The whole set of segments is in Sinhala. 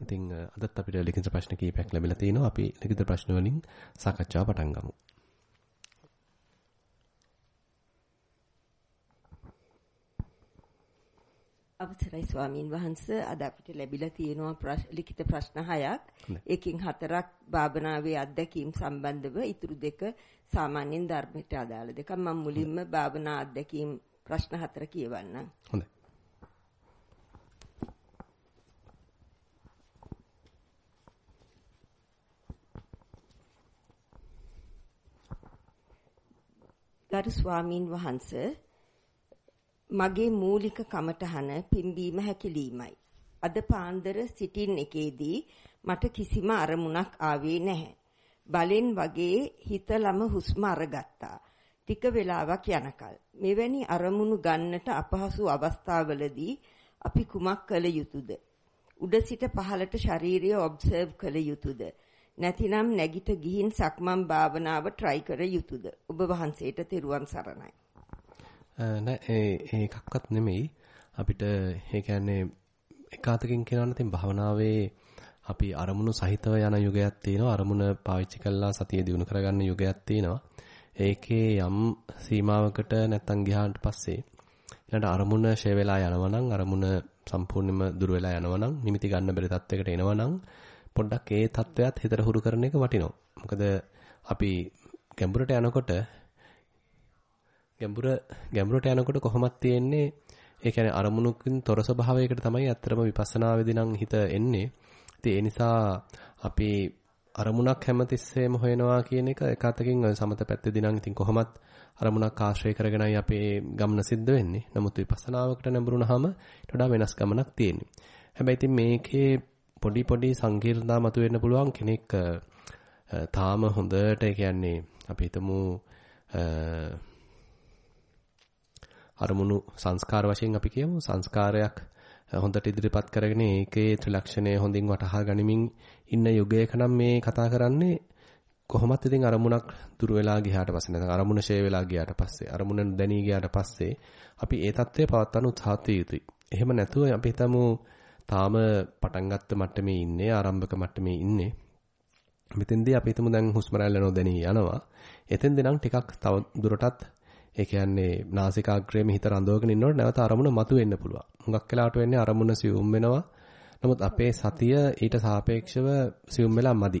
ඉතින් අදත් අපිට ලිඛිත ප්‍රශ්න කීපයක් ලැබිලා තිනවා. අපි ලිඛිත ප්‍රශ්න වලින් සාකච්ඡාව පටන් ගමු. අවසරයි ස්වාමින් වහන්සේ අද අපිට ලැබිලා තියෙනවා ලිඛිත ප්‍රශ්න හයක්. එකකින් හතරක් භාවනාවේ අත්දැකීම් සම්බන්ධව ඊතුරු දෙක සාමාන්‍යයෙන් ධර්මයට අදාළ දෙක. මම මුලින්ම භාවනා අත්දැකීම් ප්‍රශ්න හතර කියවන්නම්. හොඳයි. ගරු ස්වාමින් වහන්සේ මගේ මූලික කමටහන පිම්බීම හැකිලීමයි. අද පාන්දර සිටින් එකේදී මට කිසිම අරමුණක් ආවේ නැහැ. බලෙන් වගේ හිතලම හුස්ම අරගත්තා. ටික වෙලාවක් යනකල්. මෙවැනි අරමුණු ගන්නට අපහසු අවස්ථාවලදී අපි කුමක් කළ යුතුද? උඩ සිට පහළට ශාරීරිය ඔබ්සර්ව් කළ යුතුද? නැතිනම් නැගිට ගිහින් සක්මන් භාවනාව try කර යුතුද? ඔබ වහන්සේට තෙරුවන් සරණයි. නෑ ඒ එකක්වත් නෙමෙයි අපිට ඒ කියන්නේ එකාතකින් කියනවා නම් භාවනාවේ අපි අරමුණු සහිතව යන යුගයක් තියෙනවා අරමුණ පාවිච්චි කළා සතිය දිනු කරගන්න යුගයක් තියෙනවා ඒකේ යම් සීමාවකට නැත්තම් ගියාට පස්සේ ඊළඟ අරමුණ ෂේ වෙලා යනවා නම් අරමුණ සම්පූර්ණයෙන්ම දුර වෙලා යනවා නම් නිමිති ගන්න බැරි තත්යකට එනවා නම් පොඩ්ඩක් ඒ தත්වයක් හිතට හුරු කරන එක වටිනවා මොකද අපි ගැඹුරට යනකොට ගැඹුර ගැඹුරට යනකොට කොහොමද තියෙන්නේ ඒ කියන්නේ අරමුණකින් තොර ස්වභාවයකට තමයි අත්‍තරම විපස්සනා වේදී නම් හිත එන්නේ. ඉතින් ඒ නිසා අපි අරමුණක් හැමතිස්සෙම හොයනවා කියන එක එකතකින් සමත පැත්තේදී නම් ඉතින් කොහොමත් අරමුණක් ආශ්‍රය කරගෙනයි අපේ ගමන සිද්ධ වෙන්නේ. නමුත් විපස්සනාවකට නැඹුරුනහම ඊට වඩා වෙනස් ගමනක් තියෙන්නේ. හැබැයි ඉතින් මේකේ පොඩි පොඩි සංකීර්ණතා මතුවෙන්න පුළුවන් කෙනෙක් තාම හොඳට ඒ කියන්නේ අපි හිතමු අරමුණු සංස්කාර වශයෙන් අපි කියමු සංස්කාරයක් හොඳට ඉදිරිපත් කරගෙන ඒකේ ත්‍රිලක්ෂණය හොඳින් වටහා ගනිමින් ඉන්න යුගයක නම් මේ කතා කරන්නේ කොහොමත් ඉතින් අරමුණක් දුර වෙලා ගියාට පස්සේ නැත්නම් අරමුණ ෂේ වෙලා ගියාට පස්සේ අරමුණ දැනී ගියාට පස්සේ අපි ඒ தත්ත්වය පවත්වන්න උත්සාහත් යුතුයි. එහෙම නැතුව අපි හිතමු තාම පටන් ගත්ත මට්ටමේ ඉන්නේ ආරම්භක මට්ටමේ ඉන්නේ. මෙතෙන්දී අපි හිතමු දැන් හුස්ම රැල්ල නොදැනී යනවා. එතෙන්දී නම් ටිකක් තව දුරටත් ඒ කියන්නේ නාසිකාග්‍රේම හිත රඳවගෙන ඉන්නකොට නැවත අරමුණ මතුවෙන්න පුළුවන්. හුඟක් වෙලාවට වෙන්නේ අරමුණ සියුම් වෙනවා. නමුත් අපේ සතිය ඊට සාපේක්ෂව සියුම් වෙලා මදි.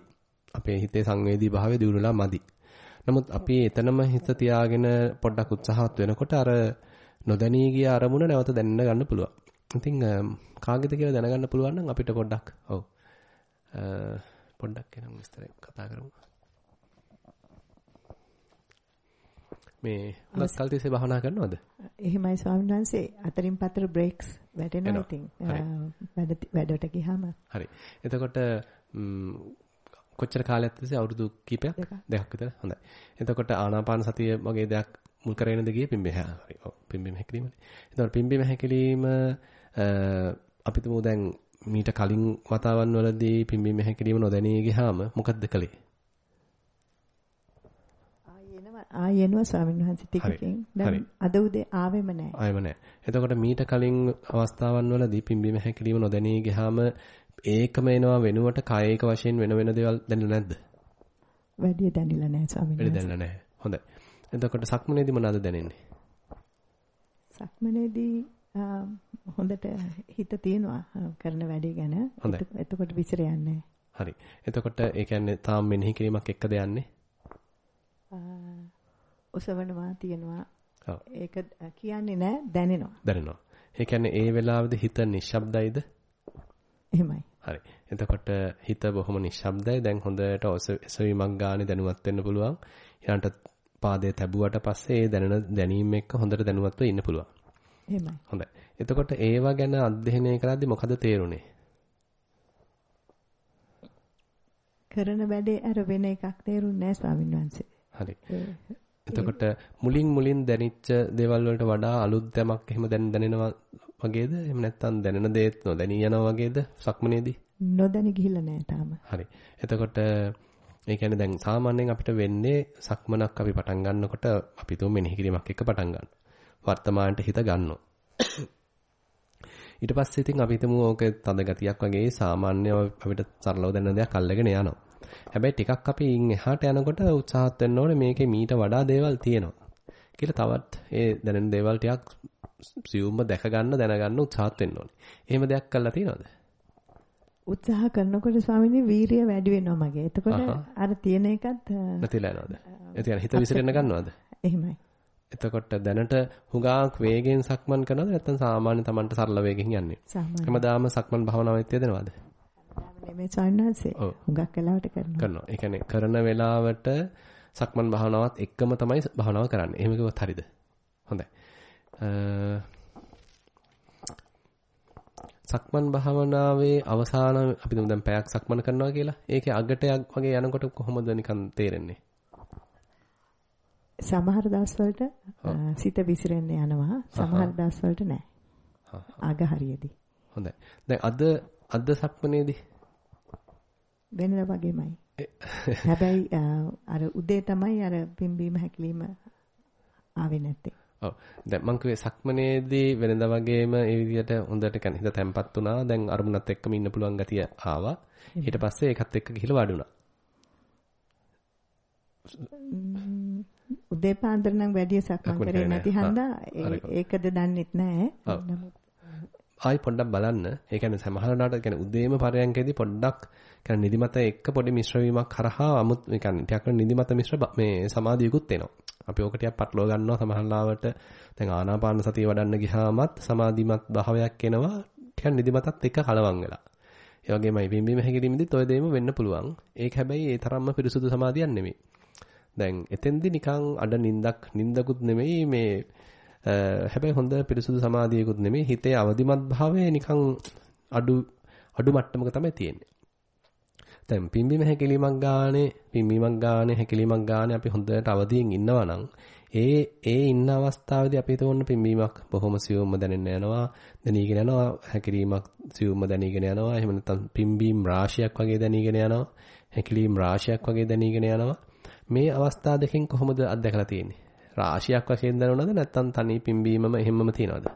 අපේ හිතේ සංවේදී භාවය දියුණුලා මදි. නමුත් අපි එතනම හිත තියාගෙන පොඩ්ඩක් උත්සාහවත් වෙනකොට අර නොදැනී ගිය අරමුණ නැවත දැනන්න ගන්න පුළුවන්. ඉතින් කාගෙද කියලා දැනගන්න පුළුවන් නම් අපිට පොඩ්ඩක් ඔව් පොඩ්ඩක් එනම් විස්තර කතා කරමු. මේ හුඟක් කල් තිස්සේ භාවනා කරනවද? එහෙමයි ස්වාමීන් වහන්සේ අතරින් පතර බ්‍රේක්ස් වැටෙනවා ඉතින් වැඩට ගියාම. හරි. එතකොට කොච්චර කාලයක් තිස්සේ අවුරුදු කීපයක්? දෙකක් විතර. හොඳයි. එතකොට ආනාපාන සතිය වගේ දෙයක් මුල් කරගෙනද ගියේ පිම්බේ හරි. ඔව් පිම්බීම හැකිලිමනේ. එතකොට පිම්බීම හැකිලිම අපි තුමු දැන් මීට කලින් වතාවන් වලදී පිම්බීම හැකිලිම නොදැනී ගියාම මොකද්ද කළේ? ආයෙනවා ස්වාමීන් වහන්සේ ටිකකින්. දැන් අද උදේ ආවෙම නැහැ. ආවෙම නැහැ. එතකොට මීට කලින් අවස්ථාවන් වලදී පිම්බීම හැකිලිම නොදැනී ගියාම ඒකම එනවා වෙනුවට කායික වශයෙන් වෙන වෙන දේවල් දැනෙලා නැද්ද? වැඩි දැනෙලා නැහැ ස්වාමීන් වහන්සේ. වැඩි දැනෙලා නැහැ. හොඳයි. එතකොට සක්මනේදී මොනවද දැනෙන්නේ? සක්මනේදී හොඳට හිත තියෙනවා කරන වැඩේ ගැන. එතකොට විසිර යන්නේ හරි. එතකොට ඒ කියන්නේ තාම මෙනෙහි කිරීමක් එක්කද යන්නේ? ඔසවනවා තියනවා. ඒක කියන්නේ නැහැ දැනෙනවා. දැනෙනවා. ඒ කියන්නේ ඒ වෙලාවේදී හිත නිශ්ශබ්දයිද? එහෙමයි. හරි. එතකොට හිත බොහොම නිශ්ශබ්දයි. දැන් හොඳට ඔසවීමක් ගානේ දැනුවත් වෙන්න පුළුවන්. ඊළඟට පාදයේ තැබුවට පස්සේ ඒ දැනෙන දැනීම එක්ක හොඳට දැනුවත්ව ඉන්න පුළුවන්. එහෙමයි. හොඳයි. එතකොට ඒවා ගැන අධ්‍යයනය කරද්දී මොකද තේරුනේ? කරන වැඩේ අර වෙන එකක් තේරුන්නේ නැහැ ස්වාමීන් වහන්සේ. හරි. එතකොට මුලින් මුලින් දැනිච්ච දේවල් වලට වඩා අලුත් දැමක් එහෙම දැන් දැනෙනවා වගේද? එහෙම නැත්නම් දැනෙන දේත් නොදැනී යනවා වගේද? සක්මනේදී? නොදැනී ගිහිල්ලා නැහැ තාම. හරි. එතකොට ඒ කියන්නේ දැන් සාමාන්‍යයෙන් අපිට වෙන්නේ සක්මනක් අපි පටන් ගන්නකොට අපි තුම මෙනෙහි කිරීමක් එක්ක පටන් ගන්නවා. වර්තමානට හිත ගන්නවා. ඊට පස්සේ ඉතින් අපි හිතමු ඕක තද ගතියක් වගේ සාමාන්‍ය අපිට සරලව දැනෙන දෙයක් අල්ලගෙන යනවා. හැබැයි ටිකක් අපි එහාට යනකොට උත්සාහත් වෙන්න ඕනේ මේකේ මීට වඩා දේවල් තියෙනවා. කියලා තවත් ඒ දැනෙන දේවල් ටිකක් සියුම්ව දැක ගන්න දැනගන්න උත්සාහත් වෙන්න ඕනේ. එහෙම දෙයක් කළා තියෙනවද? උත්සාහ කරනකොට ස්වාමීනි වීරිය වැඩි වෙනවා මගේ. එතකොට අර තියෙන එකත් නැතිලා යනවද? ඒ කියන්නේ හිත විසිරෙන්න ගන්නවද? එහෙමයි. එතකොට දැනට හුඟාක් වේගෙන් සක්මන් කරනවද නැත්නම් සාමාන්‍ය Tamanට සරල වේගෙන් යන්නේ? හැමදාම සක්මන් භාවනාවෙත් යෙදෙනවද? මේ ස්වාමීනාසේ හුඟක් වෙලාවට කරනවා. කරනවා. ඒ කියන්නේ කරන වෙලාවට සක්මන් භාවනාවත් එක්කම තමයි භාවනාව කරන්නේ. එහෙම කිව්වොත් හරිද? හොඳයි. සක්මන් භාවනාවේ අවසාන අපි දැන් පැයක් සක්මන් කරනවා කියලා. ඒකේ අගටයක් වගේ යනකොට කොහොමද නිකන් තේරෙන්නේ? සමහර දවස්වලට සිත විසිරෙන්න යනවා. සමහර දවස්වලට නෑ. අග හරියදී. හොඳයි. දැන් අද අද සක්මනේදී වෙනදා වගේමයි. හැබැයි අර උදේ තමයි අර පිම්බීම හැකිලිම ආවේ නැත්තේ. ඔව්. දැන් මං කිව්වේ සක්මනේදී වෙනදා වගේම ඒ විදිහට හොඳට කන හිත තැම්පත් වුණා. දැන් අරමුණත් එක්කම ඉන්න පුළුවන් ගතිය ආවා. ඊට පස්සේ ඒකත් එක්ක ගිහිල්ලා වඩුණා. උදේ පාන්දර නම් වැඩි සක්මන් කරේ නැති හන්දා ඒකද දන්නෙත් නැහැ. ආයි පොඩ්ඩක් බලන්න. ඒ කියන්නේ සමහරවිට කියන්නේ උදේම පරයන්කේදී පොඩ්ඩක් කියන්නේ නිදිමත එක්ක පොඩි මිශ්‍ර වීමක් කරහා අමුත් ඒ කියන්නේ ටිකක් නිදිමත මිශ්‍ර මේ සමාධියකුත් එනවා. අපි ඕක ටිකක් පටලවා ගන්නවා සමහරවිට දැන් ආනාපාන සතිය වඩන්න ගියාමත් සමාධිමත් භාවයක් එනවා. ටිකක් නිදිමතත් එක්ක කලවම් වෙලා. ඒ වගේමයි බිම්බීම හැකිරීමෙදිත් ඔය දෙයම වෙන්න පුළුවන්. ඒක හැබැයි ඒ තරම්ම පිරිසුදු සමාධියක් නෙමෙයි. දැන් එතෙන්දි නිකන් අඩ නින්දක් නින්දකුත් නෙමෙයි මේ හැබැයි හොඳ පිරිසුදු සමාධියකුත් නෙමෙයි හිතේ අවදිමත් භාවය නිකන් අඩු අඩු මට්ටමක තමයි තියෙන්නේ. දැන් පිම්බීම හැකිලීමක් ගානේ පිම්බීමක් ගානේ හැකිලීමක් ගානේ අපි හොඳට අවදියෙන් ඉන්නවා නම් ඒ ඒ ඉන්න අවස්ථාවේදී අපි හිතවන්න පිම්බීමක් බොහොම සියුම්ම දැනෙන්න යනවා දැනීගෙන යනවා හැකිලීමක් සියුම්ම දැනීගෙන යනවා එහෙම නැත්නම් පිම්බීම් රාශියක් වගේ දැනීගෙන යනවා හැකිලීම් රාශියක් වගේ දැනීගෙන යනවා මේ අවස්ථා දෙකෙන් කොහොමද අත්දැකලා තියෙන්නේ රාශියක් වශයෙන් දැනුණාද නැත්නම් තනි පිම්බීමම එහෙමම තියනවද?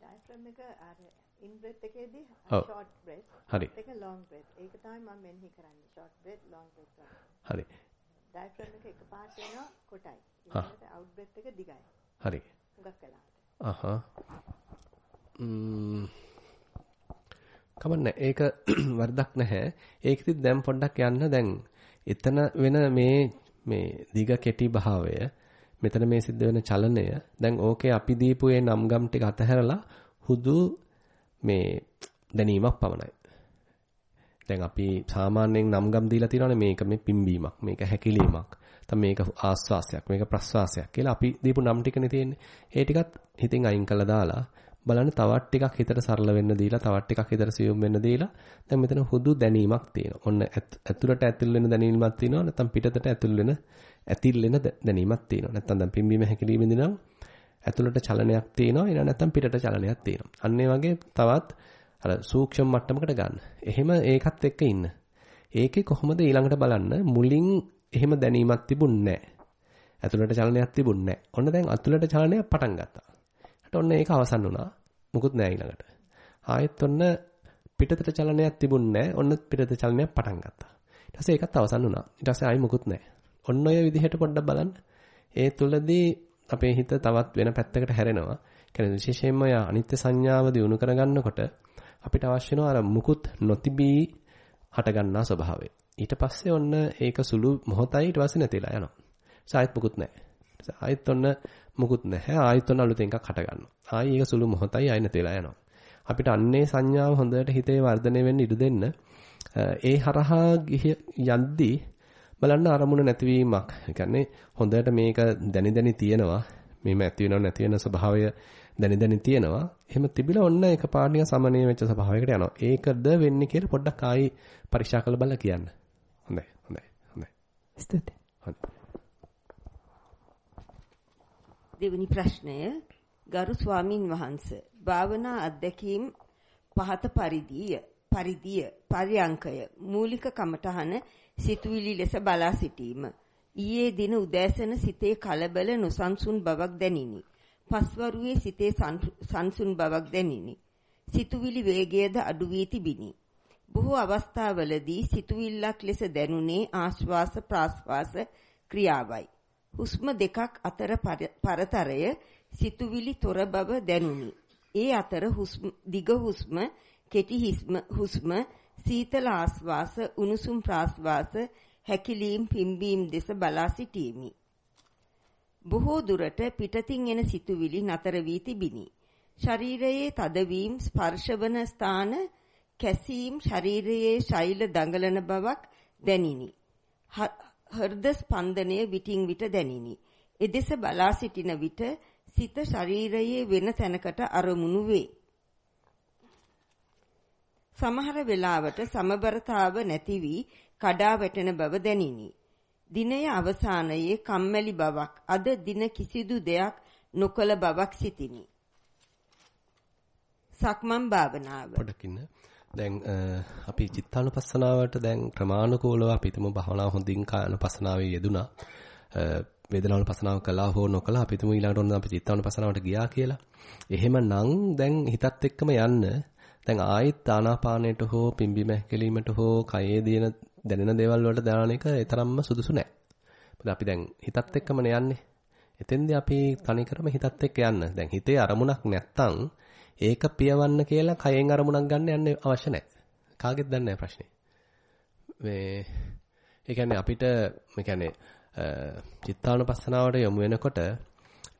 ඩයෆ්‍රෑම් එක අර ඉන් බ්‍රෙත් එකේදී ෂෝට් බ්‍රෙත් හරි. ඒක ලොන්ග් බ්‍රෙත්. ඒක තමයි මම මෙන්හි කරන්නේ. Short breath long breath. හරි. ඩයෆ්‍රෑම් එක එකපාරට එනවා කොටයි. ඊළඟට අවුට් බ්‍රෙත් එක දිගයි. හරි. හුඟක් වෙලාවට. අහහ. ම්ම් කමන්නේ ඒක වරදක් නැහැ. ඒකෙදි දැන් පොඩ්ඩක් යන්න දැන් එතන වෙන මේ මේ දිග කෙටි භාවය මෙතන මේ සිද්ධ වෙන චලනය දැන් ඕකේ අපි දීපු ඒ නම්ගම් ටික අතහැරලා හුදු මේ දැනීමක් පමණයි. දැන් අපි සාමාන්‍යයෙන් නම්ගම් දීලා තියෙනවානේ මේක මේ පිම්බීමක් මේක හැකිලීමක් නැත්නම් මේක ආස්වාසයක් මේක ප්‍රස්වාසයක් කියලා අපි දීපු නම් ටිකනේ තියෙන්නේ. ඒ ටිකත් හිතින් අයින් කළා දාලා බලන්න තවත් ටිකක් හිතට සරල වෙන්න දීලා තවත් ටිකක් හිතට සියුම් වෙන්න දීලා දැන් මෙතන හුදු දැනීමක් තියෙනවා. ඔන්න ඇතුළට ඇතුල් වෙන දැනීමක් තියෙනවා නැත්නම් පිටතට ඇතුල් වෙන ඇතිල්ලෙන දැනීමක් තියෙනවා. නැත්නම් දැන් පිම්බීම හැකිලීමේදී නම් ඇතුළට චලනයක් තියෙනවා. එන නැත්නම් පිටට චලනයක් තියෙනවා. අන්න වගේ තවත් අර සූක්ෂම මට්ටමකට ගන්න. එහෙම ඒකත් එක්ක ඉන්න. ඒකේ කොහොමද ඊළඟට බලන්න මුලින් එහෙම දැනීමක් තිබුණේ නැහැ. ඇතුළට චලනයක් තිබුණේ නැහැ. ඔන්න දැන් ඇතුළට චලනයක් පටන් ගත්තා. ඊට ඔන්න ඒක අවසන් වුණා. මුකුත් නැහැ ඊළඟට. ආයෙත් ඔන්න පිටතට චලනයක් තිබුණේ නැහැ. ඔන්න පිටත චලනයක් පටන් ගත්තා. ඊට පස්සේ ඒකත් අවසන් වුණා. ඊට පස්සේ ආයෙ මුකුත් නැහැ. ඔන්න ඔය විදිහට පොඩ්ඩක් බලන්න. ඒ තුලදී අපේ හිත තවත් වෙන පැත්තකට හැරෙනවා. කියන්නේ විශේෂයෙන්ම අනිත්‍ය සංඥාව දිනු කරගන්නකොට අපිට අවශ්‍ය වෙනවා අර මුකුත් නොතිබී හටගන්නා ස්වභාවය. ඊට පස්සේ ඔන්න ඒක සුළු මොහොතයි ඊට පස්සේ නැතිලා යනවා. සායත් මුකුත් නැහැ. ආයෙත් ඔන්න මුකුත් නැහැ. ආයෙත් ඔන්න අලුතෙන් එකක් හටගන්නවා. ආයෙ ඒක සුළු මොහොතයි ආයෙ නැතිලා යනවා. අපිට අන්නේ සංඥාව හොඳට හිතේ වර්ධනය වෙන්න ඉඩ දෙන්න ඒ හරහා යද්දී බලන්න අරමුණ නැතිවීමක්. ඒ කියන්නේ හොඳට මේක දැනි දැනි තියෙනවා. මේම ඇති වෙනව නැති වෙන ස්වභාවය දැනි දැනි තියෙනවා. එහෙම තිබිලා ඔන්න එක පාඩිය සමනය වෙච්ච ස්වභාවයකට යනවා. ඒකද වෙන්නේ කියලා පොඩ්ඩක් ආයි පරීක්ෂා කරලා බලලා කියන්න. හොඳයි. හොඳයි. හොඳයි. ස්තුතියි. හොඳයි. දෙවෙනි ප්‍රශ්නය ගරු ස්වාමින් වහන්සේ භාවනා අධ්‍යක්ීම් පහත පරිදිය පරිදිය පරියංකය මූලික කමඨහන සිතුවිලි ලෙස බලා සිටීම. ඊයේ දින උදෑසන සිතේ කලබල නොසන්සුන් බවක් දැනිනි. පස්වරුවේ සිතේ සංසුන් බවක් දැනිනි. සිතුවිලි වේගයද අඩු වී තිබිනි. බොහෝ අවස්ථාවලදී සිතුවිල්ලක් ලෙස දැනුනේ ආශ්වාස ප්‍රාශ්වාස ක්‍රියාවයි. හුස්ම දෙකක් අතර පරතරය සිතුවිලි තොර බව දැනුනි. ඒ අතර හුස්ම දිග හුස්ම කෙටි හුස්ම සීතල ආශ්වාස උණුසුම් ප්‍රාශ්වාස හැකිලීම් පිම්බීම් දෙස බලා සිටීමි. බොහෝ දුරට පිටතින් එන සිතුවිලි නතර වී තිබිනි. ශරීරයේ තදවීම් ස්පර්ශවන ස්ථාන කැසීම් ශරීරයේ ශෛල දඟලන බවක් දැනිනි. හෘද ස්පන්දනය විටින් විට දැනිනි. එදෙස බලා සිටින විට සිත ශරීරයේ වෙන තැනකට අරමුණු වේ. සමහර වෙලාවට සමබරතාව නැති වී කඩා වැටෙන බව දැනිනි. දිනය අවසානයේ කම්මැලි බවක් අද දින කිසිදු දෙයක් නොකළ බවක් සිතිනි. සක්මන් භාවනාව. පොඩකින්න. දැන් අපි චිත්තානුපස්සනාවට දැන් ක්‍රමානුකූලව අපි හිතමු භාවනාව හොඳින් කායනුපස්සනාවේ යෙදුනා. වේදනානුපස්සනාව කළා හෝ නොකළා අපි හිතමු ඊළඟට ඔන්න අපි චිත්තානුපස්සනාවට ගියා කියලා. එහෙමනම් දැන් හිතත් එක්කම යන්න දැන් ආයෙත් ආනාපානයට හෝ පිම්බිම හැකිලීමට හෝ කයේ දින දැනෙන දේවල් වලට දාන එක තරම්ම සුදුසු නෑ. මොකද අපි දැන් හිතත් එක්කමනේ යන්නේ. එතෙන්දී අපි තනිකරම හිතත් එක්ක යන්න. දැන් හිතේ අරමුණක් නැත්තම් ඒක පියවන්න කියලා කයෙන් අරමුණක් ගන්න යන්න අවශ්‍ය නැහැ. කාගෙත් දන්නේ නැහැ ප්‍රශ්නේ. මේ ඒ කියන්නේ අපිට මේ කියන්නේ චිත්තානුපස්සනාවට යොමු වෙනකොට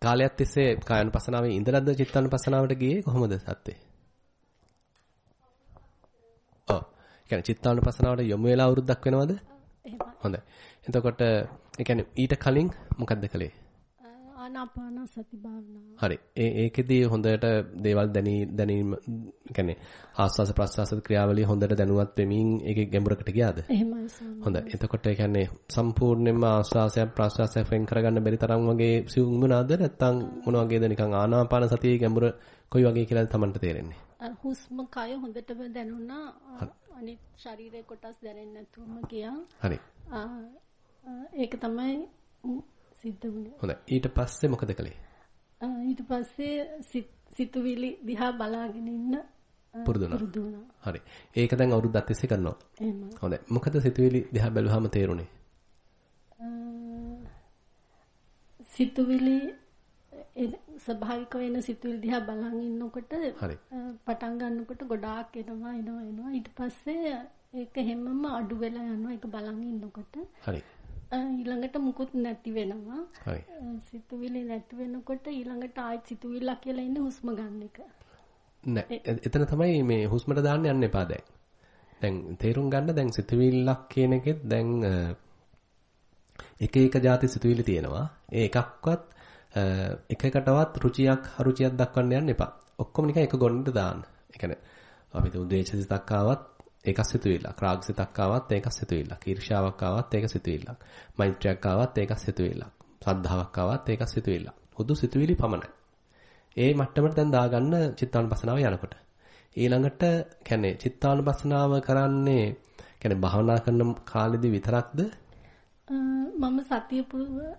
කාලයක් තිස්සේ කායනුපස්සනාවේ ඉඳලාද චිත්තානුපස්සනාවට ගියේ කොහොමද සත්‍යේ? ඔව්. ඒ කියන්නේ චිත්තානුපස්සනාවට යොමු වෙලා අවුරුද්දක් වෙනවද? එහෙමයි. හොඳයි. එතකොට ඒ කියන්නේ ඊට කලින් මොකද්ද කළේ? ආනාපාන සති භාවනාව. හරි. ඒ ඒකෙදී හොඳට දේවල් දැනී දැනීම කියන්නේ ආස්වාස ප්‍රස්වාස ක්‍රියාවලිය හොඳට දැනුවත් වෙමින් ඒකේ ගැඹුරකට ගියාද? එහෙමයි සාම. හොඳයි. එතකොට ඒ කියන්නේ සම්පූර්ණයෙන්ම ආස්වාසයක් ප්‍රස්වාසයක් වෙන් කරගන්න බැරි තරම් වගේ සිවුම් වුණාද නැත්නම් මොන වගේද නිකන් ආනාපාන සතියේ ගැඹුර කොයි වගේ කියලාද Tamanට තේරෙන්නේ? හුස්ම කය හොඳටම දැනුණා. අනිත් ශරීරයේ කොටස් දැනෙන්නේ නැතුවම ගියා. හරි. ඒක තමයි සිද්ධ වුණේ. හොඳයි. ඊට පස්සේ මොකද කළේ? ඊට පස්සේ සිතුවිලි දිහා බලාගෙන ඉන්න පුරුදුනා. හරි. ඒක දැන් අවුරුද්දක් තිස්සේ කරනවා. එහෙමයි. හොඳයි. මොකද සිතුවිලි දිහා බැලුවාම තේරුනේ? සිතුවිලි ස්වභාවික වෙන සිතුවිලි දිහා බලන් ඉන්නකොට. පටන් ගන්නකොට ගොඩාක් එනවා එනවා එනවා ඊට පස්සේ ඒක හැමම අඩු වෙලා යනවා ඒක බලන් ඉන්නකොට. හරි. ඊළඟට මුකුත් නැති වෙනවා. හරි. සිතුවිලි නැති වෙනකොට ඊළඟට ආයෙත් සිතුවිල්ලක් කියලා ඉන්නේ හුස්ම ගන්න එක. නෑ එතන තමයි මේ හුස්මට දාන්න යන්න එපා දැන්. දැන් තේරුම් ගන්න දැන් සිතුවිල්ලක් කියන එකෙත් දැන් එක එක જાති සිතුවිලි තියෙනවා. ඒ එකක්වත් එකකටවත් රුචියක් අරුචියක් දක්වන්න යන්න එපා. ඔක්කොම නිකන් එක ගොන්නට දාන්න. ඒ කියන්නේ අපි තුන් ද්වේෂසිතක් ආවත් ඒක සිතුවිල්ලක්. රාග සිතක් ආවත් ඒක සිතුවිල්ලක්. ඊර්ෂ්‍යාවක් ආවත් ඒක සිතුවිල්ලක්. මෛත්‍රියක් ආවත් ඒක සිතුවිල්ලක්. සද්ධාාවක් ආවත් ඒක සිතුවිල්ලක්. හුදු සිතුවිලි පමණයි. ඒ මට්ටමට දැන් දාගන්න චිත්තානුපස්සනාව යනකොට. ඊළඟට කියන්නේ චිත්තානුපස්සනාව කරන්නේ කියන්නේ භාවනා කරන කාලෙදි විතරක්ද? මම සතිය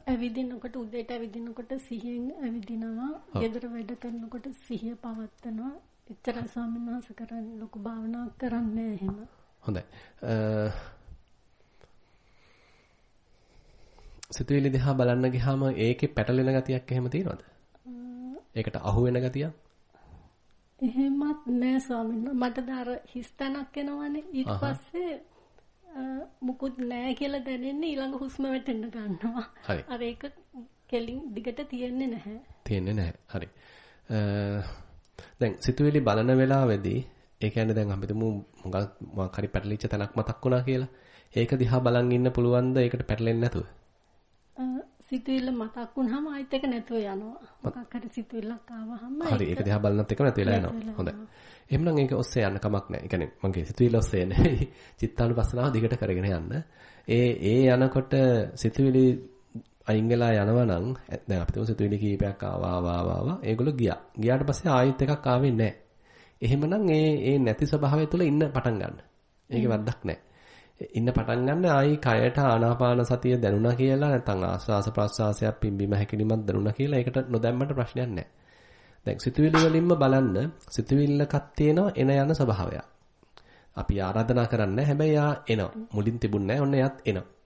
ඇවිදිනකොට උදේට ඇවිදිනකොට සිහියෙන් ඇවිදිනවා. ගෙදර වැඩ කරනකොට සිහිය පවත්නවා. එච්චර ස්වාමීන් වහන්සේ කරන්නේ ලොකු භාවනාවක් කරන්නේ එහෙම. හොඳයි. සිතුවිලි දිහා බලන්න ගියාම ඒකේ පැටලෙන ගතියක් එහෙම තියෙනවද? ඒකට අහු වෙන ගතියක්? එහෙමත් නෑ ස්වාමීන් වහන්සේ. මට දාර හිස්තනක් එනවනේ. ඊට පස්සේ මුකුත් නෑ කියලා දැනෙන්නේ ඊළඟ හුස්ම වැටෙන්න ගන්නවා. අර ඒක කෙලින් දිගට තියෙන්නේ නැහැ. තියෙන්නේ නැහැ. හරි. දැන් සිතුවිලි බලන වෙලාවේදී ඒ කියන්නේ දැන් අපි තුමු මොකක් මොකක් හරි පැටලිච්ච තැනක් මතක් වුණා කියලා. ඒක දිහා බලන් ඉන්න පුළුවන්ද ඒකට පැටලෙන්නේ නැතුව? සිතුවිල්ල මතක් වුණාම ආයෙත් එක නැතුව යනවා. මොකක් හරි සිතුවිල්ලක් ආවහම හරි ඒක දිහා බලනත් එක නැති වෙලා යනවා. හොඳයි. එහෙනම් ඒක ඔස්සේ යන්න කමක් නැහැ. ඒ කියන්නේ මගේ සිතුවිල්ල ඔස්සේ නෙවෙයි. චිත්තානුපස්සනාව දිගට කරගෙන යන්න. ඒ ඒ යනකොට සිතුවිලි අයින් වෙලා යනවා නම් දැන් අපිට සිතුවිලි කීපයක් ආවා ආවා ආවා ඒගොල්ලෝ ගියා. ගියාට පස්සේ ආයෙත් එකක් ආවේ නැහැ. එහෙමනම් ඒ ඒ නැති ස්වභාවය තුළ ඉන්න පටන් ගන්න. ඒකේ වරදක් නැහැ. ඉන්න පටන් ගන්න ආයි කයට ආනාපාන සතිය දැනුණා කියලා නැත්නම් ආස්වාස ප්‍රස්වාසයක් පිම්බීම හැකිලිමත් දැනුණා කියලා ඒකට නොදැම්මට ප්‍රශ්නයක් නැහැ. දැන් සිතුවිලි වලින්ම බලන්න සිතුවිල්ලකක් තියෙනවා එන යන ස්වභාවයක්. අපි ආරාධනා කරන්නේ හැබැයි යා එනවා. මුලින් තිබුණ නැහැ. ඔන්න එයාත් එනවා.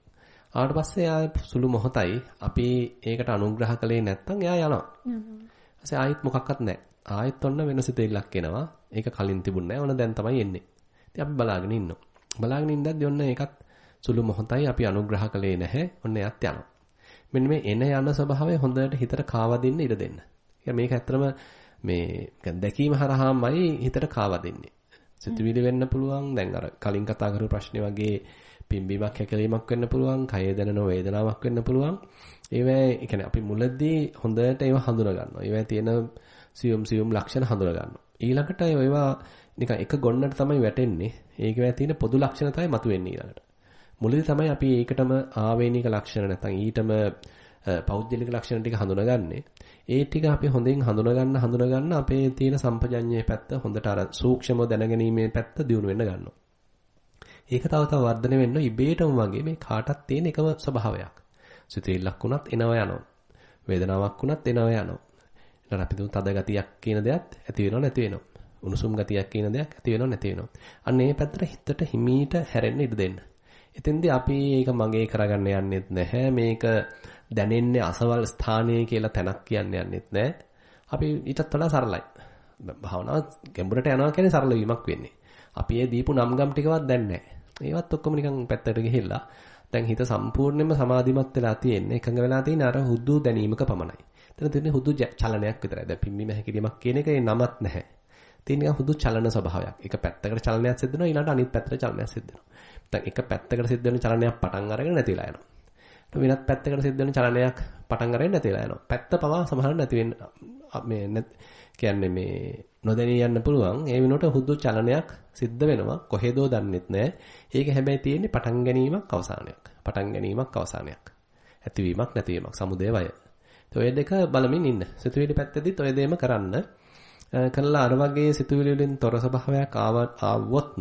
ආවට පස්සේ යා සුළු මොහොතයි අපි ඒකට අනුග්‍රහ කළේ නැත්නම් එයා යනවා. ඊපස්සේ ආයෙත් මොකක්වත් නැහැ. ආයෙත් ඔන්න වෙන සිතෙල්ලක් එනවා. ඒක කලින් තිබුණ නැහැ. ඔන්න දැන් තමයි එන්නේ. ඉතින් අපි බලාගෙන ඉන්නවා. බලාගෙන ඉඳද්දී ඔන්න ඒකත් සුළු මොහොතයි අපි අනුග්‍රහ කළේ නැහැ. ඔන්න එයාත් යනවා. මෙන්න මේ එන යන ස්වභාවය හොඳට හිතට කාවදින්න ඉඩ දෙන්න. මේක ඇත්තටම මේ දැකීම හරහාමයි හිතට කාවදින්නේ. සිතුවිලි වෙන්න පුළුවන්. දැන් අර කලින් කතා කරපු ප්‍රශ්නේ වගේ පිම්බීමක් හැකලීමක් වෙන්න පුළුවන්. කය දැනෙන වේදනාවක් වෙන්න පුළුවන්. ඒවැ කියන්නේ අපි මුලදී හොඳට ඒවා හඳුනා ගන්නවා. ඒවැ තියෙන සියුම් සියුම් ලක්ෂණ හඳුනා ගන්නවා. ඊළඟට ඒවා නිකන් එක ගොන්නට තමයි වැටෙන්නේ. ඒකේ තියෙන පොදු ලක්ෂණ තමයි මතුවෙන්නේ ඊළඟට. මුලදී තමයි අපි ඒකටම ආවේනික ලක්ෂණ නැත්නම් ඊටම පෞද්ගලික ලක්ෂණ ටික හඳුනාගන්නේ. ඒ ටික අපි හොඳින් හඳුනගන්න හඳුනගන්න අපේ තියෙන සම්පජඤ්ඤයේ පැත්ත හොඳට අර සූක්ෂමව දැනගැනීමේ පැත්ත දියුණු වෙන්න ගන්නවා. ඒක තව තව වර්ධනය වෙන්න ඉබේටම වගේ මේ කාටත් තියෙන එකම ස්වභාවයක්. සිතෙල්ලක් වුණත් එනවා යනවා. වේදනාවක් වුණත් එනවා යනවා. ඊට අපි දුන් තද ගතියක් කියන දෙයක් ඇති වෙනව නැති වෙනව. උණුසුම් ගතියක් කියන දෙයක් ඇති වෙනව නැති වෙනව. අන්න ඒ පැත්තට හිතට හිමීට හැරෙන්න ඉඩ දෙන්න. එතෙන්දී අපි ඒක මගේ කරගන්න යන්නෙත් නැහැ. මේක දැනෙන්නේ අසවල් ස්ථානයේ කියලා තැනක් කියන්න යන්නෙත් නැහැ. අපි ඊටත් වඩා සරලයි. භාවනාව ගැඹුරට යනවා කියන්නේ සරල වීමක් වෙන්නේ. අපි ඒ දීපු නම්ගම් ටිකවත් දැන්නේ නැහැ. ඒවත් ඔක්කොම නිකන් පැත්තට ගිහිල්ලා දැන් හිත සම්පූර්ණයෙන්ම සමාධිමත් වෙලා තියෙන්නේ. එකඟ වෙලා තියෙන අර හුදු දැනීමක පමණයි. එතන තියෙන්නේ හුදු චලනයක් විතරයි. දැන් පිම්බීම හැකිරීමක් කියන එක ඒ නමත් නැහැ. තියෙන නිකන් හුදු චලන ස්වභාවයක්. එක පැත්තකට චලනයක් සිද්ධ වෙනවා ඊළඟට අනිත් පැත්තට චලනයක් සිද්ධ වෙනවා. දැන් එක පැත්තකට සිද්ධ වෙන චලනයක් පටන් අරගෙන නැතිලා යනවා. වෙනත් පැත්තකට සිද්ධ වෙන චලනයක් පටන් අරගෙන නැතිලා යනවා. පැත්ත පවා සමහරවිට නැති වෙන්න මේ කියන්නේ මේ නොදැනී යන්න පුළුවන්. ඒ වෙනුවට හුදු චලනයක් සිද්ධ වෙනවා. කොහෙදෝ දන්නෙත් නැහැ. ඒක හැබැයි තියෙන්නේ පටන් ගැනීමක් අවසානයක්. පටන් ගැනීමක් අවසානයක්. ඇතිවීමක් නැතිවීමක්. සමුදය වය. ඔය දෙක බලමින් ඉන්න. සිතුවිලි පැත්තෙදිත් ඔය දෙයම කරන්න. කළා අර වගේ සිතුවිලි වලින් තොර ස්වභාවයක් ආවොත්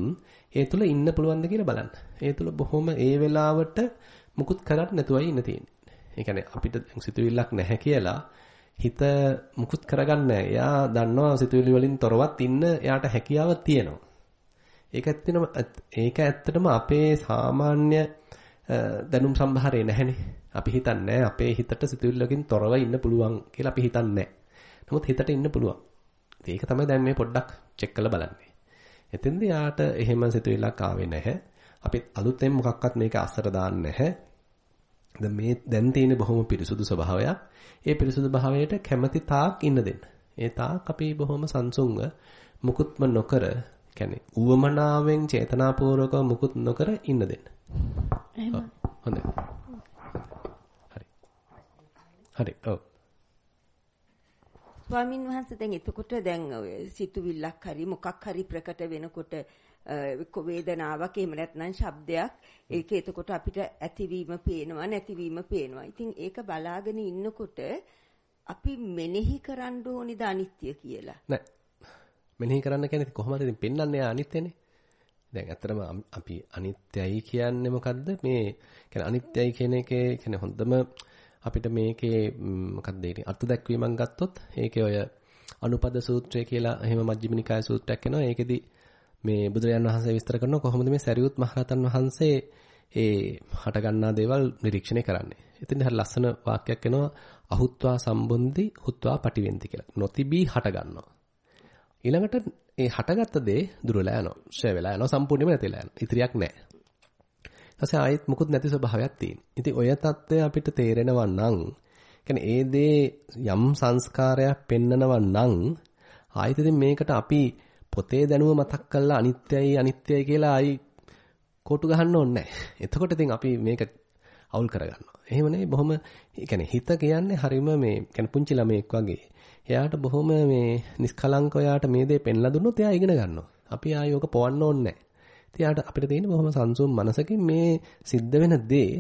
ඒ තුල ඉන්න පුළුවන්ද කියලා බලන්න. ඒ තුල බොහොම ඒ වෙලාවට මුකුත් කරන්නේ නැතුවයි ඉන්න තියෙන්නේ. ඒ කියන්නේ අපිට සිතුවිල්ලක් නැහැ කියලා හිත මුකුත් කරගන්නේ එයා දන්නවා සිතුවිලි වලින් තොරවත් ඉන්න එයාට හැකියාව තියෙනවා. ඒක ඇත්තටම ඒක ඇත්තටම අපේ සාමාන්‍ය දැනුම් සම්භාරේ නැහැනේ. අපි හිතන්නේ අපේ හිතට සිතුවිල්ලකින් තොරව ඉන්න පුළුවන් කියලා අපි හිතන්නේ නමුත් හිතට ඉන්න පුළුවන්. ඒක තමයි දැන් මේ පොඩ්ඩක් චෙක් කරලා බලන්නේ. එතෙන්ද යාට එහෙම සිතුවිල්ලක් ආවේ නැහැ. අපි අලුතෙන් මොකක්වත් මේක අස්සර දාන්නේ නැහැ. දැන් මේ දැන් තියෙන බොහොම පිරිසුදු ස්වභාවයක්. ඒ පිරිසුදු භාවයට කැමැති තාක් ඉන්න දෙන්න. ඒ තාක් අපි බොහොම සංසුන්ව මුකුත්ම නොකර කියන්නේ ඌවමනාවෙන් චේතනාපූර්වක මුකුත් නොකර ඉන්න දෙන්න. එහෙම. හොඳයි. හරි. හරි. ඔව්. ස්වාමින් වහන්සේ දැන් එතකොට දැන් සිතුවිල්ලක් හරි මොකක් හරි ප්‍රකට වෙනකොට වේදනාවක් එහෙම නැත්නම් ශබ්දයක් ඒක එතකොට අපිට ඇතිවීම පේනවා නැතිවීම පේනවා. ඉතින් ඒක බලාගෙන ඉන්නකොට අපි මෙනෙහි කරන්න ඕනිද අනිත්‍ය කියලා? නෑ. මෙනෙහි කරන්න කියන්නේ කොහොමද ඉතින් පෙන්වන්නේ අනිත්‍යනේ. දැන් ඇත්තටම අපි අනිත්‍යයි කියන්නේ මොකද්ද? මේ කියන්නේ අනිත්‍යයි කියන එකේ කියන්නේ හොඳම අපිට මේකේ මොකක්ද ඒ අර්ථ දැක්වීමක් ගත්තොත් ඒකේ ඔය අනුපද සූත්‍රය කියලා එහෙම මජ්ක්‍ධිම නිකාය සූත්‍රයක් එනවා. ඒකෙදි මේ බුදුරජාන් වහන්සේ විස්තර කරනවා කොහොමද මේ සරියුත් මහරහතන් වහන්සේ ඒ හට ගන්නා දේවල් නිරීක්ෂණය කරන්නේ. එතෙන් හරි ලස්සන වාක්‍යයක් එනවා අහුත්වා සම්බුන්දි හුත්වා පටිවෙන්ති කියලා. නොතිබී හට ගන්නවා. ඊළඟට ඒ හටගත්ත දේ දුරලා යනවා. ෂය වෙලා යනවා සම්පූර්ණයෙන්ම නැතිලා යනවා. ඉතිරියක් නැහැ. ඊපස්සේ ආයෙත් මුකුත් නැති ස්වභාවයක් තියෙනවා. ඉතින් ඔය தත්ත්වය අපිට තේරෙනවා නම් කියන්නේ ඒ දේ යම් සංස්කාරයක් පෙන්නනවා නම් ආයෙත් ඉතින් මේකට අපි පොතේ දැනුව මතක් කරලා අනිත්‍යයි අනිත්‍යයි කියලා ආයි කොටු ගහන්න ඕනේ නැහැ. එතකොට ඉතින් අපි මේක අවුල් කරගන්නවා. එහෙම නෙවෙයි බොහොම يعني හිත කියන්නේ හරීම මේ يعني පුංචි ළමයෙක් වගේ. එයාට බොහොම මේ නිස්කලංක ඔයාට මේ දේ පෙන්ලා දුන්නොත් එයා ඉගෙන ගන්නවා. අපි ආයෝක පොවන්න ඕනේ නැහැ. ඉතින් අපිට තියෙන බොහොම සංසුම් මනසකින් මේ සිද්ධ වෙන දේ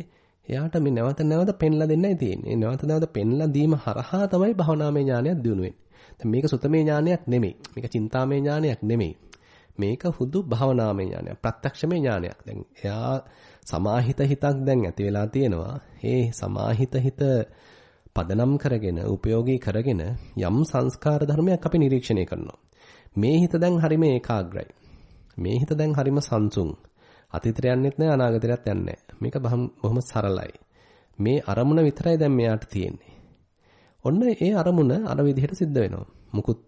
එයාට මේ නැවත නැවත පෙන්ලා දෙන්නයි තියෙන්නේ. නැවත නැවත පෙන්ලා දීම හරහා තමයි භවනාමය ඥානයක් දිනු වෙන්නේ. දැන් මේක සුතමේ ඥානයක් නෙමෙයි. මේක චින්තාමය ඥානයක් නෙමෙයි. මේක හුදු භවනාමය ඥානයක්. ප්‍රත්‍යක්ෂමය ඥානයක්. දැන් එයා සමාහිත හිතක් දැන් ඇති වෙලා තියෙනවා. ඒ සමාහිත හිත පදනම් කරගෙන උපයෝගී කරගෙන යම් සංස්කාර ධර්මයක් අපි නිරීක්ෂණය කරනවා. මේ හිත දැන් හරිම ඒකාග්‍රයි. මේ හිත දැන් හරිම සංසුන්. අතීතයට යන්නෙත් නැහැ අනාගතයටත් යන්නේ නැහැ. මේක බොහොම සරලයි. මේ අරමුණ විතරයි දැන් මෙයාට තියෙන්නේ. ඔන්න ඒ අරමුණ අර විදිහට සිද්ධ වෙනවා. මුකුත්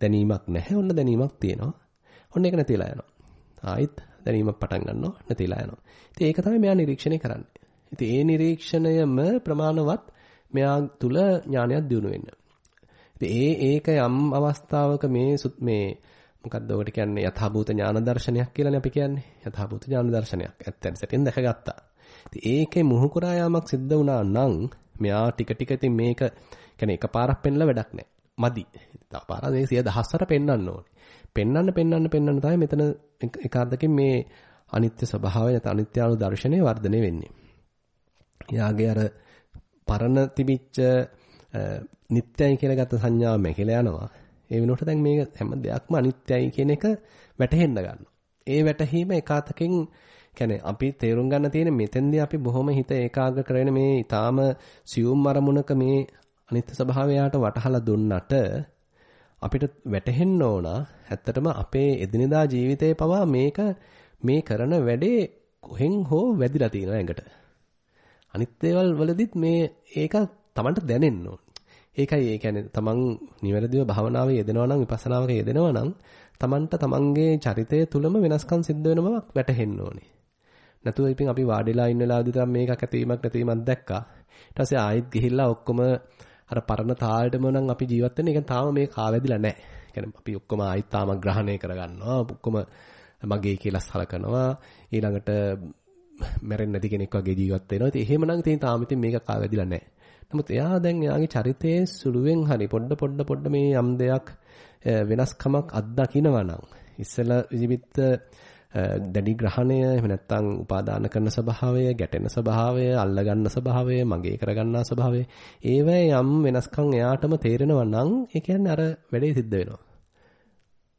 දැනීමක් නැහැ. ඔන්න දැනීමක් තියෙනවා. ඔන්න ඒක නැතිලා යනවා. ආයිත් දැනීමක් පටන් ගන්නවා නැතිලා යනවා. ඉතින් ඒක තමයි මෙයා නිරීක්ෂණය කරන්නේ. ඉතින් ඒ නිරීක්ෂණයම ප්‍රමාණවත් මෙයා තුල ඥානයක් දිනු වෙන්න. ඉතින් ඒ ඒක යම් අවස්ථාවක මේ මේ මොකක්ද ඔකට කියන්නේ යථාභූත ඥාන දර්ශනයක් කියලානේ අපි කියන්නේ. යථාභූත ඥාන දර්ශනයක්. ඇත්තට සැටින් දැකගත්තා. ඉතින් ඒකේ මුහු කුරා යාමක් සිද්ධ වුණා නම් මෙයා ටික ටික ඉතින් මේක කියන්නේ එකපාරක් පෙන්නලා වැඩක් නැහැ. මදි. තව පාරක් මේ සිය දහස්වර පෙන්වන්න ඕනේ. පෙන්වන්න පෙන්වන්න පෙන්වන්න තමයි මෙතන එකාර්ධකින් මේ අනිත්‍ය ස්වභාවය නැත්නම් අනිත්‍යානු දර්ශනය වර්ධනය වෙන්නේ. යාගේ අර පරණ තිබිච්ච නිට්ටයයි කියලා ගත්ත සංඥාව මැකිලා යනවා. ඒ වෙනකොට දැන් මේක හැම දෙයක්ම අනිත්‍යයි කියන එක වැටහෙන්න ගන්නවා. ඒ වැටහීම එකාතකින් කියන්නේ අපි තේරුම් ගන්න තියෙන මෙතෙන්දී අපි බොහොම හිත ඒකාග්‍ර කරගෙන මේ ඊටාම සියුම් අරමුණක මේ අනිත්‍ය ස්වභාවයට වටහලා දුන්නට අපිට වැටහෙන්න ඕන ඇත්තටම අපේ එදිනෙදා ජීවිතේ පවා මේක මේ කරන වැඩේ කොහෙන් හෝ වැදිලා තියෙනවා ඇඟට. අනිත් දේවල් වලදීත් මේ ඒක Tamanට දැනෙන්න ඕන. ඒකයි ඒ කියන්නේ තමන් නිවැරදිව භාවනාවේ යෙදෙනවා නම් විපස්සනාවක යෙදෙනවා නම් තමන්ට තමන්ගේ චරිතය තුලම වෙනස්කම් සිද්ධ වෙන බවක් වැටහෙන්න ඕනේ. නැතුව ඉතින් අපි වාඩිලා ඉන්න වෙලාවදී තමයි මේකක් ඇතිවීමක් නැතිවීමක් දැක්කා. ඊට පස්සේ ආයෙත් ගිහිල්ලා ඔක්කොම අර පරණ තාලෙටම නම් අපි ජීවත් වෙන්නේ. ඒක තාම මේ කාවැදිලා නැහැ. කියන්නේ අපි ඔක්කොම ආයෙත් තාම ග්‍රහණය කරගන්නවා. ඔක්කොම මගේ කියලා සලකනවා. ඊළඟට මැරෙන්නේ නැති කෙනෙක් වගේ ජීවත් වෙනවා. ඉතින් එහෙමනම් ඉතින් තාම ඉතින් මේක කාවැදිලා නැහැ. නමුත් එයා දැන් එයාගේ චරිතයේ සුළුවෙන් හරි පොඩ පොඩ පොඩ මේ යම් දෙයක් වෙනස්කමක් අත්දකින්නවා නම් ඉස්සෙල්ලා විවිධ දැඩි ග්‍රහණය එහෙම නැත්නම් උපාදාන කරන ස්වභාවය, ගැටෙන ස්වභාවය, අල්ලගන්න ස්වභාවය, මගේ කරගන්නා ස්වභාවය ඒවැ යම් වෙනස්කම් එයාටම තේරෙනවා නම් ඒ කියන්නේ අර වැඩේ සිද්ධ වෙනවා.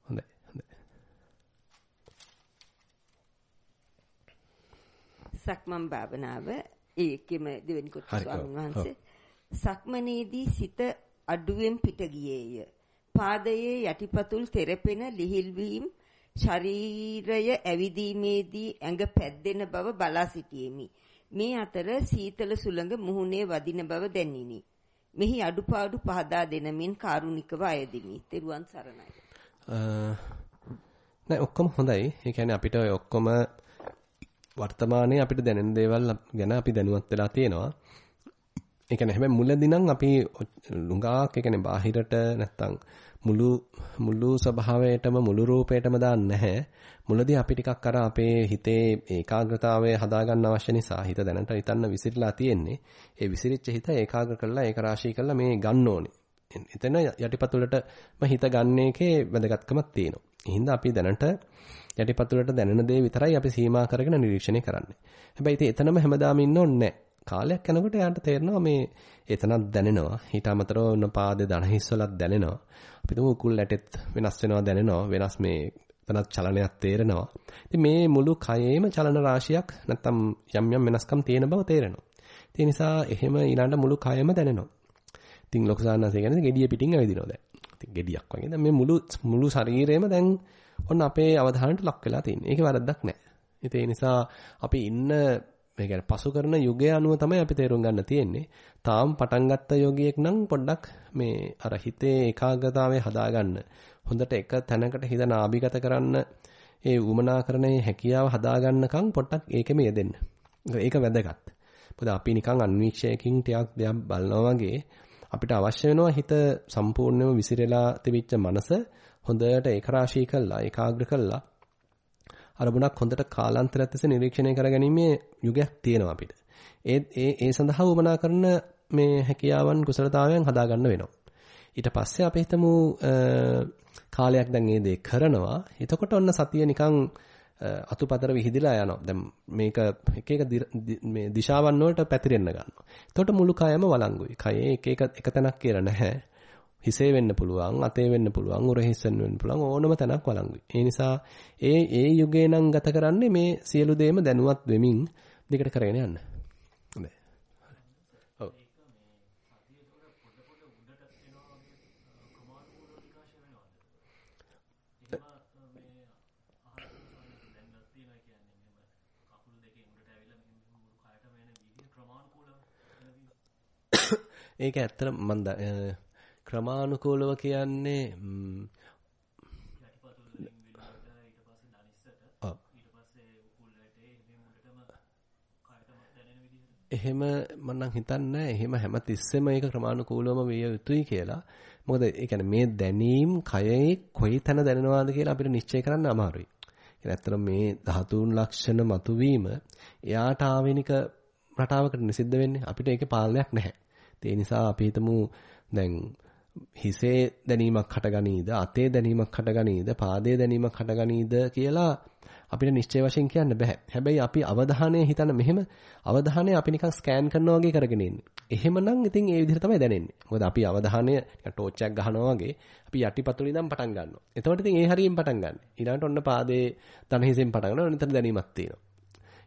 හොඳයි. හොඳයි. සක්මන් භාවනාව ඒකෙම දෙවෙනි කොට ස්වාමීන් වහන්සේ සක්මනේදී සිත අඩුවෙන් පිට ගියේය. පාදයේ යටිපතුල් තෙරපෙන ලිහිල් වීම ශරීරය ඇවිදීමේදී ඇඟ පැද්දෙන බව බලා සිටියෙමි. මේ අතර සීතල සුළඟ මුහුණේ වදින බව දැනිනි. මෙහි අඩුපාඩු පහදා දෙනමින් කාරුණිකව අයදිමි. තෙරුවන් සරණයි. නෑ ඔක්කොම හොඳයි. ඒ කියන්නේ අපිට ඔය ඔක්කොම වර්තමානයේ අපිට දැනෙන දේවල් ගැන අපි දැනුවත් වෙලා තියෙනවා. ඒ කියන්නේ හැබැයි මුලදී නම් අපි ලුඟාක් ඒ කියන්නේ බාහිරට නැත්තම් මුළු මුළු ස්වභාවයටම මුළු රූපයටම දාන්නේ නැහැ. මුලදී අපි ටිකක් අර අපේ හිතේ ඒකාග්‍රතාවය හදාගන්න අවශ්‍ය නිසා හිත දැනට හිතන්න විසිරලා තියෙන්නේ. ඒ විසිරිච්ච හිත ඒකාග්‍ර කරලා ඒක රාශී කරලා මේ ගන්න ඕනේ. එතන යටිපතුලටම හිත ගන්න එකේ වැදගත්කමක් තියෙනවා. එහෙනම් අපි දැනට යටිපතුලට දැනෙන දේ විතරයි අපි සීමා කරගෙන නිරීක්ෂණය කරන්නේ. හැබැයි ඉතින් එතනම හැමදාම ඉන්න ඕනේ නැහැ. කාලයක් යනකොට යාට තේරෙනවා මේ එතනක් දැනෙනවා. ඊට අමතරව උන පාදේ දණ හිස්වලක් දැනෙනවා. අපි තුමු උකුල් ඇටෙත් වෙනස් වෙනවා දැනෙනවා. වෙනස් මේ එතනක් චලනයක් තේරෙනවා. ඉතින් මේ මුළු කයේම චලන රාශියක් නැත්තම් යම් යම් වෙනස්කම් තියෙන බව තේරෙනවා. ඒ නිසා එහෙම ඊළඟ මුළු කයම දැනෙනවා. ඉතින් ලොකු සාන්නසේ කියන්නේ gediya පිටින් ඇවිදිනවා දැන්. ඉතින් gediyak වගේ දැන් මේ මුළු මුළු ශරීරයම දැන් ඔන්න අපේ අවධානයට ලක් වෙලා තියෙන්නේ. ඒකේ වරද්දක් නැහැ. ඒ නිසා අපි ඉන්න මේ කියන්නේ පසු කරන යුගය අනුව තමයි අපි තේරුම් ගන්න තියෙන්නේ. තාම පටන් ගත්ත යෝගියෙක් නම් පොඩ්ඩක් මේ අර හිතේ ඒකාග්‍රතාවය හදාගන්න. හොඳට එක තැනකට හිත නාභිගත කරන්න ඒ උමනා කරන්නේ හැකියාව හදාගන්නකම් පොඩ්ඩක් ඒකෙම යෙදෙන්න. ඒක වැදගත්. මොකද අපි නිකන් අන්වීක්ෂයකින් ටිකක් දෙයක් බලනවා වගේ අපිට අවශ්‍ය වෙනවා හිත සම්පූර්ණයෙන්ම විසිරලා තිබිච්ච මනස හොඳට ඒකරාශී කළා ඒකාග්‍ර කළා අරමුණක් හොඳට කාලාන්තරයක් තිස්සේ නිරීක්ෂණය කරගැනීමේ යුගයක් තියෙනවා අපිට. ඒ ඒ ඒ සඳහා වමනා කරන මේ හැකියාවන් කුසලතාවයන් හදාගන්න වෙනවා. ඊට පස්සේ අපි හිතමු කාලයක් දැන් මේ දේ කරනවා. එතකොට ඔන්න සතිය නිකන් අතුපතර විහිදිලා යනවා. දැන් මේක එක එක මේ දිශාවන් වලට පැතිරෙන්න ගන්නවා. එතකොට මුළු කයම වළංගුයි. කයේ එක එක එක තැනක් කියලා නැහැ. හිසේ වෙන්න පුළුවන්, අතේ වෙන්න පුළුවන්, උරහිස්සෙන් වෙන්න පුළුවන් ඕනම තැනක් වළංගුයි. ඒ නිසා ඒ ඒ යුගේ නම් ගත කරන්නේ මේ සියලු දේම දැනුවත් වෙමින් දිගට කරගෙන යන්න. හොඳයි. ඔව්. ඒක ඇත්තට මම ක්‍රමානුකූලව කියන්නේ එහෙම මම නම් හිතන්නේ එහෙම හැමතිස්සෙම ඒක ක්‍රමානුකූලවම විය යුතුයි කියලා. මොකද ඒ කියන්නේ මේ දැනීම් කයේ කොයි තැන දැනෙනවාද කියලා අපිට නිශ්චය කරන්න අමාරුයි. ඒ ඇත්තටම මේ ධාතුන් ලක්ෂණ මතුවීම එයාට ආවෙනික රටාවකට නිසිද්ධ වෙන්නේ. අපිට ඒකේ පාලනයක් නැහැ. ඒ නිසා අපි හිතමු දැන් හිසේ දැනීමක් හටගනීද අතේ දැනීමක් හටගනීද පාදයේ දැනීමක් හටගනීද කියලා අපිට නිශ්චය වශයෙන් කියන්න බෑ. හැබැයි අපි අවධානය හිතන මෙහෙම අවධානය අපි නිකන් ස්කෑන් කරනවා වගේ කරගෙන ඉන්නේ. එහෙමනම් ඉතින් ඒ විදිහට තමයි දැනෙන්නේ. මොකද අපි අවධානය ටෝච් එකක් ගහනවා වගේ අපි යටිපතුල ඉඳන් පටන් ගන්නවා. එතකොට ඉතින් ඒ හරියෙන් පටන් ගන්න. ඊළඟට ඔන්න පාදයේ තන හිසෙන් පටන් ගන්නවා. එතන දැනීමක් තියෙනවා.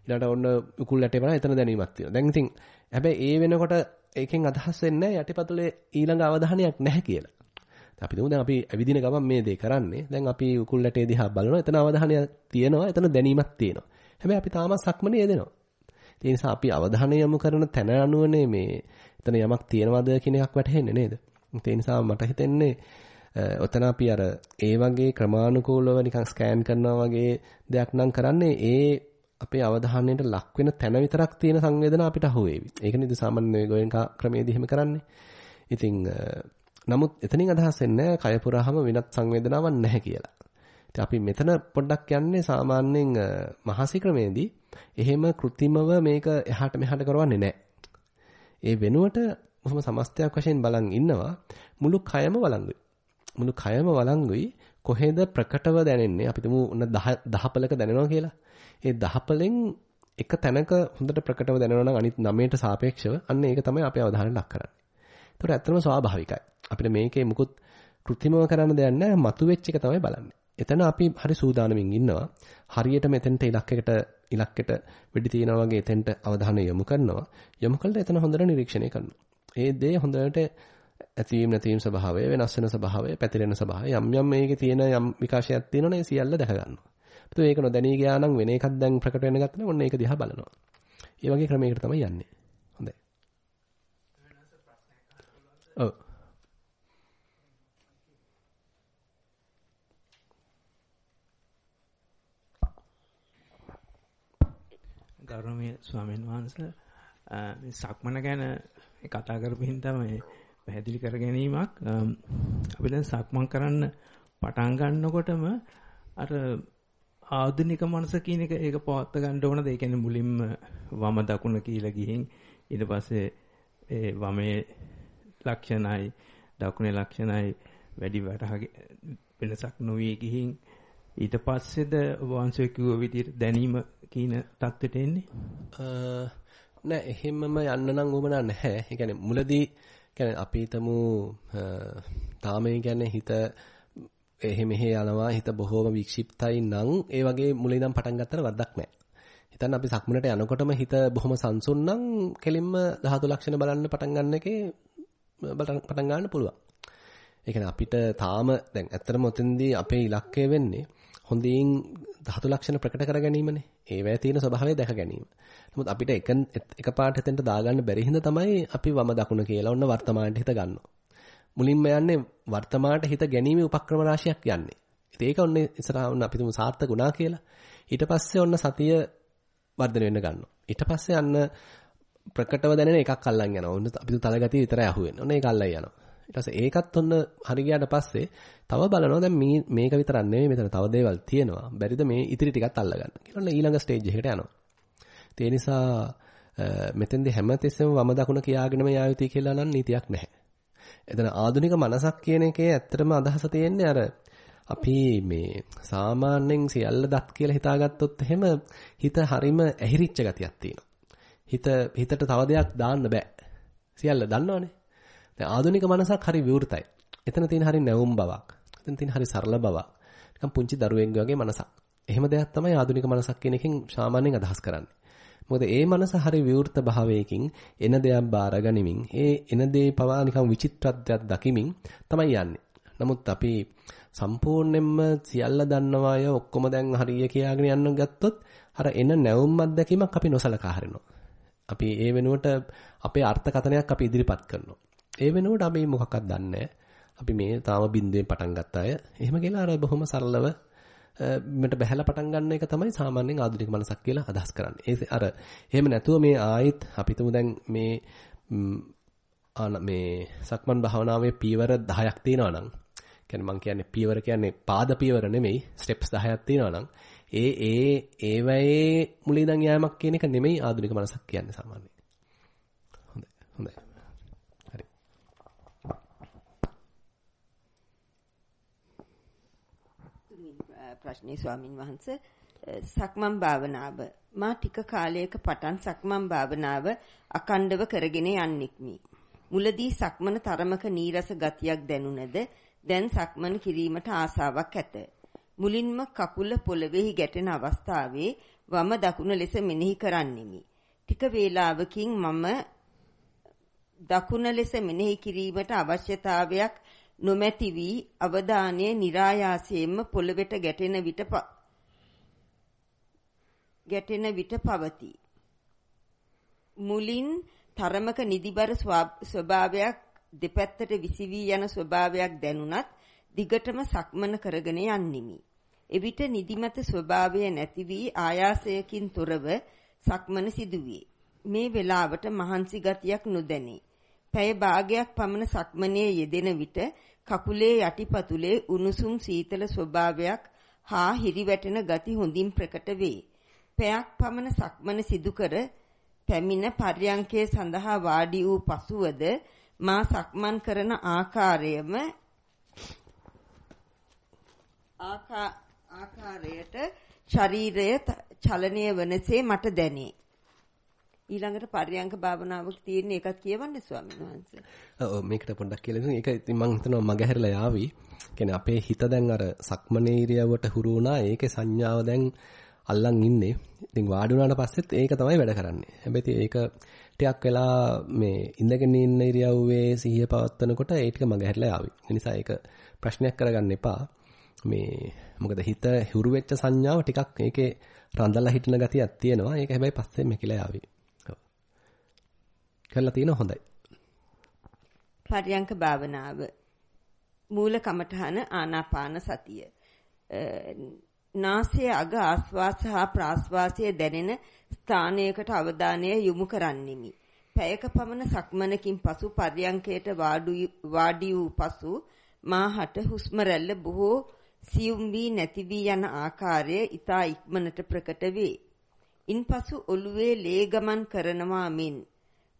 ඊළඟට ඔන්න උකුල් ඇටේ බලන එතන දැනීමක් තියෙනවා. දැන් ඉතින් හැබැයි ඒ වෙනකොට ඒකෙන් අදහස් වෙන්නේ යටිපතුලේ ඊළඟ අවධානයක් නැහැ කියලා. අපි දුමු දැන් අපි ඇවිදින ගමන් මේ දේ කරන්නේ. දැන් අපි උකුල් ඇටේ දිහා බලනවා. එතන අවධානය තියෙනවා. එතන දැනීමක් තියෙනවා. හැබැයි අපි තාම සක්මනේ යෙදෙනවා. ඒ නිසා අපි අවධානය යොමු කරන තැන අනුවනේ මේ එතන යමක් තියෙනවද කියන එකක් වැටහෙන්නේ නේද? ඒ නිසා මට හිතෙන්නේ ඔතන අපි අර ඒ වගේ ක්‍රමානුකූලව නිකන් ස්කෑන් කරනවා වගේ දෙයක් නම් කරන්නේ ඒ අපේ අවධානයට ලක් වෙන තැන විතරක් තියෙන සංවේදනා අපිට අහුවේවි. ඒක නේද සාමාන්‍ය ගෝයන්කා ක්‍රමයේදී එහෙම කරන්නේ. ඉතින් නමුත් එතනින් අදහස් වෙන්නේ කය පුරාම වෙනත් සංවේදනාවක් නැහැ කියලා. ඉතින් අපි මෙතන පොඩ්ඩක් යන්නේ සාමාන්‍යයෙන් මහසි ක්‍රමේදී එහෙම કૃතිමව මේක එහාට මෙහාට කරවන්නේ නැහැ. ඒ වෙනුවට මොහොම සමස්තයක් වශයෙන් බලන් ඉන්නවා මුළු කයම වළංගුයි. මුළු කයම වළංගුයි කොහෙද ප්‍රකටව දැනෙන්නේ අපි තුමු ඔන්න දහපලක දැනෙනවා කියලා. ඒ දහපලෙන් එක තැනක හොඳට ප්‍රකටව දැනෙනවා නම් අනිත් 9ට සාපේක්ෂව අන්න ඒක තමයි අපේ අවධානය ලක් කරන්නේ. ඒතර ඇත්තම ස්වාභාවිකයි. අපිට මේකේ මුකුත් કૃත්‍රිමව කරන්න දෙයක් නැහැ. මතුවෙච්ච එක තමයි බලන්නේ. එතන අපි හරි සූදානමින් ඉන්නවා. හරියට මෙතෙන්ට ඉලක්කයකට ඉලක්කයට වෙඩි තියනවා වගේ එතෙන්ට අවධානය යොමු කරනවා. යොමු කළා එතන හොඳට නිරීක්ෂණය කරනවා. ඒ දේ හොඳට ඇතිවීම නැතිවීම ස්වභාවය වෙනස් වෙන ස්වභාවය පැතිරෙන ස්වභාවය යම් යම් මේකේ තියෙන යම් විකාශයක් තියෙනවනේ ඒ සියල්ල දැක ගන්නවා. ඒත් ඒක නොදැනී ගියා නම් වෙන එකක් දැන් ප්‍රකට වෙන්න ගත්තා නම් ඔන්න ඒක දිහා බලනවා. ඒ වගේ ක්‍රමයකට තමයි යන්නේ. හොඳයි. ඔව්. ගෞරවනීය ස්වාමීන් වහන්සේ මේ සක්මන ගැන කතා කරපු හින්දා මේ පැහැදිලි කර ගැනීමක් අපි දැන් සක්මන් කරන්න පටන් ගන්නකොටම අර ආධුනික මනස කියන එක ඒක පවත් ගන්න ඕනද ඒ කියන්නේ මුලින්ම වම දකුණ කියලා ගිහින් ඊට පස්සේ ඒ වමේ ලක්ෂණයි දකුණේ ලක්ෂණයි වැඩි වටහා වෙනසක් නොවී ගිහින් ඊට පස්සේද වංශය කිව්ව විදිහට දැනීම කියන தත්වෙට එන්නේ නෑ එහෙමම යන්න නම් උවමනා නැහැ. ඒ කියන්නේ මුලදී කියන්නේ අපි හිතමු තාම කියන්නේ හිත එහෙ මෙහෙ යනවා හිත බොහෝම වික්ෂිප්තයි නම් ඒ වගේ මුලින් ඉඳන් පටන් ගත්තට වරදක් නැහැ. හිතන්න අපි සක්මනට යනකොටම හිත බොහොම සංසුන් නම් කෙලින්ම ධාතු ලක්ෂණ බලන්න පටන් ගන්න එකේ පටන් ගන්න පුළුවන්. ඒ කියන්නේ අපිට තාම දැන් ඇත්තටම ඔතෙන්දී අපේ ඉලක්කය වෙන්නේ හොඳින් ධාතු ලක්ෂණ ප්‍රකට කර ගැනීමනේ. ඒවැය තියෙන ස්වභාවය දැක ගැනීම. නමුත් අපිට එක එකපාරට එතෙන්ට දාගන්න බැරි හින්දා තමයි අපි වම දකුණ කියලා ඔන්න වර්තමානට හිත ගන්නවා. මුලින්ම යන්නේ වර්තමානට හිත ගැනීමේ උපක්‍රම රාශියක් යන්නේ. ඉතින් ඒක ඔන්න ඉස්සරහා ඔන්න අපි තුමු සාර්ථක වුණා කියලා. ඊට පස්සේ ඔන්න සතිය වර්ධනය වෙන්න ගන්නවා. ඊට පස්සේ අන්න ප්‍රකටව දැනෙන එකක් අල්ලන් යනවා. ඔන්න අපි තුමු තලගතිය විතරයි අහුවෙන්නේ. ඔන්න ඒක අල්ලන් යනවා. ඊට පස්සේ ඒකත් ඔන්න හරි ගියාට පස්සේ තව බලනවා දැන් මේක විතරක් නෙමෙයි මෙතන තව දේවල් තියෙනවා. බැරිද මේ ඉතිරි ටිකත් අල්ලගන්න. කියලා ඊළඟ ස්ටේජ් එකට යනවා. ඒ නිසා මෙතෙන්දී හැමතිස්සෙම වම දකුණ කියාගෙනම යා යුතුයි කියලා නම් නීතියක් නැහැ. එතන ආධුනික මනසක් කියන එකේ ඇත්තටම අදහස තියෙන්නේ අර අපි මේ සාමාන්‍යයෙන් සියල්ල දත් කියලා හිතාගත්තොත් එහෙම හිත හරීම ඇහිරිච්ච ගතියක් තියෙනවා. හිත හිතට තව දෙයක් දාන්න බෑ. සියල්ල දන්නවනේ. දැන් ආධුනික මනසක් හරි විවෘතයි. එතන තියෙන හරි නැවුම් බවක්. එතන තියෙන හරි සරල බවක්. නිකන් පුංචි දරුවෙක්ගේ වගේ මනසක්. එහෙම දෙයක් තමයි ආධුනික මනසක් කියන එකෙන් සාමාන්‍යයෙන් අදහස් කරන්නේ. මොකද ඒ මනස හරි විවෘත භාවයකින් එන දෙයක් බාර ගනිමින් ඒ එන දේ පවා නිකන් විචිත්‍රත්වයක් දකිමින් තමයි යන්නේ. නමුත් අපි සම්පූර්ණයෙන්ම සියල්ල දන්නවා අය ඔක්කොම දැන් හරිය කියාගෙන යන්න ගත්තොත් අර එන නැවුම් අත්දැකීමක් අපි නොසලකා හරිනවා. අපි ඒ වෙනුවට අපේ අර්ථකථනයක් අපි ඉදිරිපත් කරනවා. ඒ වෙනුවට අපි මොකක්වත් දන්නේ අපි මේ තාම බින්දුවෙන් පටන් ගත්ත අය. එහෙම කියලා අර බොහොම සරලව මෙට බහැලා පටන් ගන්න එක තමයි සාමාන්‍යයෙන් ආධුනික මනසක් කියලා අදහස් කරන්නේ. ඒ අර එහෙම නැතුව මේ ආයිත් අපි තුමු දැන් මේ මේ සක්මන් භාවනාවේ පීවර 10ක් තියෙනවා නම් කියන්නේ මම කියන්නේ පියවර කියන්නේ පාද පියවර නෙමෙයි ස්ටෙප්ස් 10ක් තියෙනවා නම් ඒ ඒ ඒවයේ මුලින් ඉඳන් යෑමක් කියන එක නෙමෙයි ආධුනික මනසක් කියන්නේ සාමාන්‍යයෙන්. හොඳයි. හොඳයි. හරි. ප්‍රශ්නේ ස්වාමින් වහන්සේ සක්මන් භාවනාව මා ටික කාලයක පටන් සක්මන් භාවනාව අකණ්ඩව කරගෙන යන්නෙක්මි. මුලදී සක්මන තරමක නීරස ගතියක් දැනුණද දැන් සක්මන් කිරීමට ආසාවක් ඇත. මුලින්ම කකුල පොළවේහි ගැටෙන අවස්ථාවේ වම දකුණ ලෙස මෙනෙහි කරන්නෙමි. ටික වේලාවකින් මම දකුණ ලෙස මෙනෙහි කිරීමට අවශ්‍යතාවයක් නොමැති වී අවධානය નિરાයාසයෙන්ම පොළවට ගැටෙන විට ගැටෙන විට පවතී. මුලින් තරමක නිදිබර ස්වභාවයක් දෙපැත්තට විසිවී යන ස්වභාවයක් දැනුණත් දිගටම සක්මන කරගෙන යන්නිමි. එවිට නිදිමත ස්වභාවය නැති වී ආයාසයකින් තොරව සක්මන සිදුවේ. මේ වෙලාවට මහන්සි ගතියක් නොදැනේ. පැය භාගයක් පමණ සක්මනේ යෙදෙන විට කකුලේ යටිපතුලේ උණුසුම් සීතල ස්වභාවයක් හා හිරිවැටෙන ගති හොඳින් ප්‍රකට වේ. පැයක් පමණ සක්මන සිදු කර පැමිණ පර්යංකයේ සඳහා වාඩි වූ පසුවද මා සක්මන් කරන ආකාරයම ආකාරයට ශරීරය චලනය වනසේ මට දැනේ. ඊළඟට පරියංක භාවනාවක් තියෙන එකක් කියවන්න ස්වාමීන් වහන්සේ. ඔව් මේකට පොඩ්ඩක් කියලා දෙන්න. ඒක ඉතින් මම හිතනවා මගහැරලා යාවි. කියන්නේ අපේ හිත දැන් අර සක්මනේ ඉරියව්වට හුරු වුණා. ඒකේ සංඥාව දැන් අල්ලන් ඉන්නේ. ඉතින් වාඩි වුණාට පස්සෙත් ඒක තමයි වැඩ කරන්නේ. හැබැයි ඒක ටිකක් වෙලා මේ ඉඳගෙන ඉන්න ඉරියව්වේ සිහිය පවත්වනකොට ඒ ටික මගහැරලා යාවි. ඒ නිසා ඒක ප්‍රශ්නයක් කරගන්න එපා. මේ මොකද හිත හුරු වෙච්ච සංඥාව ටිකක් ඒකේ රඳලා හිටින ගතියක් තියෙනවා. ඒක හැබැයි පස්සේ මෙකිලා යාවි. ඔව්. කරලා තියෙන හොඳයි. පර්යංක භාවනාව මූල කමඨහන ආනාපාන සතිය. නාසයේ අග ආස්වාස හා ප්‍රාස්වාසයේ දැනෙන ස්ථානයකට අවධානය යොමු කරන්නෙමි. පැයක පමණ සක්මනකින් පසු පර්යංකයට වාඩි වූ පසු මාහට හුස්ම රැල්ල බොහෝ සියුම් වී නැති වී යන ආකාරය ඊතා ඉක්මනට ප්‍රකට වේ. ඉන්පසු ඔළුවේ ලේ ගමන් කරනවා මෙන්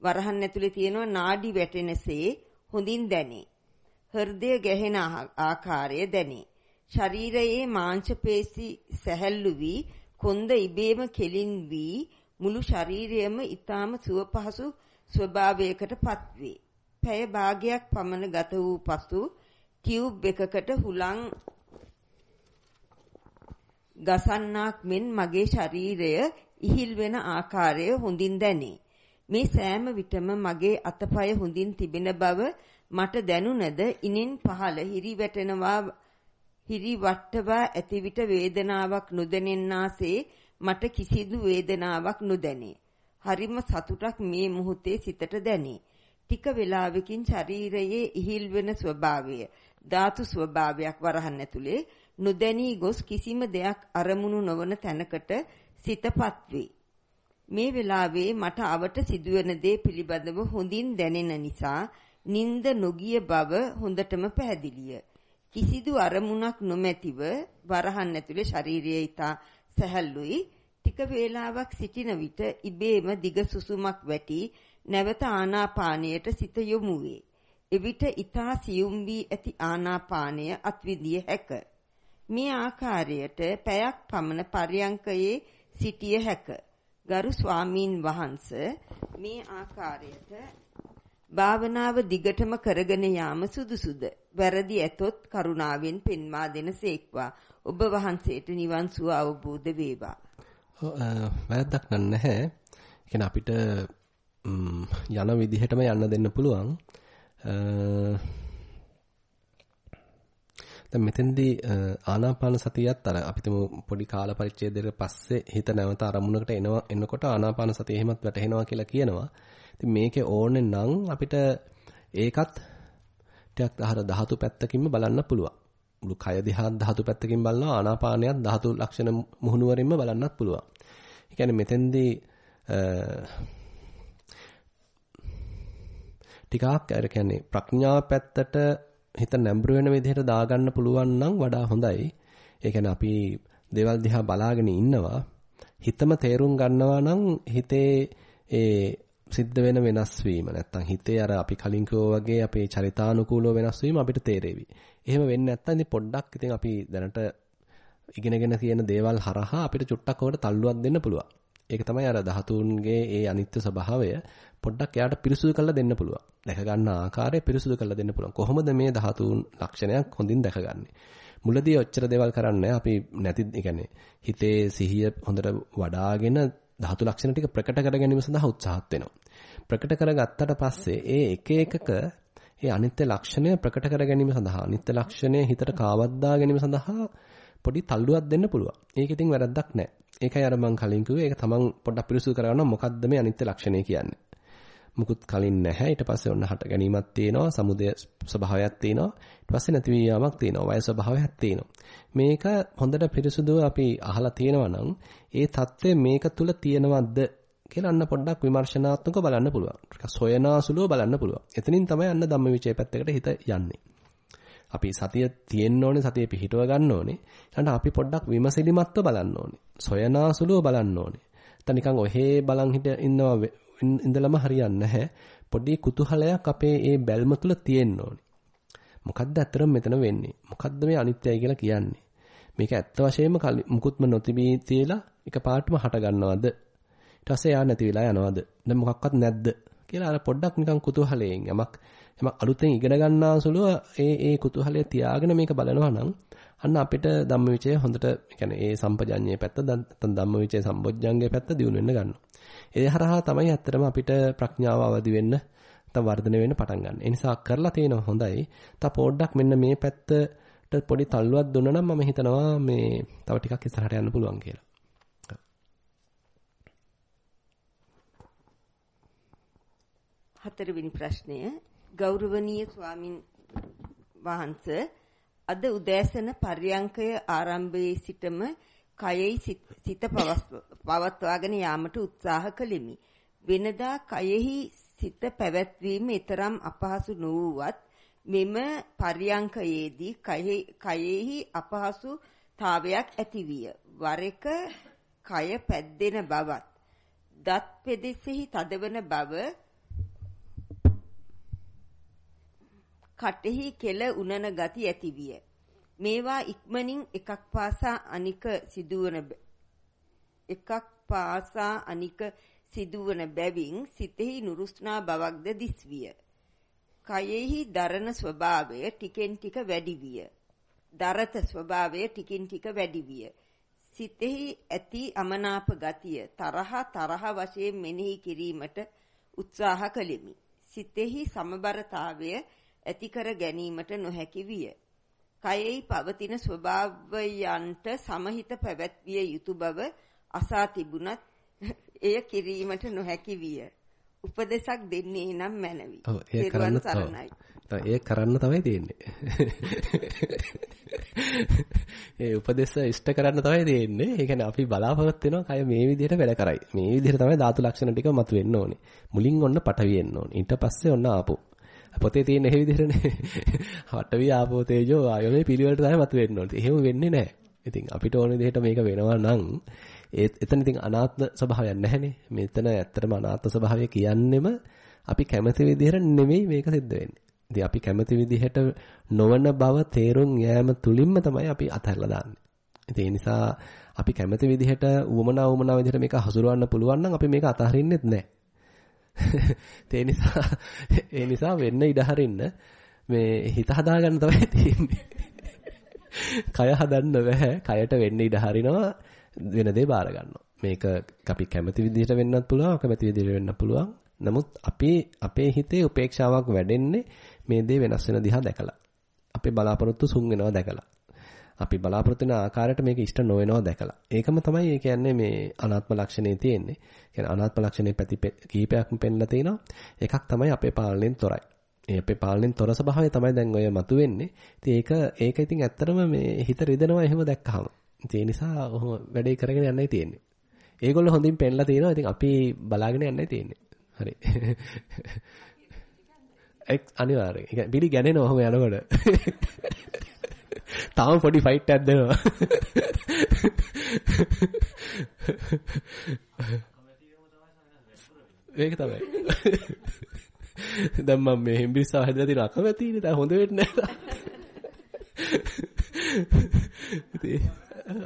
වරහන් ඇතුලේ තියෙන නාඩි වැටෙනසේ හොඳින් දැනේ. හෘදය ගැහෙන ආකාරය දැනේ. ශරීරයේ මාංශ පේශි සැහැල්ලු වී කොන්ද ඉබේම කෙලින් වී මුළු ශරීරයම ඊටාම සුවපහසු ස්වභාවයකටපත් වේ. පැය භාගයක් පමණ ගත වූ පසු ටියුබ් එකකට හුලං ගසන්නාක් මෙන් මගේ ශරීරය ඉහිල් වෙන ආකාරය හොඳින් දැනේ. මේ සෑම විටම මගේ අතපය හොඳින් තිබෙන බව මට දැනුණද ඉනෙන් පහළ හිරි වැටෙනවා හිරි වට්ටවා ඇති විට වේදනාවක් නොදැනෙන්නාසේ මට කිසිදු වේදනාවක් නොදැනේ. හරිම සතුටක් මේ මොහොතේ සිතට දැනේ. ටික වේලාවකින් ශරීරයේ ඉහිල් වෙන ස්වභාවය, ධාතු ස්වභාවයක් වරහන් ඇතුලේ නොදැනී ගොස් කිසිම දෙයක් අරමුණු නොවන තැනකට සිතපත් වේ. මේ වෙලාවේ මට අවට සිදුවෙන දේ පිළිබඳව හොඳින් දැනෙන නිසා නිନ୍ଦ නොගිය බව හොඳටම පැහැදිලිය. කිසිදු අරමුණක් නොමැතිව වරහන් ඇතුලේ ශරීරයේ ඊතා සැහැල්ලුයි ටික වේලාවක් සිටින විට ඉබේම දිග සුසුමක් වැටි නැවත ආනාපානයට සිත යොමු වේ. එවිට ඊතා සියුම් වී ඇති ආනාපානය අත්විඳිය හැක. මේ ආකාරයට පැයක් පමණ පරියංකයේ සිටිය හැක. ගරු ස්වාමීන් වහන්සේ මේ ආකාරයට භාවනාව දිගටම කරගෙන යාම සුදුසුද? වැරදි ඇතොත් කරුණාවෙන් පෙන්වා දෙනසේක්වා. ඔබ වහන්සේට නිවන් සුව අවබෝධ වේවා. වැරද්දක් නැහැ. කියන්නේ අපිට යන විදිහටම යන්න දෙන්න පුළුවන්. දැන් මෙතෙන්දී ආනාපාන සතියත් අර අපි තුමු පොඩි කාල පරිච්ඡේදයක පස්සේ හිත නැවත අරමුණකට එනවා එනකොට ආනාපාන සතිය එහෙමත් වැටහෙනවා කියලා කියනවා. ඉතින් මේකේ ඕනේ නම් අපිට ඒකත් ටිකක් අහර ධාතු පැත්තකින්ම බලන්න පුළුවන්. මුළු කය දිහා ධාතු පැත්තකින් බලනවා ආනාපානයත් ධාතු ලක්ෂණ මුහුණුවරින්ම බලන්නත් පුළුවන්. ඒ කියන්නේ මෙතෙන්දී ටිකක් අර කියන්නේ ප්‍රඥා පැත්තට හිත නැඹුරු වෙන විදිහට දාගන්න පුළුවන් නම් වඩා හොඳයි. ඒ කියන්නේ අපි දේවල් දිහා බලාගෙන ඉන්නවා. හිතම තේරුම් ගන්නවා නම් හිතේ ඒ සිද්ධ වෙන වෙනස් වීම නැත්තම් හිතේ අර අපි කලින් වගේ අපේ චරිතානුකූලව වෙනස් වීම අපිට තේරෙවි. එහෙම වෙන්නේ නැත්තම් ඉතින් පොඩ්ඩක් ඉතින් අපි දැනට ඉගෙනගෙන තියෙන දේවල් හරහා අපිට චුට්ටක් ඔකට තල්ලුවක් දෙන්න පුළුවන්. ඒක තමයි අර ධාතුන්ගේ ඒ අනිත්‍ය ස්වභාවය පොඩ්ඩක් එයාට පිරිසුදු කරලා දෙන්න පුළුවන්. දැක ගන්න ආකාරය පිරිසුදු කරලා දෙන්න පුළුවන්. කොහොමද මේ ධාතුන් ලක්ෂණයක් හොඳින් දැකගන්නේ? මුලදී ඔච්චර දේවල් කරන්නේ අපි නැති يعني හිතේ සිහිය හොඳට වඩාගෙන ධාතු ලක්ෂණ ටික ප්‍රකට කර ගැනීම සඳහා උත්සාහත් වෙනවා. ප්‍රකට කරගත්තට පස්සේ ඒ එක එකක ඒ අනිත්‍ය ලක්ෂණය ප්‍රකට කර ගැනීම සඳහා අනිත්‍ය ලක්ෂණය හිතට කාවද්දා ගැනීම සඳහා පොඩි තල්ලුවක් දෙන්න පුළුවන්. ඒක ඉතින් වැරද්දක් නැහැ. ඒකයි අර මං කලින් කිව්වේ ඒක තමන් පොඩ්ඩක් පිරිසුදු කරගන්න මොකද්ද මේ අනිත්‍ය ලක්ෂණය කියන්නේ. මුකුත් කලින් නැහැ. ඊට පස්සේ ඔන්න හට ගැනීමක් තියෙනවා, සමුදය ස්වභාවයක් තියෙනවා. ඊට පස්සේ නැති වීමක් තියෙනවා, වය ස්වභාවයක් තියෙනවා. මේක හොඳට පිරිසුදුව අපි අහලා තියෙනවා නම් ඒ தත්ත්වය මේක තුල තියෙනවද කියලා අන්න පොඩ්ඩක් විමර්ශනාත්මකව බලන්න පුළුවන්. ටිකක් සොයනාසුලුව බලන්න පුළුවන්. එතනින් තමයි අන්න ධම්මවිචේ පැත්තකට හිත යන්නේ. අපි සතිය තියෙන්න ඕනේ සතිය පිහිටව ගන්න ඕනේ. ඊළඟට අපි පොඩ්ඩක් විමසිලිමත්ව බලන්න ඕනේ. සොයනාසුලුව බලන්න ඕනේ. නැත්නම් නිකන් ඔහේ බලන් හිට ඉන්නවා ඉඳලම හරියන්නේ නැහැ. පොඩි කුතුහලයක් අපේ ඒ බැල්ම තුල තියෙන්න ඕනේ. මොකද්ද ඇත්තටම මෙතන වෙන්නේ? මොකද්ද මේ අනිත්‍යයි කියලා කියන්නේ? මේක ඇත්ත වශයෙන්ම මුකුත්ම නොතිබී තියලා එකපාරටම හට ගන්නවද? ඊට පස්සේ යා නැති වෙලා යනවද? දැන් මොකක්වත් නැද්ද? කියලා අර පොඩ්ඩක් නිකන් කුතුහලයෙන් යමක් එම අලුතෙන් ඉගෙන ගන්නා සුළුව ඒ ඒ කුතුහලය තියාගෙන මේක බලනවා නම් අන්න අපිට ධම්මවිචය හොඳට يعني ඒ සම්පජඤ්ඤයේ පැත්ත නැත්නම් ධම්මවිචය සම්බොජ්ජංගයේ පැත්ත දියුණු වෙන්න ගන්නවා. ඒ හරහා තමයි ඇත්තටම අපිට ප්‍රඥාව අවදි වෙන්න නැත්නම් වර්ධනය වෙන්න පටන් ගන්න. ඒ නිසා කරලා තියෙනවා හොඳයි. තා පොඩ්ඩක් මෙන්න මේ පැත්තට පොඩි තල්ලුවක් දුන්නා නම් මම හිතනවා මේ තව ටිකක් ඉස්සරහට යන්න පුළුවන් කියලා. හතරවෙනි ප්‍රශ්නය ගෞරවනීය ස්වාමින් වහන්සේ අද උදෑසන පර්යංකය ආරම්භයේ සිටම කයෙහි සිත පවත්වාගෙන යාමට උත්සාහ කළෙමි. වෙනදා කයෙහි සිත පැවැත්වීම ඊතරම් අපහසු නොවුවත් මෙම පර්යංකයේදී කයෙහි අපහසුතාවයක් ඇතිවිය. වර එක කය පැද්දෙන බවත් දත් පෙදෙසෙහි තදවන බව කටෙහි කෙල උනන ගති ඇතිවිය. මේවා ඉක්මනින් එකක් පාසා අනික සිදුවන එකක් පාසා අනික සිදුවන බැවින් සිතෙහි නුරුස්නා බවක්ද දිස්විය. කයෙහි දරන ස්වභාවය ටිකෙන් ටික වැඩි විය. දරත ස්වභාවය ටිකින් ටික වැඩි විය. සිතෙහි ඇති අමනාප ගතිය තරහ තරහ වශයෙන් මෙනෙහි කිරීමට උත්සාහ කළෙමි. සිතෙහි සමබරතාවය ඇති කර ගැනීමට නොහැකි විය. කයෙහි පවතින ස්වභාවයන්ට සමහිත පැවැත්විය යුතු බව අසා තිබුණත් එය කිරීමට නොහැකි විය. උපදේශක් දෙන්නේ නම් මැනවි. ඔව් ඒ කරන්න තමයි. ඒ කරන්න තමයි තියෙන්නේ. ඒ උපදේශ ඉෂ්ට කරන්න තමයි තියෙන්නේ. ඒ කියන්නේ අපි බලාපොරොත්තු වෙනවා කය මේ විදිහට වැඩ කරයි. මේ විදිහට තමයි ධාතු ලක්ෂණ ටික මතුවෙන්න ඕනේ. මුලින් ඔන්න පටවිය එන්න ඕනේ. ඊට පස්සේ ඔන්න ආපෝ. පොතේ තියෙන එහෙ විදිහටනේ. හටවි ආපෝ තේජෝ ආයෝ මේ පිළිවෙලට තමයි මතුවෙන්න ඕනේ. එහෙම වෙන්නේ නැහැ. ඉතින් අපිට ඕන විදිහට මේක වෙනවා නම් එතන ඉතින් අනාත්ම ස්වභාවයක් නැහැනේ. මෙතන ඇත්තටම අනාත්ම ස්වභාවය කියන්නෙම අපි කැමති විදිහට නෙමෙයි මේක සිද්ධ වෙන්නේ. ඉතින් අපි කැමති විදිහට නොවන බව තේරුම් යෑම තුලින්ම තමයි අපි අතහැරලා දාන්නේ. ඉතින් ඒ නිසා අපි කැමති විදිහට උවමනා උවමනා විදිහට මේක හසුරවන්න පුළුවන් නම් අපි මේක අතහරින්නෙත් නැහැ. ඒ නිසා ඒ නිසා වෙන්න ඉඩ හරින්න මේ හිත හදාගන්න තමයි තියෙන්නේ. කය හදන්න බෑ. කයට වෙන්න ඉඩ හරිනවා වෙන දේ බාර ගන්නවා. මේක අපි කැමති විදිහට වෙන්නත් පුළුවන්, කැමති විදිහට වෙන්නත් පුළුවන්. නමුත් අපි අපේ හිතේ උපේක්ෂාවක් වැඩෙන්නේ මේ දේ වෙනස් වෙන දිහා දැකලා. අපේ බලාපොරොත්තු සුන් වෙනවා දැකලා. අපි බලාපොරොත්තු වෙන ආකාරයට මේක ඉෂ්ට නොවෙනවා දැකලා. ඒකම තමයි ඒ කියන්නේ මේ අනාත්ම ලක්ෂණේ තියෙන්නේ. කියන්නේ අනාත්ම ලක්ෂණේ පැති කීපයක්ම පෙන්නලා තිනවා. එකක් තමයි අපේ පාලනයෙන් තොරයි. ඒ අපේ පාලනයෙන් තොර ස්වභාවය තමයි දැන් ඔය මතුවෙන්නේ. ඉතින් ඒක ඒක ඉතින් ඇත්තටම මේ හිත රිදෙනවා එහෙම දැක්කහම. ඒ නිසා ඔහොම වැඩේ කරගෙන යන්නයි තියෙන්නේ. ඒගොල්ලෝ හොඳින් පෙන්ලා තිනවා. ඉතින් අපි බලාගෙන යන්නයි තියෙන්නේ. හරි. එක් අනිවාර්යෙන්. ඒක පිළි ගැනෙනවා ඔහොම යනකොට. තාම පොඩි ෆයිට් එකක් දෙනවා. ඒක තමයි. දැන් මම මේ හෙම්බිරිස්සාව හැදලා තියෙන අකමැතිනේ. දැන් හොඳ වෙන්නේ නැහැ.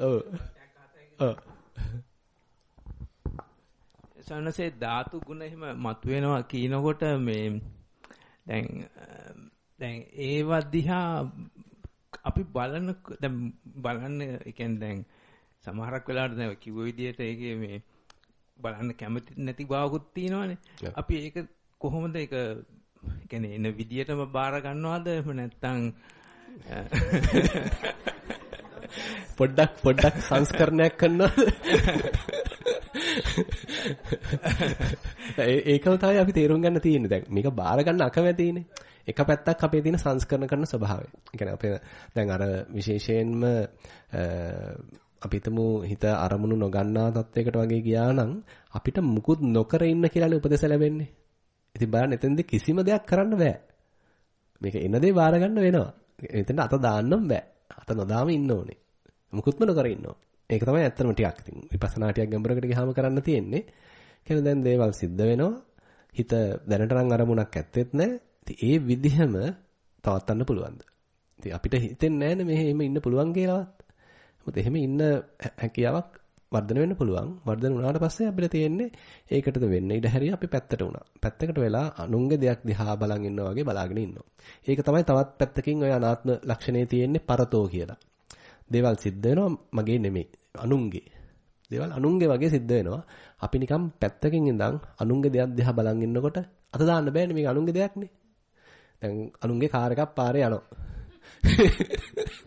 ඔව්. ඔව්. සනසේ ධාතු ගුණ එහෙම මතුවෙනවා කියනකොට මේ දැන් දැන් ඒවා දිහා අපි බලන දැන් බලන්න ඒ කියන්නේ දැන් සමහරක් වෙලාවට දැන් කිව්ව විදිහට ඒකේ මේ බලන්න කැමති නැති බවකුත් තියෙනවානේ. අපි ඒක කොහොමද ඒක කියන්නේ එන විදියටම බාර ගන්නවද එහෙම නැත්නම් පොඩ්ඩක් පොඩ්ඩක් සංස්කරණයක් කරනවද? ඒකම තමයි අපි තේරුම් ගන්න තියෙන්නේ. දැන් මේක බාර ගන්න අකමැතිනේ. එක පැත්තක් අපේ තියෙන සංස්කරණ කරන ස්වභාවය. ඒ කියන්නේ අපේ දැන් අර විශේෂයෙන්ම අපි හිතමු හිත අරමුණු නොගන්නා තත්වයකට වගේ ගියා නම් අපිට මුකුත් නොකර ඉන්න කියලානේ උපදෙස් ලැබෙන්නේ. ඉතින් බලන්න එතෙන්ද කිසිම දෙයක් කරන්න බෑ. මේක එන දේ බාර ගන්න වෙනවා. එතෙන්ට අත දාන්නම් බෑ. අත නොදාම ඉන්න ඕනේ. මුකුත්ම නොකර ඉන්න ඕනේ. ඒක තමයි ඇත්තම ටිකක් ඉතින් විපස්සනා ටිකක් ගැඹුරකට ගියාම කරන්න තියෙන්නේ. කියන්නේ දැන් දේවල් සිද්ධ වෙනවා. හිත දැනට නම් අරමුණක් ඇත්තෙත් නැහැ. ඉතින් ඒ විදිහම පවත්වන්න පුළුවන්ද? ඉතින් අපිට හිතෙන්නේ නැහැ මෙහෙම ඉන්න පුළුවන් කියලාවත්. මොකද එහෙම ඉන්න හැකියාවක් වර්ධනය වෙන්න පුළුවන්. වර්ධනය වුණාට පස්සේ අපිට තියෙන්නේ ඒකටද වෙන්න ඉඩ හැරිය අපි පැත්තට වුණා. පැත්තකට වෙලා අනුන්ගේ දෙයක් දිහා බලන් ඉන්නවා වගේ බලාගෙන ඉන්නවා. ඒක තමයි තවත් පැත්තකින් ඔය අනාත්ම ලක්ෂණේ තියෙන්නේ පරතෝ කියලා. දේවල් සිද්ධ වෙනවා මගේ නෙමෙයි. අනුන්ගේ. දේවල් අනුන්ගේ වගේ සිද්ධ වෙනවා. අපි නිකන් පැත්තකින් ඉඳන් අනුන්ගේ දෙයක් දිහා බලන් ඉන්නකොට අත දාන්න බෑනේ මේක අනුන්ගේ දෙයක්නේ. දැන් අනුන්ගේ කාර් එකක් පාරේ යනවා.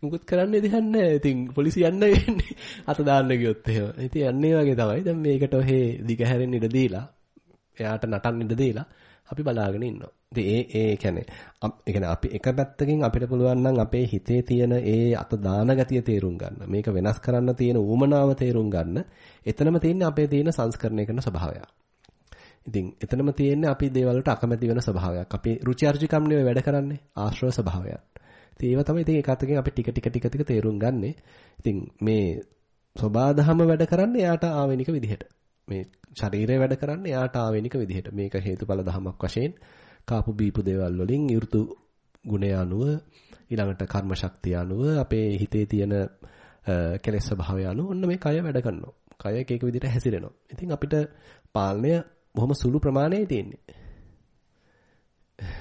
මුකුත් කරන්න දෙයක් නැහැ. ඉතින් පොලිසිය යන්න වෙන්නේ. අත දාන්න ගියොත් එහෙම. ඉතින් යන්නේ වගේ තමයි. දැන් මේකට ඔහේ දිගහැරෙන්න ඉඩ දීලා එයාට නටන්න ඉඩ දීලා අපි බලාගෙන ඉන්නවා. ඉතින් ඒ ඒ කියන්නේ ඒ කියන්නේ අපි එක පැත්තකින් අපිට පුළුවන් නම් අපේ හිතේ තියෙන ඒ අත දාන ගතිය තේරුම් ගන්න. මේක වෙනස් කරන්න තියෙන ඌමනාව තේරුම් ගන්න. එතනම තියෙන්නේ අපේ තියෙන සංස්කරණය කරන ස්වභාවය. ඉතින් එතනම තියෙන්නේ අපි දේවල් වලට අකමැති වෙන ස්වභාවයක්. අපි රුචි අරුචිකම් නෙවෙයි වැඩ කරන්නේ ආශ්‍රව ස්වභාවයක්. ඉතින් ඒව තමයි ඉතින් ඒකත් අපි ටික ටික ටික ටික තේරුම් ගන්නෙ. ඉතින් මේ සබාධම වැඩ කරන්නේ එයාට ආවෙනික විදිහට. මේ ශරීරය වැඩ කරන්නේ එයාට ආවෙනික විදිහට. මේක හේතුඵල ධමයක් වශයෙන් කාපු බීපු දේවල් වලින් ඍතු ගුණය අනුව ඊළඟට කර්ම ශක්තිය අනුව අපේ හිතේ තියෙන කෙලෙස් ස්වභාවය අනුව ඔන්න මේ කය වැඩ කරනවා. කය එක එක විදිහට හැසිරෙනවා. ඉතින් අපිට පාලනය බොහොම සුළු ප්‍රමාණයේ තියෙන්නේ.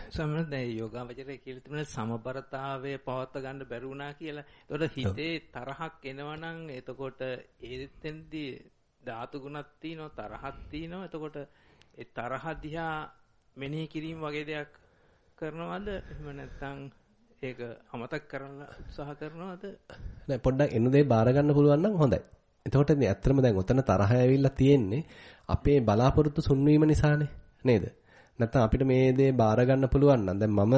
සමහර දැන් යෝගාවචරය කියලා තිබුණ සමබරතාවය පවත්වා ගන්න බැරි වුණා කියලා. ඒතකොට හිතේ තරහක් එනවනම් එතකොට ඒතෙන්දී ධාතු ගුණක් තියෙනවා තරහක් තියෙනවා. එතකොට ඒ තරහ දිහා මෙනෙහි කිරීම වගේ දෙයක් කරනවද? එහෙම නැත්නම් ඒක අමතක කරන්න උත්සාහ කරනවද? නෑ පොඩ්ඩක් එන දේ බාර ගන්න පුළුවන් නම් හොඳයි. එතකොට ඉතින් ඇත්තටම දැන් ඔතන තරහ ඇවිල්ලා තියෙන්නේ අපේ බලාපොරොත්තු සුන්වීම නිසානේ නේද? නැත්නම් අපිට මේ දේ බාර ගන්න පුළුවන් නම් දැන් මම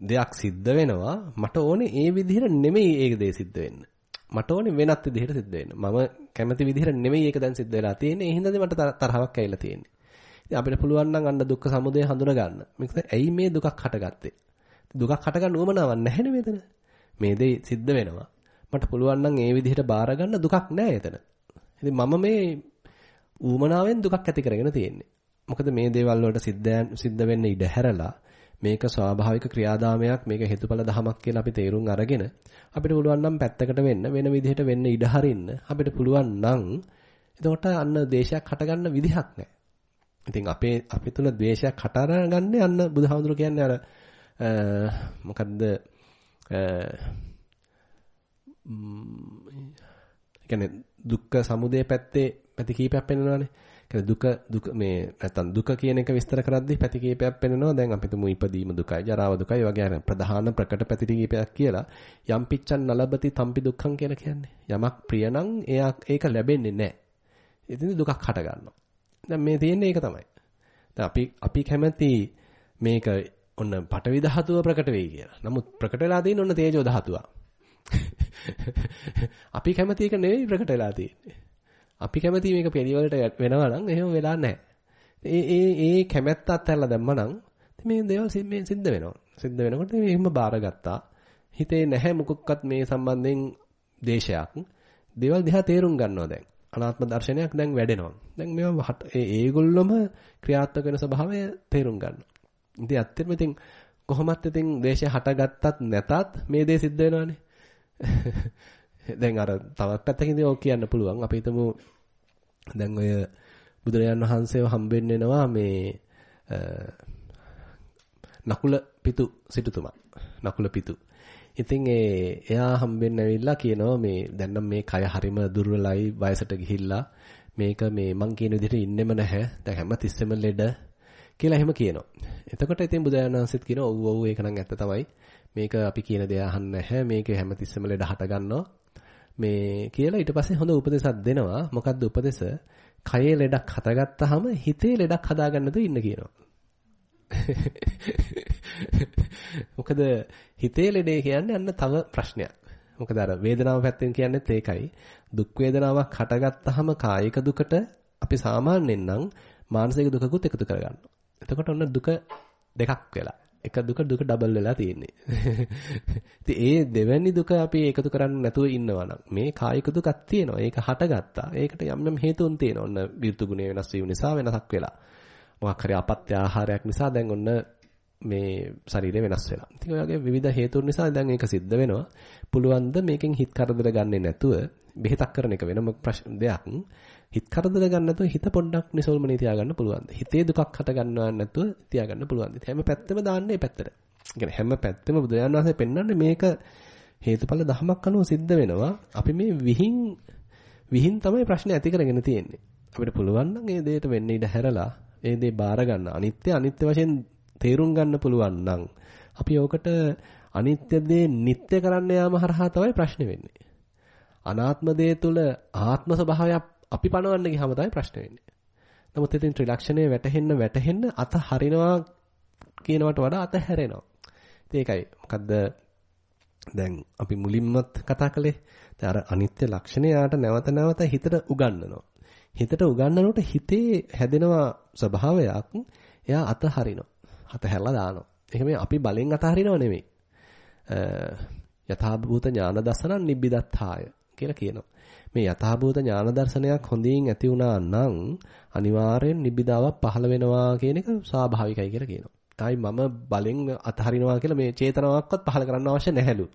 දෙයක් සිද්ධ වෙනවා මට ඕනේ ඒ විදිහට නෙමෙයි ඒ දේ සිද්ධ වෙන්න. මට ඕනේ වෙනත් විදිහට සිද්ධ වෙන්න. මම කැමති විදිහට නෙමෙයි ඒක දැන් සිද්ධ වෙලා තියෙන්නේ. ඒ හින්දාද මට තරහවක් ඇවිල්ලා තියෙන්නේ. ඉතින් අපිට පුළුවන් නම් අන්න දුක්ඛ සමුදය හඳුනා ගන්න. මේක ඇයි මේ දුකක් හටගත්තේ? දුකක් හටගන්න උවමනාවක් නැහැනේ මෙතන. මේ දේ සිද්ධ වෙනවා. මට පුළුවන් නම් ඒ විදිහට බාර ගන්න දුකක් නැහැ එතන. ඉතින් මම මේ ඌමනාවෙන් දුකක් ඇති කරගෙන තියෙන්නේ. මොකද මේ දේවල් වලට සිද්ධයන් සිද්ධ වෙන්න ඉඩ හැරලා මේක ස්වාභාවික ක්‍රියාදාමයක් මේක හේතුඵල ධමයක් කියලා අපි තේරුම් අරගෙන අපිට පුළුවන් නම් පැත්තකට වෙන්න වෙන විදිහට වෙන්න ඉඩ හරින්න අපිට පුළුවන් නම් එතකොට අන්න දේශයක් හටගන්න විදිහක් නැහැ. ඉතින් අපේ අපි තුල ද්වේෂයක් හටරගන්නේ අන්න බුදුහාමුදුරු කියන්නේ අර මොකද්ද කියන්නේ දුක්ඛ සමුදය පැත්තේ පැති කීපයක් පෙන්වනවානේ. කියන්නේ දුක දුක මේ නැත්තම් දුක කියන එක විස්තර කරද්දී පැති කීපයක් පෙන්නනවා. දැන් අපි තුමු ඉපදීම දුකයි, ජරාව දුකයි වගේ අර ප්‍රධාන ප්‍රකට පැති කීපයක් කියලා යම් පිච්ඡන් නලබති තම්පි දුක්ඛං කියලා කියන්නේ. යමක් ප්‍රිය නම් එයා ඒක ලැබෙන්නේ නැහැ. ඉතින් දුකක් හට ගන්නවා. දැන් මේ තියෙන්නේ ඒක තමයි. දැන් අපි අපි කැමති මේක ඔන්න පටවි ධාතුව ප්‍රකට වෙයි කියලා. නමුත් ප්‍රකට වෙලා තියෙන්නේ ඔන්න තේජෝ ධාතුව. අපි කැමති එක නෙවෙයි ප්‍රකට වෙලා තියෙන්නේ. අපි කැමති මේක පිළිවෙලට වෙනවා නම් එහෙම වෙලා නැහැ. ඒ ඒ ඒ කැමැත්ත අත්හැරලා දැම්මනම් මේ දේවල් මේ සිද්ධ වෙනවා. සිද්ධ වෙනකොට මේ එහෙම බාරගත්තා. හිතේ නැහැ මොකක්වත් මේ සම්බන්ධයෙන් දේශයක්. දේවල් දිහා තේරුම් ගන්නවා දැන්. අනාත්ම දර්ශනයක් දැන් වැඩෙනවා. දැන් මේවා ඒ ඒගොල්ලොම ක්‍රියාත්මක වෙන ස්වභාවය තේරුම් ගන්නවා. ඉතින් ඇත්තටම ඉතින් කොහොමත් ඉතින් දේශය හටගත්තත් නැතත් මේ දේ සිද්ධ වෙනවානේ. දැන් අර තවත් පැත්තකින් ඕක කියන්න පුළුවන්. අපි හිතමු දැන් ඔය බුදුරජාන් වහන්සේව හම්බෙන්න එනවා මේ නකුල පිතු සිටුතුමා. නකුල පිතු. ඉතින් ඒ එයා හම්බෙන්න ඇවිල්ලා කියනවා මේ දැන් නම් මේ කය හරිම දුර්වලයි වයසට ගිහිල්ලා මේක මේ මං කියන විදිහට ඉන්නෙම නැහැ. දැන් හැම තිස්සෙම ලෙඩ කියලා එහෙම කියනවා. එතකොට ඉතින් බුදුරජාණන් වහන්සේත් කියනවා ඔව් ඔව් ඒක නම් ඇත්ත තමයි. මේක අපි කියන දේ අහන්න නැහැ. මේක හැම තිස්සෙම ලෙඩ හට ගන්නවා. මේ කියලා ඊට පස්සේ හොඳ උපදේශයක් දෙනවා. මොකද්ද උපදේශ? කයේ ලෙඩක් හටගත්තාම හිතේ ලෙඩක් හදාගන්නද ඉන්න කියනවා. මොකද හිතේ ලෙඩේ කියන්නේ අන්න තව ප්‍රශ්නයක්. මොකද අර වේදනාව පැත්තෙන් කියන්නේත් ඒකයි. දුක් වේදනාවක් හටගත්තාම කායික දුකට අපි සාමාන්‍යයෙන් නම් මානසික දුකකුත් එකතු කරගන්නවා. එතකොට ඔන්න දුක දෙකක් වෙලා. එක දුක දුක ඩබල් වෙලා තියෙන්නේ. ඉතින් ඒ දෙවැනි දුක අපි එකතු කරන්නේ නැතුව ඉන්නවා නම් මේ කායික දුකක් තියෙනවා. ඒක හටගත්තා. ඒකට යම් යම් හේතුන් තියෙනවා. ඔන්න විරුතු ගුණය වෙනස් වීම නිසා වෙනසක් වෙලා. මොකක් හරි අපත්‍ය ආහාරයක් නිසා දැන් ඔන්න මේ ශරීරය වෙනස් වෙලා. ඉතින් ඔය වගේ විවිධ හේතුන් නිසා දැන් ඒක සිද්ධ වෙනවා. පුළුවන් ද මේකෙන් හිත කරදර ගන්නෙ නැතුව බෙහෙතක් කරන එක වෙනම දෙයක්. හිත කරදර ගන්න නැතුව හිත පොඩ්ඩක් නිසල්මනේ තියාගන්න පුළුවන්. හිතේ දුකක් හට ගන්නවා නැතුව තියාගන්න පුළුවන්. හැම පැත්තෙම දාන්නේ පැත්තට. කියන්නේ හැම පැත්තෙම බුදුරජාණන් වහන්සේ පෙන්වන්නේ මේක හේතුඵල ධමයක් අනුව සිද්ධ වෙනවා. අපි මේ විහිං විහිං තමයි ප්‍රශ්නේ ඇති කරගෙන තියෙන්නේ. අපිට පුළුවන් නම් ඒ දෙයට වෙන්න ඉඩ හැරලා ඒ දේ බාර ගන්න. අනිත්‍ය අනිත්‍ය වශයෙන් තේරුම් ගන්න පුළුවන් නම් අපි ඕකට අනිත්‍ය දේ නිට්ටය කරන්න යාම හරහා තමයි ප්‍රශ්නේ වෙන්නේ. අනාත්ම දේ තුල ආත්ම ස්වභාවයක් අපි පණවන්න ගියාම තමයි ප්‍රශ්න වෙන්නේ. නමුත් ඉතින් ත්‍රිලක්ෂණය වැටහෙන්න වැටහෙන්න අත හරිනවා කියනවට වඩා අත හැරෙනවා. ඉතින් ඒකයි. මොකද්ද දැන් අපි මුලින්මත් කතා කළේ දැන් අර අනිත්‍ය ලක්ෂණයට නැවත නැවත හිතට උගන්වනවා. හිතට උගන්වනකොට හිතේ හැදෙනවා ස්වභාවයක් එයා අත හරිනවා. අත හැරලා දානවා. ඒක මේ අපි බලෙන් අත හරිනව නෙමෙයි. යථාභූත ඥාන දසනං නිබ්බිදත්තාය කියලා කියනවා. මේ යථාභූත ඥාන දර්ශනයක් හොඳින් ඇති වුණා නම් අනිවාර්යෙන් නිබ්බිදාවක් පහළ වෙනවා කියන එක ස්වාභාවිකයි කියලා කියනවා. ආයි මම බලෙන් අතහරිනවා කියලා මේ චේතනාවක්වත් පහළ කරන්න අවශ්‍ය නැහැලු.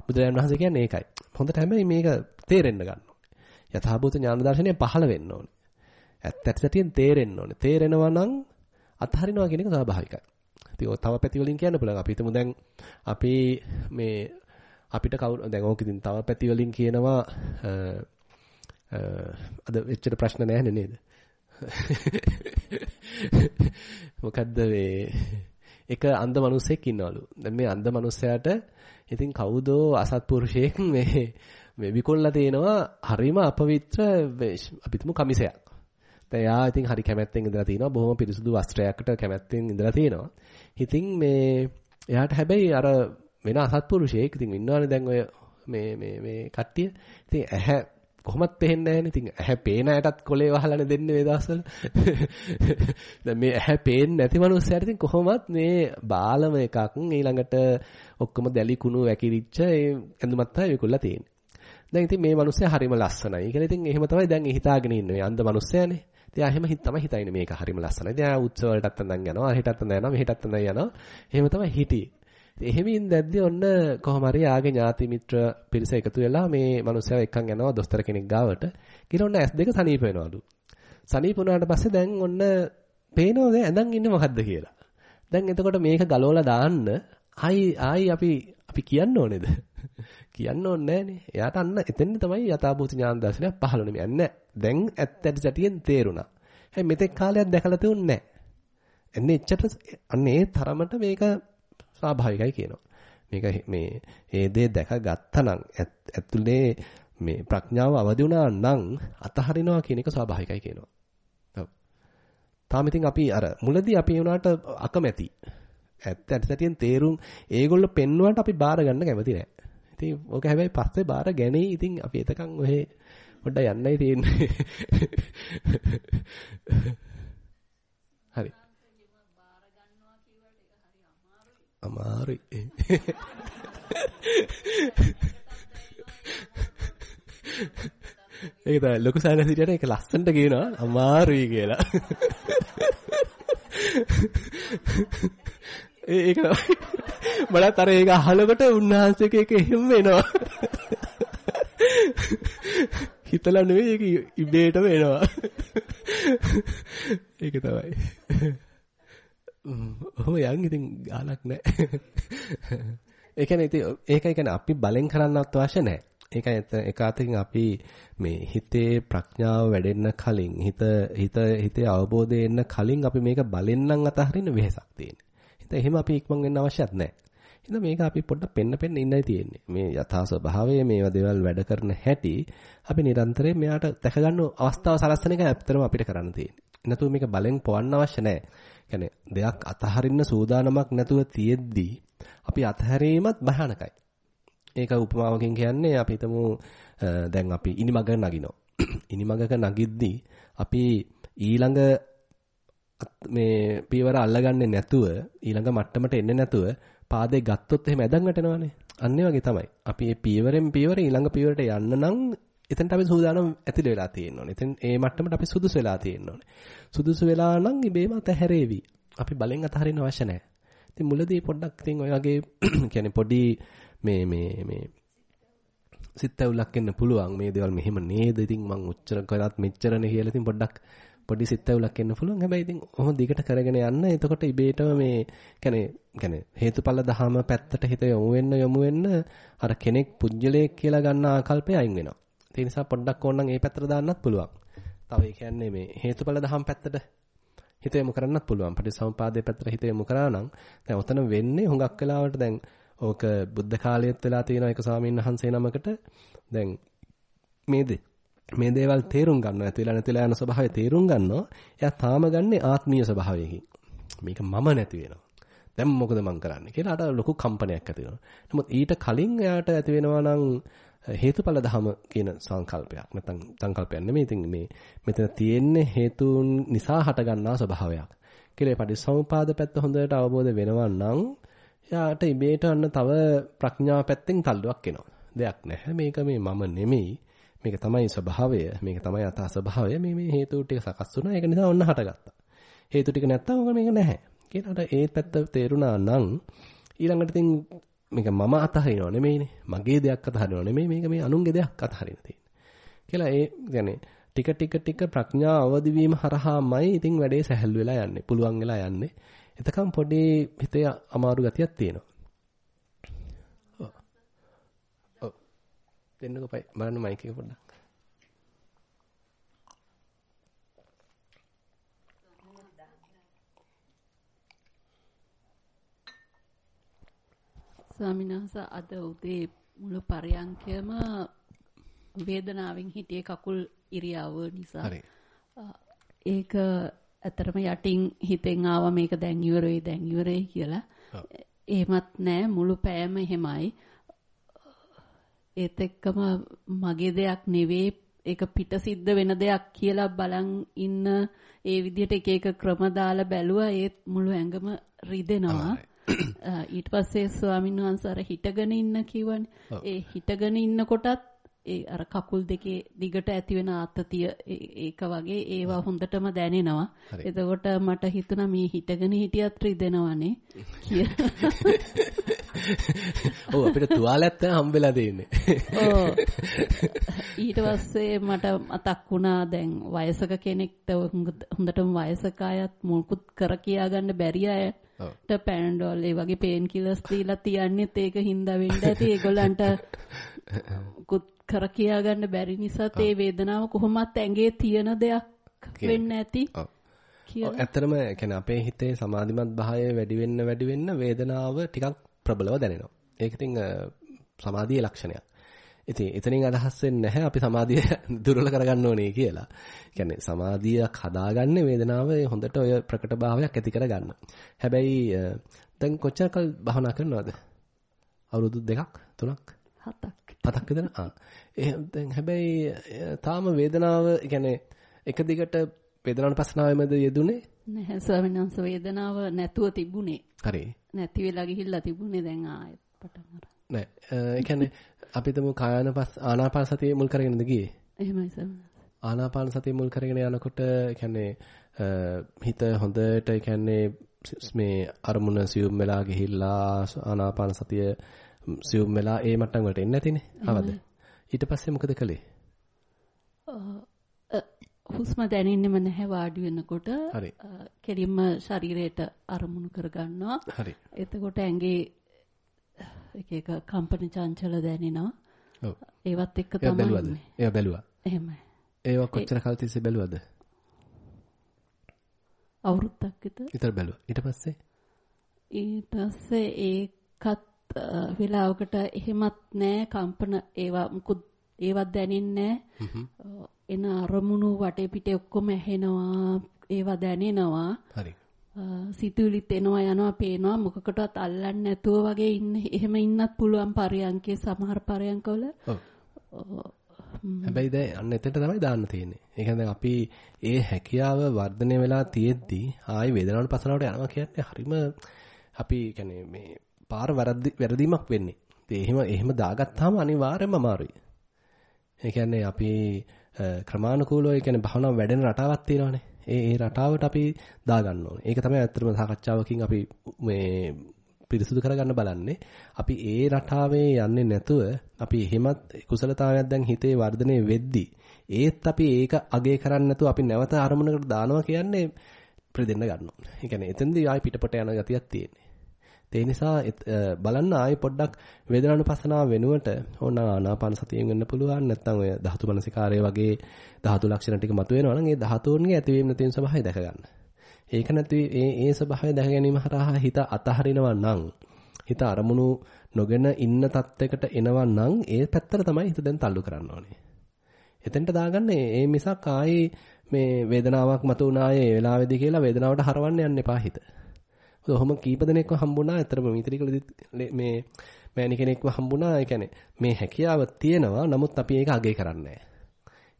බුදුරජාණන් වහන්සේ කියන්නේ ඒකයි. හොඳට හැබැයි මේක තේරෙන්න ගන්න ඕනේ. යථාභූත ඥාන දර්ශනය පහළ වෙන්න ඕනේ. ඇත්ත ඇත්ත සැටියෙන් තේරෙන්න ඕනේ. තේරෙනවා නම් අතහරිනවා කියන එක ස්වාභාවිකයි. ඉතින් ඔය තව පැති වලින් කියන්න පුළුවන්. අපි හිතමු දැන් අපි මේ අපිට කවුරු දැන් ඕක ඉතින් තව පැති වලින් කියනවා අද එච්චර ප්‍රශ්න නැහැ නේද? මොකද්ද මේ එක අන්ධ මිනිහෙක් ඉන්නවලු. දැන් මේ අන්ධ මිනිහයාට ඉතින් කවුදෝ අසත්පුරුෂයෙක් මේ මේ විකොල්ලා තේනවා හරිම අපවිත්‍ර අපිටම කමිසයක්. දැන් යා ඉතින් හරි කැමැත්තෙන් ඉඳලා තිනවා බොහොම පිරිසුදු වස්ත්‍රයකට කැමැත්තෙන් ඉඳලා තිනවා. ඉතින් මේ එයාට හැබැයි අර වෙන අසත්පුරුෂයෙක් ඉතින් ඉන්නවනේ දැන් ඔය මේ මේ මේ කට්ටිය. ඉතින් ඇහැ කොහොමත් පේන්නේ නැහැනේ. ඉතින් ඇහැ පේන අයටත් කොලේ වහලානේ දෙන්නේ මේ දවස්වල. දැන් මේ ඇහැ පේන්නේ නැති මනුස්සයාට ඉතින් කොහොමත් මේ බාලම එකක් ඊළඟට ඔක්කොම දැලි කුණු වැකිරිච්ච ඒ ඇඳුමත් තමයි ඒකුල්ලා තියෙන්නේ. දැන් ඉතින් මේ මනුස්සයා හරිම ලස්සනයි කියලා ඉතින් එහෙම තමයි දැන් හිතාගෙන ඉන්නේ. මේ අන්ධ මනුස්සයානේ. ඉතින් ආ එහෙම හිත තමයි හිතන්නේ මේක හරිම ලස්සනයි. ඉතින් ආ උත්සව වලටත් අඳන් යනවා, හෙටත් අඳන් යනවා, මෙහෙටත් අඳන් යනවා. එහෙම තමයි හිටියේ. එහෙමින් දැද්දි ඔන්න කොහොම හරි ආගේ ඥාති මිත්‍ර පිරිස එකතු වෙලා මේ මනුස්සයව එක්කන් යනවා දොස්තර කෙනෙක් ගාවට. කියලා ඔන්න S2 සනීප වෙනවලු. සනීප වුණාට පස්සේ දැන් ඔන්න පේනවා දැන් ඇඳන් ඉන්නේ මොකද්ද කියලා. දැන් එතකොට මේක ගලවලා දාන්න ආයි ආයි අපි අපි කියන්න ඕනේද? කියන්න ඕනේ නෑනේ. එයාට අන්න එතෙන් තමයි යථාභූත ඥාන දර්ශනය පහළ වෙන්නේ. දැන් ඇත්තට සැටියෙන් තේරුණා. හැබැයි මෙතෙක් කාලයක් දැකලා තියුන්නේ නැහැ. එන්නේ එච්චර අන්නේ තරමට මේක ස්වාභාවිකයි කියනවා. මේක මේ ඒ දේ දැක ගත්තනම් ඇතුලේ මේ ප්‍රඥාව අවදි වුණා නම් අතහරිනවා කියන එක ස්වාභාවිකයි කියනවා. ඔව්. තාම ඉතින් අපි අර මුලදී අපි වුණාට අකමැති. ඇත්ත ඇත්තටින් තේරුම් ඒගොල්ලෝ පෙන්නුවට අපි බාර ගන්න කැමති නෑ. ඉතින් ඕක හැබැයි පස්සේ බාර ගැනී ඉතින් අපි එතකන් ඔහෙ පොඩ්ඩක් යන්නයි තියෙන්නේ. හරි. අමාරුයි. ඒක තමයි ලොකු සානසිටියට ඒක ලස්සනට කියනවා අමාරුයි කියලා. ඒක මලත් අර ඒක අහලකොට උන්වහන්සේක එක එහෙම වෙනවා. හිතලා නෙවෙයි ඒක ඉබේටම එනවා. ඒක තමයි. ඔහොම යන් ඉතින් ගාලක් නැහැ. ඒ කියන්නේ ඉතින් ඒකයි කියන්නේ අපි බලෙන් කරන්නවත් අවශ්‍ය නැහැ. ඒකයි එක අතකින් අපි මේ හිතේ ප්‍රඥාව වැඩෙන්න කලින් හිත හිත හිතේ අවබෝධය එන්න කලින් අපි මේක බලෙන් නම් අතහරින්න වෙහසක් තියෙන්නේ. හිත එහෙම අපි ඉක්මන් වෙන්න අවශ්‍යත් නැහැ. හිත මේක අපි පොඩ්ඩක් පෙන්න පෙන්න ඉන්නයි තියෙන්නේ. මේ යථා ස්වභාවය මේවා දේවල් වැඩ කරන හැටි අපි නිරන්තරයෙන් මෙයාට දැක ගන්න අවස්ථාව සලස්සන එක ඇත්තටම අපිට කරන්න තියෙන්නේ. නැතුව මේක බලෙන් පොවන්න අවශ්‍ය නැහැ. කියන්නේ දෙයක් අතහරින්න සූදානමක් නැතුව තියෙද්දි අපි අතහැරීමත් භයානකයි. ඒක උපමාවකින් කියන්නේ අපි හිතමු දැන් අපි ඉනිමග නගිනවා. ඉනිමගක නගිද්දී අපි ඊළඟ මේ පීවර අල්ලගන්නේ නැතුව ඊළඟ මට්ටමට එන්නේ නැතුව පාදේ ගත්තොත් එහෙම ඇදන් වැටෙනවානේ. අන්න වගේ තමයි. අපි මේ පීවරෙන් පීවර ඊළඟ පීවරට යන්න නම් එතනට අපි සූදානම් ඇතිල වෙලා තියෙන්න ඕනේ. එතෙන් ඒ මට්ටමට අපි සුදුසු වෙලා තියෙන්න ඕනේ. සුදුසු වෙලා නම් ඉබේම අතහැරේවි. අපි බලෙන් අතහරින්න අවශ්‍ය නැහැ. ඉතින් මුලදී පොඩ්ඩක් ඉතින් ඔය වගේ කියන්නේ පොඩි මේ මේ මේ සිත් ඇවුලක් එන්න පුළුවන් මේ දේවල් මෙහෙම නේද ඉතින් මං උච්චර කරත් මෙච්චරනේ කියලා ඉතින් පොඩ්ඩක් පොඩි සිත් ඇවුලක් එන්න පුළුවන්. හැබැයි ඉතින් ඔහොම දිගට කරගෙන යන්න. එතකොට ඉබේටම මේ කියන්නේ කියන්නේ හේතුඵල දහම පැත්තට හිත යොමු වෙන්න යොමු වෙන්න අර කෙනෙක් පුජ්‍යලයක් කියලා ගන්න ආකල්පය අයින් වෙනවා. ඒ නිසා පොඩ්ඩක් ඕනනම් ඒ පැත්තට දාන්නත් පුළුවන්. තව ඒ කියන්නේ මේ හේතුඵල දහම් පැත්තට හිත යොමු කරන්නත් පුළුවන්. පටිසමුපාදයේ පැත්තට හිත යොමු කරා නම් දැන් ඔතන වෙන්නේ හුඟක් වෙලාවට දැන් ඕක බුද්ධ කාලයේත් වෙලා තියෙන එක ස්වාමීන් වහන්සේ නමකට. දැන් මේ මේ දේවල් තේරුම් ගන්නවා. නැතිලා නැතිලා යන ස්වභාවය තේරුම් ගන්නවා. එයා තාම ගන්නේ ආත්මීය ස්වභාවයකින් මේක මම නැති වෙනවා. දැන් මොකද මං කරන්නේ කියලා අර ලොකු කම්පනයක් ඇති වෙනවා. නමුත් ඊට කලින් එයාට ඇති වෙනවා නම් හේතුඵල ධම කියන සංකල්පයක්. නැත්නම් සංකල්පයක් නෙමෙයි. ඉතින් මේ මෙතන තියෙන්නේ හේතුන් නිසා හටගන්නා ස්වභාවයක් කියලා. පටිසමුපාද පැත්ත හොඳට අවබෝධ වෙනවා නම් එයාට ඉබේට අන්න තව ප්‍රඥා පැත්තෙන් තල්ලුවක් එනවා. දෙයක් නැහැ. මේක මේ මම නෙමෙයි. මේක තමයි ස්වභාවය. මේක තමයි අතහ ස්වභාවය. මේ මේ හේතු ටික සකස් වුණා. ඒක නිසා ඔන්න හටගත්තා. හේතු ටික නැත්තම් ඔක මේක නැහැ. කියලාට ඒ පැත්ත තේරුණා නම් ඊළඟට ඉතින් මේක මම අතහරිනව නෙමෙයිනේ. මගේ දෙයක් අතහරිනව නෙමෙයි. මේක මේ අනුන්ගේ දෙයක් අතහරින තියෙන්නේ. කියලා ඒ කියන්නේ ටික ටික ටික ප්‍රඥා අවදි වීම හරහාමයි ඉතින් වැඩේ සැහැල්ලු වෙලා යන්නේ. පුළුවන් වෙලා යන්නේ. එතකම් පොඩි හිතේ අමාරු ගතියක් තියෙනවා. ඔව්. ඔව්. දෙන්නකෝ බලන්න මයික් එක පොඩ්ඩක්. ස්වාමීන් වහන්සේ අද උදේ මුළු පරයන්කයම වේදනාවෙන් හිටියේ කකුල් ඉරියව්ව නිසා. හරි. ඒක ඇතරම යටින් හිතෙන් ආවා මේක දැන් ඉවරයි දැන් ඉවරයි කියලා. එහෙමත් නෑ මුළු පෑම එහෙමයි. ඒත් එක්කම මගේ දෙයක් නෙවෙයි ඒක පිට සිද්ධ වෙන දෙයක් කියලා බලන් ඉන්න ඒ විදිහට එක එක ක්‍රම දාලා බැලුවා ඒත් මුළු ඇඟම රිදෙනවා. ඊට පස්සේ ස්වාමීන් වහන්සේ අර හිටගෙන ඉන්න කිව්වනේ. ඒ හිටගෙන ඉන්නකොටත් ඒ අර කකුල් දෙකේ දිගට ඇති වෙන ආතතිය ඒක වගේ ඒවා හොඳටම දැනෙනවා. එතකොට මට හිතුණා මේ හිටගෙන හිටියත් රිදෙනවනේ කියලා. ඔව් අපිට තුවාලයක් තමයි හම්බෙලා තියෙන්නේ. ඔව්. ඊට පස්සේ මට මතක් වුණා දැන් වයසක කෙනෙක්ට හොඳටම වයසක අයත් මොකුත් කර කියා ගන්න බැරි අයට පැනඩෝල් ඒ වගේ පේන් කිලර්ස් දීලා තියන්නේත් ඒක හින්දා වෙන්න ඇති ඒගොල්ලන්ට කුත් කර කියා ගන්න බැරි නිසා ඒ වේදනාව කොහොමත් ඇඟේ තියෙන දෙයක් වෙන්න ඇති. ඇත්තටම කියන්නේ අපේ හිතේ සමාධිමත් භාවය වැඩි වෙන්න වැඩි වෙන්න වේදනාව ටිකක් ප්‍රබලව දැනෙනවා. ඒක ඉතින් සමාධියේ ලක්ෂණයක්. ඉතින් එතනින් අදහස් වෙන්නේ නැහැ අපි සමාධිය දුර්වල කරගන්න ඕනේ කියලා. කියන්නේ සමාධියක් හදාගන්නේ වේදනාව හොඳට ඔය ප්‍රකටභාවයක් ඇති කරගන්න. හැබැයි දැන් කොච්චර කල් භවනා කරනවද? අවුරුදු දෙකක් තුනක් හතක් හතක් විතර ආ. දැන් හැබැයි තාම වේදනාව කියන්නේ එක දිගට වේදනානුපස්සනාවෙමද යෙදුනේ? නැහැ ස්වාමීන් වහන්සේ වේදනාව නැතුව තිබුණේ. හරි. නැති වෙලා ගිහිල්ලා තිබුණේ දැන් ආයෙත් පටන් අරන් නෑ. ඒ කියන්නේ අපි තමු කායानुපස් ආනාපාන සතිය මුල් කරගෙනද ගියේ? එහෙමයි ස්වාමීන් ආනාපාන සතිය මුල් කරගෙන යනකොට කියන්නේ හිත හොඳට කියන්නේ මේ අරමුණ සියුම් වෙලා ගිහිල්ලා ආනාපාන සතිය සියුම් වෙලා ඒ මට්ටම් වලට එන්නේ නැතිනේ. හවද? ඊට පස්සේ මොකද කළේ? හුස්ම දැනෙන්නෙම නැහැ වාඩි වෙනකොට. කෙලින්ම ශරීරයට අරමුණු කරගන්නවා. හරි. එතකොට ඇඟේ එක එක කම්පන චංචල දැනෙනවා. ඔව්. ඒවත් එක්ක තමයි. බැලුවද? ඒවා බැලුවා. එහෙමයි. ඒවා කොච්චර කල් තිස්සේ බැලුවද? අවුරුද්දක් විතර. විතර බැලුවා. ඊට පස්සේ ඊට පස්සේ ඒකත් වෙලාවකට එහෙමත් නෑ කම්පන ඒවා මුකුත් ඒවත් දැනෙන්නේ නෑ. එන අරමුණු වටේ පිටේ ඔක්කොම ඇහෙනවා ඒවා දැනෙනවා. හරි. සිතුවිලිත් එනවා යනවා පේනවා මොකකටවත් අල්ලන්නේ නැතුව වගේ ඉන්න එහෙම ඉන්නත් පුළුවන් පරයන්කේ සමහර පරයන්කවල. හැබැයි දැන් අන්න එතනට තමයි දාන්න තියෙන්නේ. ඒ කියන්නේ අපි ඒ හැකියාව වර්ධනය වෙලා තියෙද්දි ආයි වේදනාවට පසලවට යනවා කියන්නේ හරිම අපි කියන්නේ මේ පාර වැරදීමක් වෙන්නේ. ඉතින් එහෙම එහෙම දාගත්තාම අනිවාර්යයෙන්ම අමාරුයි. ඒ කියන්නේ අපි ක්‍රමානුකූලව ඒ කියන්නේ භවනා වැඩෙන රටාවක් තියෙනවානේ. ඒ ඒ රටාවට අපි දාගන්න ඕනේ. ඒක තමයි ඇත්තටම සාකච්ඡාවකින් අපි මේ පිරිසුදු කරගන්න බලන්නේ. අපි ඒ රටාවේ යන්නේ නැතුව අපි එහෙමත් කුසලතාවයක් දැන් හිතේ වර්ධනය වෙද්දි ඒත් අපි ඒක අගේ කරන්නේ නැතුව අපි නැවත අරමුණකට දානවා කියන්නේ ප්‍රදෙන්න ගන්නවා. ඒ කියන්නේ එතෙන්දී ආයි පිටපොට යන ගතියක් තියෙන්නේ. ඒ නිසා බලන්න ආයි පොඩ්ඩක් වේදනානුපස්සනාව වෙනුවට ඕන ආනාපාන සතියෙන් වෙන්න පුළුවන් නැත්නම් ඔය ධාතු මනසිකාරය වගේ ධාතු ලක්ෂණ ටික මතුවෙනවා නම් ඒ ධාතුන්ගේ ඇතිවීම නැතිවීම ස්වභාවය දැක ගන්න. ඒක නැති ඒ ඒ ස්වභාවය දැක ගැනීම හරහා හිත අතහරිනවා නම් හිත අරමුණු නොගෙන ඉන්න තත්යකට එනවා නම් ඒ පැත්තට තමයි හිත දැන් තල්ලු කරන්න ඕනේ. එතෙන්ට දාගන්නේ ඒ මිසක් ආයේ මේ වේදනාවක් මතුවනායේ ඒ වෙලාවේදී කියලා වේදනාවට හරවන්න යන්න එපා හිත. ඔහොම කීප දෙනෙක්ව හම්බුණා. ඇත්තටම මිත්‍රිකලදි මේ මෑණි කෙනෙක්ව හම්බුණා. ඒ කියන්නේ මේ හැකියාව තියෙනවා. නමුත් අපි ඒක අගය කරන්නේ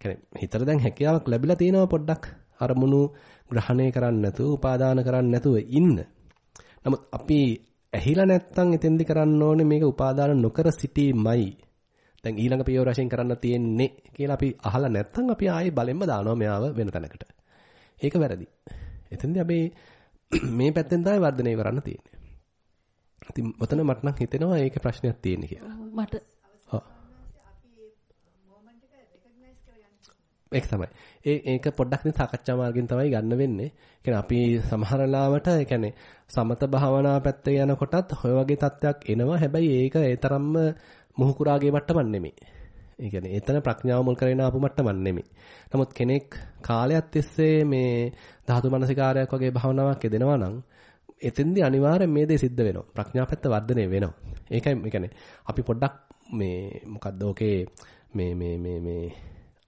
නැහැ. හිතට දැන් හැකියාවක් ලැබිලා තියෙනවා පොඩ්ඩක්. අරමුණු ග්‍රහණය කරන්නේ නැතුව, උපාදාන කරන්නේ නැතුව ඉන්න. නමුත් අපි ඇහිලා නැත්තම් එතෙන්දි කරන්න ඕනේ මේක උපාදාන නොකර සිටීමයි. දැන් ඊළඟ පියවර වශයෙන් කරන්න තියෙන්නේ කියලා අපි අහලා නැත්තම් අපි ආයේ බලෙන්ම දානවා මෙයාව වෙන තැනකට. ඒක වැරදි. එතෙන්දී අපි මේ පැත්තෙන් තමයි වර්ධනය කරන්න තියෙන්නේ. ඉතින් ඔතන මට නම් හිතෙනවා ඒකේ ප්‍රශ්නයක් තියෙන්නේ කියලා. මට ඒක තමයි. ඒ ඒක පොඩ්ඩක් ඉතින් සාකච්ඡා මාර්ගෙන් තමයි ගන්න වෙන්නේ. කියන්නේ අපි සමහර ලාවට ඒ සමත භාවනා පැත්තේ යනකොටත් ඔය වගේ තත්ත්වයක් එනවා. හැබැයි ඒක ඒ තරම්ම මුහුකුරාගේ මට්ටමක් නෙමෙයි. ඒ කියන්නේ එතන ප්‍රඥාව මුල් කරගෙන ආපු මට්ටමක් නෙමෙයි. නමුත් කෙනෙක් කාලයක් තිස්සේ මේ ධාතු මනසිකාරයක් වගේ භාවනාවක් යෙදෙනවා නම් එතෙන්දී අනිවාර්යෙන් මේ දේ සිද්ධ වෙනවා. ප්‍රඥා පැත්ත වර්ධනය වෙනවා. ඒකයි ඒ කියන්නේ අපි පොඩ්ඩක් මේ මොකද්ද ඔකේ මේ මේ මේ මේ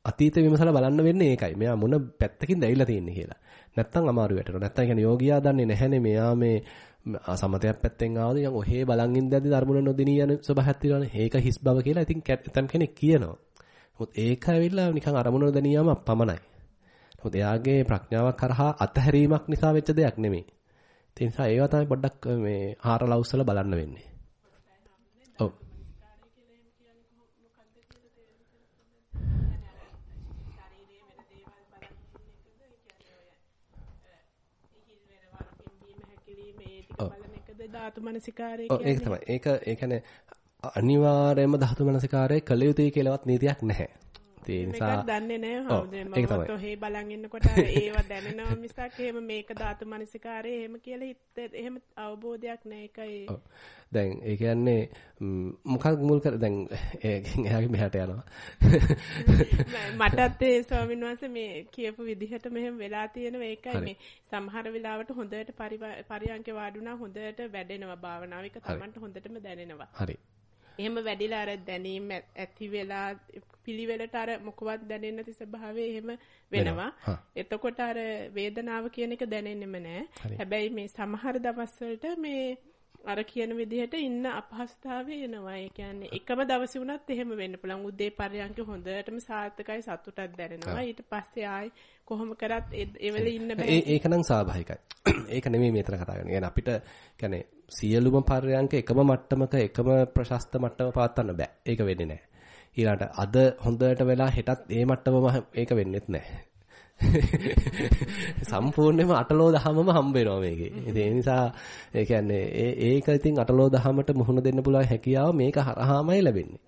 අතීත විමසලා බලන්න වෙන්නේ ඒකයි. මෙයා මොන පැත්තකින්ද ඇවිල්ලා තියෙන්නේ කියලා. නැත්තම් අමාරු වැටෙනවා. නැත්තම් කියන්නේ යෝගියා දන්නේ නැහැනේ මෙයා මේ සමතයක් පැත්තෙන් ආවද යන් ඔහේ බලන් ඉඳද්දි ධර්මුණ නොදිනී යන ස්වභාවයක් තියෙනවානේ. ඒක හිස් බව කියලා ඉතින් ඇතම් කෙනෙක් කියනවා. මොකද ඒක ඇවිල්ලා නිකන් අරමුණ දෙනියම පමණයි. මොකද එයාගේ ප්‍රඥාවක් කරහා අතහැරීමක් නිසා වෙච්ච දෙයක් නෙමෙයි. ඒ නිසා ඒවා තමයි පොඩ්ඩක් මේ හාරලා උස්සලා බලන්න වෙන්නේ. ඔව්. ධාතු මනසිකාරය කියන්නේ. ඒක තමයි. ඒක ඒ කියන්නේ අනිවාර්යයෙන්ම ධාතු මනසිකාරය කළ යුතුයි කියලාවත් නීතියක් නැහැ. ඒ නිසා මේක දන්නේ නැහැ හවුද? මම ඔහේ බලන් ඉන්නකොට ඒව දැනෙනවා මිසක් එහෙම මේක ධාතු මනසිකාරය එහෙම කියලා හිත එහෙම අවබෝධයක් නැහැ ඒකයි දැන් ඒ කියන්නේ මොකක් මුල් කර දැන් එයාගේ මෙහාට යනවා. මටත් ඒ ස්වාමීන් වහන්සේ මේ කියපු විදිහට මෙහෙම වෙලා තියෙනවා. ඒකයි මේ සමහර වෙලාවට හොඳට පරියන්ක වාඩුණා හොඳට වැඩෙනවා. භාවනාව එක තමන්ට හොඳටම දැනෙනවා. හරි එහෙම වැඩිලා අර දැනීම ඇති වෙලා පිළිවෙලට අර මොකවත් දැනෙන්නේ නැති ස්වභාවය එහෙම වෙනවා. එතකොට අර වේදනාව කියන එක දැනෙන්නෙම නැහැ. හැබැයි මේ සමහර දවස්වලට මේ අර කියන විදිහට ඉන්න අපහසුතාවය එනවා. ඒ කියන්නේ එකම දවසේ වුණත් එහෙම වෙන්න පුළුවන්. උදේ පරයන්ක හොඳටම සාර්ථකයි සතුටක් දැනෙනවා. ඊට පස්සේ ආයි කොහොම කරත් එවල ඉන්න බෑ. ඒක නම් ස්වාභාවිකයි. ඒක නෙමෙයි මෙතන කතා කරන්නේ. يعني අපිට කියන්නේ සියලුම පරයන්ක එකම මට්ටමක එකම ප්‍රශස්ත මට්ටම පවත්වන්න බෑ. ඒක වෙන්නේ නැහැ. ඊළඟට අද හොඳට වෙලා හෙටත් ඒ මට්ටමම ඒක වෙන්නේත් නැහැ. සම්පූර්ණයෙන්ම අටලෝ දහමම හම්බ වෙනවා මේකේ. ඉතින් ඒ නිසා ඒ කියන්නේ ඒ ඒක ඉතින් අටලෝ දහමට මුහුණ දෙන්න පුළුවන් හැකියාව මේක හරහාමයි ලැබෙන්නේ.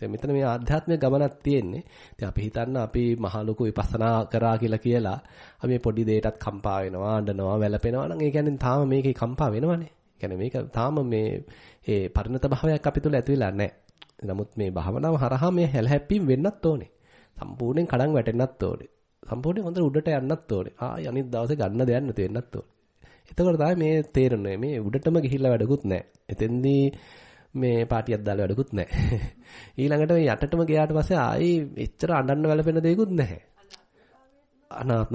දැන් මෙතන මේ ආධ්‍යාත්මික ගමනක් තියෙන්නේ. ඉතින් අපි හිතන්න අපි මහා ලොකු විපස්සනා කරා කියලා කියලා අපි මේ පොඩි දෙයකටත් කම්පා වෙනවා, අඬනවා, වැළපෙනවා නම් ඒ කියන්නේ තාම මේකේ කම්පා වෙනවනේ. කියන්නේ මේක තාම මේ ඒ පරිණත භාවයක් අපි තුල ඇති වෙලා නැහැ. නමුත් මේ භාවනාව හරහා මේ හැලහැප්පීම් වෙන්නත් ඕනේ. සම්පූර්ණයෙන් කඩන් වැටෙන්නත් ඕනේ. සම්පූර්ණයෙන් හොඳට උඩට යන්නත් ඕනේ. ආයි අනිත් දවසේ ගන්න දෙයක් නැති වෙන්නත් ඕනේ. එතකොට තමයි මේ තේරෙන්නේ මේ උඩටම ගිහිල්ලා වැඩකුත් නැහැ. එතෙන්දී මේ පාටියක් දාලා වැඩකුත් නැහැ. ඊළඟට මේ යටටම ගියාට පස්සේ ආයි එච්චර අඬන්න වැළපෙන දෙයක්වත් නැහැ. අනාත්ම.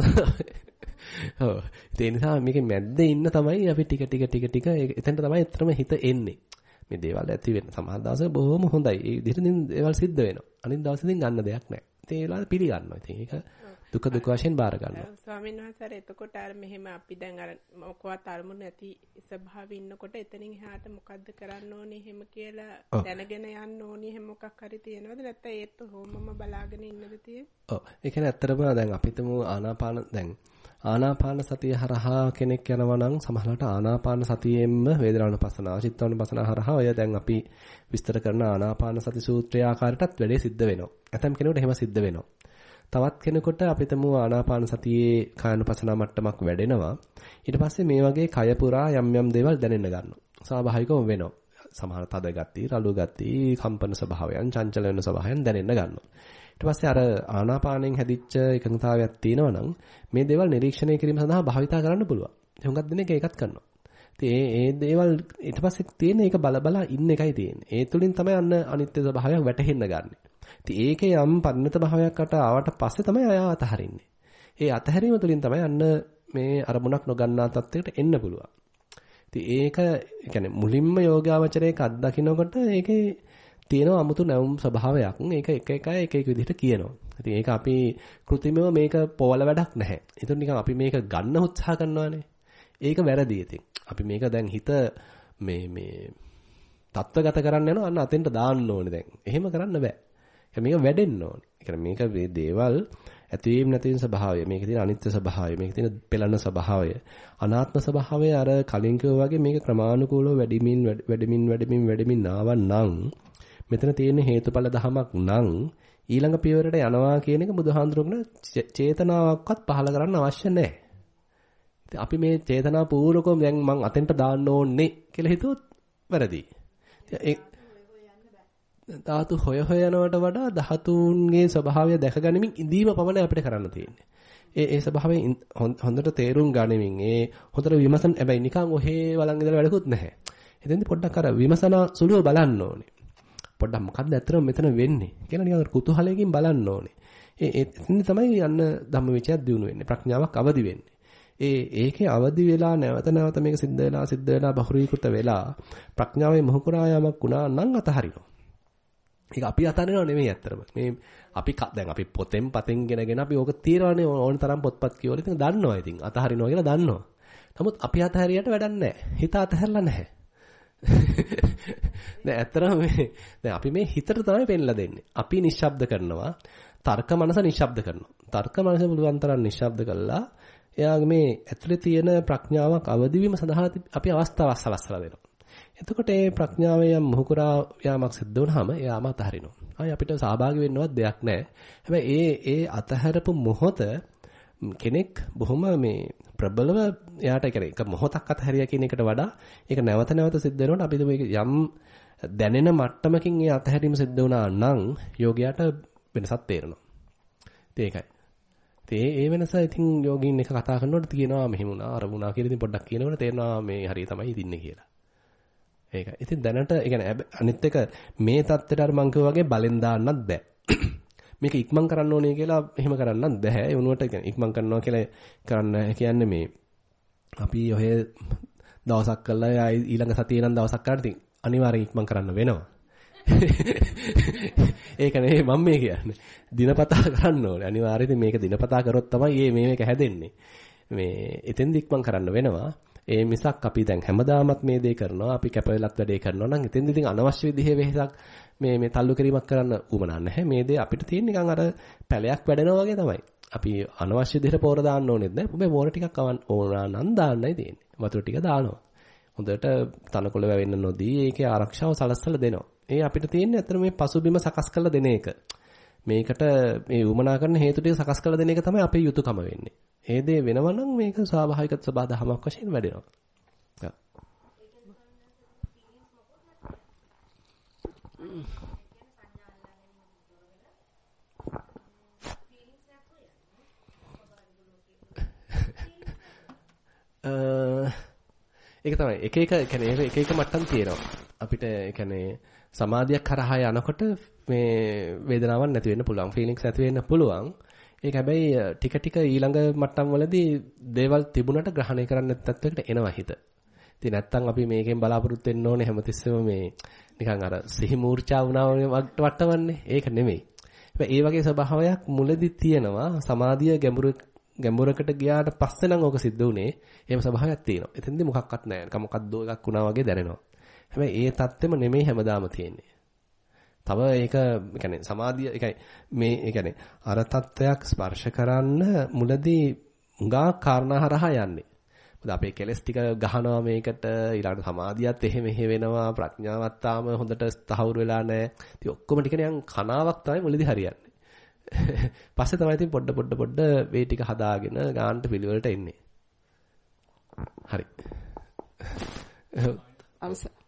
ඔව්. ඒ නිසා මේකේ මැද්දේ ඉන්න තමයි අපි ටික ටික ටික ටික එතෙන්ට තමයි ඇත්තම හිත එන්නේ. මේ දේවල් ඇති වෙන සමහර දවසක බොහොම හොඳයි. ඒ විදිහට දේවල් සිද්ධ වෙනවා. අනිත් දවසෙන් ගන්න දෙයක් නැහැ. ඉතින් ඒ වෙලාවට පිළිගන්නවා. ඉතින් ඒක දුක දුක වශයෙන් බාර ගන්නවා. ස්වාමීන් වහන්සේ එතකොට අර මෙහෙම අපි දැන් අර මොකවත් අරමුණු නැති ස්වභාවය ඉන්නකොට එතනින් එහාට මොකද්ද කරන්න ඕනේ එහෙම කියලා දැනගෙන යන්න ඕනේ එහෙම මොකක් හරි තියෙනවද නැත්නම් ඒත් හොමම බලාගෙන ඉන්නද තියෙන්නේ? ඔව්. ඒ කියන්නේ ඇත්තටම දැන් අපිටම ආනාපාන දැන් ආනාපාන සතිය හරහා කෙනෙක් යනවා නම් සමහරවිට ආනාපාන සතියෙන්ම වේදනානුපස්සනාව චිත්තානුපස්සනාව හරහා ඔය දැන් අපි විස්තර කරන ආනාපාන සති සූත්‍රය ආකාරයටත් වැඩේ සිද්ධ වෙනවා. ඇතම් කෙනෙකුට එහෙම සිද්ධ වෙනවා. තවත් කෙනෙකුට අපිටම ආනාපාන සතියේ කායනුපසනා මට්ටමක් වැඩෙනවා. ඊට පස්සේ මේ වගේ කය පුරා යම් යම් දේවල් දැනෙන්න ගන්නවා. ස්වාභාවිකවම වෙනවා. සමහර තද ගති, රළු ගති, කම්පන ස්වභාවයන්, චංචල වෙන ස්වභාවයන් දැනෙන්න ගන්නවා. ඊට පස්සේ අර ආනාපානෙන් හැදිච්ච එකඟතාවයක් තියෙනවා නම් මේ දේවල් නිරීක්ෂණය කිරීම සඳහා භාවිතා කරන්න පුළුවන්. හුඟක් දෙනෙක් ඒකත් කරනවා. ඉතින් ඒ ඒ දේවල් ඊට පස්සේ තියෙන එක බල බල ඉන්න එකයි තියෙන්නේ. ඒ තුලින් තමයි අන්න අනිත්‍ය ස්වභාවයක් වැටහෙන්න ගන්නෙ. ඉතින් ඒකේ යම් පරිණත භාවයක් අට ආවට පස්සේ තමයි අය අතහරින්නේ. ඒ අතහැරීම තුළින් තමයි අන්න මේ අරමුණක් නොගන්නා තත්ත්වයකට එන්න පුළුවන්. ඉතින් ඒක කියන්නේ මුලින්ම යෝගාවචරයේක අත්දකින්නකොට ඒකේ තියෙන 아무තු නැවුම් ස්වභාවයක්. ඒක එක එකයි එක එක විදිහට කියනවා. ඉතින් ඒක අපි કૃතිමව මේක පොවල වැඩක් නැහැ. ඒතර නිකන් අපි මේක ගන්න උත්සාහ කරනවානේ. ඒක වැරදි ඉතින්. අපි මේක දැන් හිත මේ මේ தත්වගත කරන්න යනවා අන්න අතෙන්ට දාන්න ඕනේ දැන්. එහෙම කරන්න බෑ. මේක වැඩෙන්න ඕනේ. ඒ කියන්නේ මේක මේ දේවල් ඇතිවීම නැතිවීම ස්වභාවය, මේකේ තියෙන අනිත්‍ය ස්වභාවය, මේකේ තියෙන පෙළන ස්වභාවය, අනාත්ම ස්වභාවය අර කලින් වගේ මේක ක්‍රමානුකූලව වැඩිමින් වැඩිමින් වැඩිමින් වැඩිමින් ආවනම් මෙතන තියෙන හේතුඵල ධමයක් නම් ඊළඟ පියවරට යනවා කියන එක බුදුහාඳුරුගෙන චේතනාවක්වත් පහල කරන්න අවශ්‍ය නැහැ. අපි මේ චේතනා පූර්වකව දැන් මං අතෙන්ට දාන්න ඕනේ කියලා හිතුවොත් වැරදි. ධාතු හොය හොය යනවට වඩා ධාතුන්ගේ ස්වභාවය දැක ගනිමින් ඉඳීම පමණයි අපිට කරන්න තියෙන්නේ. ඒ ඒ ස්වභාවය හොඳට තේරුම් ගනිමින් ඒ හොඳට විමසන හැබැයි නිකන් ඔහේ වළං ඉඳලා වැඩකුත් නැහැ. එතෙන්දී පොඩ්ඩක් අර විමසන සුළුව බලන්න ඕනේ. පොඩ්ඩක් මොකද්ද ඇත්තටම මෙතන වෙන්නේ කියලා නිකන් කුතුහලයෙන් බලන්න ඕනේ. ඒ එතෙන්දී තමයි යන්න ධම්මවිචයක් දිනු වෙන්නේ. ප්‍රඥාවක් අවදි වෙන්නේ. ඒ ඒකේ අවදි වෙලා නැවත නැවත මේක සිද්ධ වෙලා සිද්ධ වෙලා බහුරීකృత වෙලා ප්‍රඥාවේ මොහුකුරා යමක් වුණා නම් අතහරිනවා. ඒක අපි අතරිනව නෙමෙයි ඇත්තටම. මේ අපි දැන් අපි පොතෙන් පතෙන් ගෙනගෙන අපි ඕක තියනවානේ ඕන තරම් පොත්පත් කියවල ඉතින් දන්නවා ඉතින් අතහරිනවා කියලා දන්නවා. නමුත් අපි අතහැරියට වැඩක් නැහැ. හිත අතහැරලා නැහැ. දැන් ඇත්තටම මේ දැන් අපි මේ හිතට තමයි පෙන්ලා දෙන්නේ. අපි නිශ්ශබ්ද කරනවා. තර්ක මනස නිශ්ශබ්ද කරනවා. තර්ක මනස පුළුවන් තරම් නිශ්ශබ්ද කළා. එයාගේ මේ ඇතුලේ තියෙන ප්‍රඥාවක් අවදි වීම සඳහා අපි අවස්ථාවක් සලස්සලා දෙනවා. එතකොට මේ ප්‍රඥාවේ යම් මුහුකුරා යාමක් සිද්ධ වුනහම එයාම අතහරිනවා. ආයි අපිට සහභාගී වෙන්නවත් දෙයක් නැහැ. හැබැයි ඒ ඒ අතහැරපු මොහොත කෙනෙක් බොහොම මේ ප්‍රබලව එයාට කියන්නේ එක මොහොතක් අතහැරියා කියන එකට වඩා ඒක නැවත නැවත සිද්ධ වෙනකොට අපිට මේක යම් දැනෙන මට්ටමකින් ඒ අතහැරීම සිද්ධ වුණා නම් යෝගයාට වෙනසක් තේරෙනවා. ඉතින් ඒකයි. ඉතින් ඒ වෙනස ඉතින් යෝගින් එක කතා කරනකොට කියනවා මෙහෙම වුණා අර වුණා කියලා ඉතින් පොඩ්ඩක් කියනකොට තේරෙනවා මේ හරිය තමයි ඉදින්නේ කියලා. ඒකයි. ඉතින් දැනට ඒ කියන්නේ අනිත් එක මේ தත්තට අර මං වගේ බලෙන් දාන්නත් බෑ. මේක ඉක්මන් කරන්න ඕනේ කියලා එහෙම කරන්නත් බෑ. ඒ වුණාට කියන්නේ ඉක්මන් කරනවා කියලා කරන්න කියන්නේ මේ අපි ඔය දවසක් කළා ඊළඟ සතියේ නම් දවසක් කරලා ඉතින් අනිවාර්යෙන් ඉක්මන් කරන්න වෙනවා. ඒක නෙවෙයි මම මේ කියන්නේ. දිනපතා කරන්න ඕනේ. අනිවාර්යයෙන් මේක දිනපතා කරොත් තමයි මේ මේක හැදෙන්නේ. මේ එතෙන් ඉක්මන් කරන්න වෙනවා. ඒ මිසක් අපි දැන් හැමදාමත් මේ දේ කරනවා. අපි කැපවෙලත් වැඩේ කරනවා නම් එතෙන් ඉතින් අනවශ්‍ය විදිහේ වෙහසක් මේ මේ තල්ලු කිරීමක් කරන්න උවමනා නැහැ. මේ දේ අපිට තියෙන නිකන් අර පැලයක් වැඩෙනවා වගේ තමයි. අපි අනවශ්‍ය විදිහට පෝර දාන්න ඕනෙත් නැහැ. ඔබේ පෝර ටිකක් ඕනා නම් දාන්නයි තියෙන්නේ. වතුර ටික දානවා. හොඳට තනකොළ වැවෙන්න නොදී ඒකේ ආරක්ෂාව සලස්සලා දෙනවා. ඒ අපිට තියෙන්නේ අතන මේ පසුබිම සකස් කරලා දෙන එක. මේකට මේ උමනා කරන හේතු ටික සකස් කරලා දෙන එක තමයි අපේ යුතුයකම වෙන්නේ. ඒ දේ වෙනවා නම් මේක ස්වාභාවික සබහා දහමක් වශයෙන් වැඩෙනවා. ඒක තමයි එක එක කියන්නේ එක එක මට්ටම් තියෙනවා. අපිට කියන්නේ සමාධියක් කරහා යනකොට මේ වේදනාවක් නැති වෙන්න පුළුවන්. ෆීලිංග්ස් ඇති වෙන්න පුළුවන්. ඒක හැබැයි ටික ටික ඊළඟ මට්ටම් වලදී දේවල් තිබුණට ග්‍රහණය කරන්න නැති තත්වයකට එනවා හිත. ඉතින් නැත්තම් අපි මේකෙන් බලාපොරොත්තු වෙන්න ඕනේ හැමතිස්සෙම මේ නිකන් අර සිහි මූර්ඡා වුණා වට්ටවන්නේ. ඒක නෙමෙයි. හැබැයි ඒ වගේ ස්වභාවයක් මුලදී තියෙනවා. සමාධිය ගැඹුරු ගැඹුරකට ගියාට පස්සේ නම් ඕක සිද්ධ වුණේ. එහෙම ස්වභාවයක් තියෙනවා. එතෙන්දී මොකක්වත් නැහැ. නිකන් මොකක්ද එකක් වුණා වගේ දැනෙනවා. හැබැයි ඒ தත්ත්වෙම නෙමෙයි හැමදාම තියෙන්නේ. තව ඒක يعني සමාධිය يعني මේ يعني අර තත්වයක් ස්පර්ශ කරන්න මුලදී උඟා කාරණා හරහා යන්නේ. මොකද අපේ කෙලස් ටික ගහනවා මේකට ඊළඟට සමාධියත් එහෙම එහෙ වෙනවා ප්‍රඥාවත් තාම හොඳට තහවුරු වෙලා නැහැ. ඉතින් ඔක්කොම ටික නිකන් කනාවක් තමයි මුලදී හරියන්නේ. පස්සේ තමයි ඉතින් පොඩ පොඩ පොඩ මේ ටික හදාගෙන ගානට පිළිවෙලට එන්නේ. හරි. අවසන්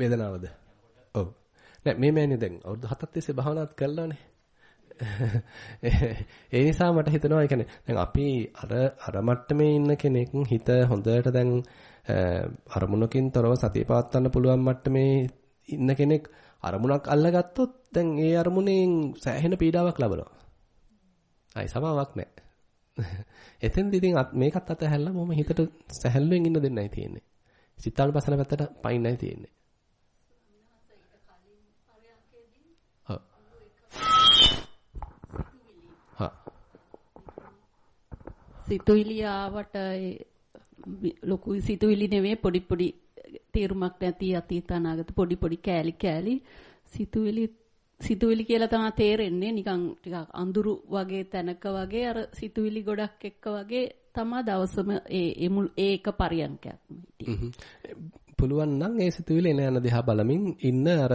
වේදනාවද? ඔව්. නෑ මේ මෑණිය දැන් අවුරුදු 7ක් තිස්සේ භාවනාත් කළානේ. ඒ නිසා මට හිතෙනවා ඒ කියන්නේ දැන් අපි අර අර මට්ටමේ ඉන්න කෙනෙක් හිත හොඳට දැන් අරමුණකින් තොරව සතිය පවත්වන්න පුළුවන් මට්ටමේ ඉන්න කෙනෙක් අරමුණක් අල්ලගත්තොත් දැන් ඒ අරමුණෙන් සෑහෙන පීඩාවක් ලබනවා. අයි සමාවක් නැහැ. එතෙන්ද ඉතින් මේකත් අතහැරලා මොම හිතට සැහැල්ලුවෙන් ඉන්න දෙන්නයි තියෙන්නේ. සිතානුපසන පැත්තට පයින්නයි තියෙන්නේ. සිතුවිලි ආවට ලොකු සිතුවිලි නෙමෙයි පොඩි පොඩි තේරුමක් නැති අතීත අනාගත පොඩි පොඩි කෑලි කෑලි සිතුවිලි සිතුවිලි කියලා තමයි තේරෙන්නේ නිකන් ටිකක් අඳුරු වගේ තැනක වගේ අර සිතුවිලි ගොඩක් එක්ක වගේ තමයි දවසම ඒ එමුල් ඒක පරියන්කයක්ම පුළුවන් නම් ඒ සිතුවිලි එන යන දිහා බලමින් ඉන්න අර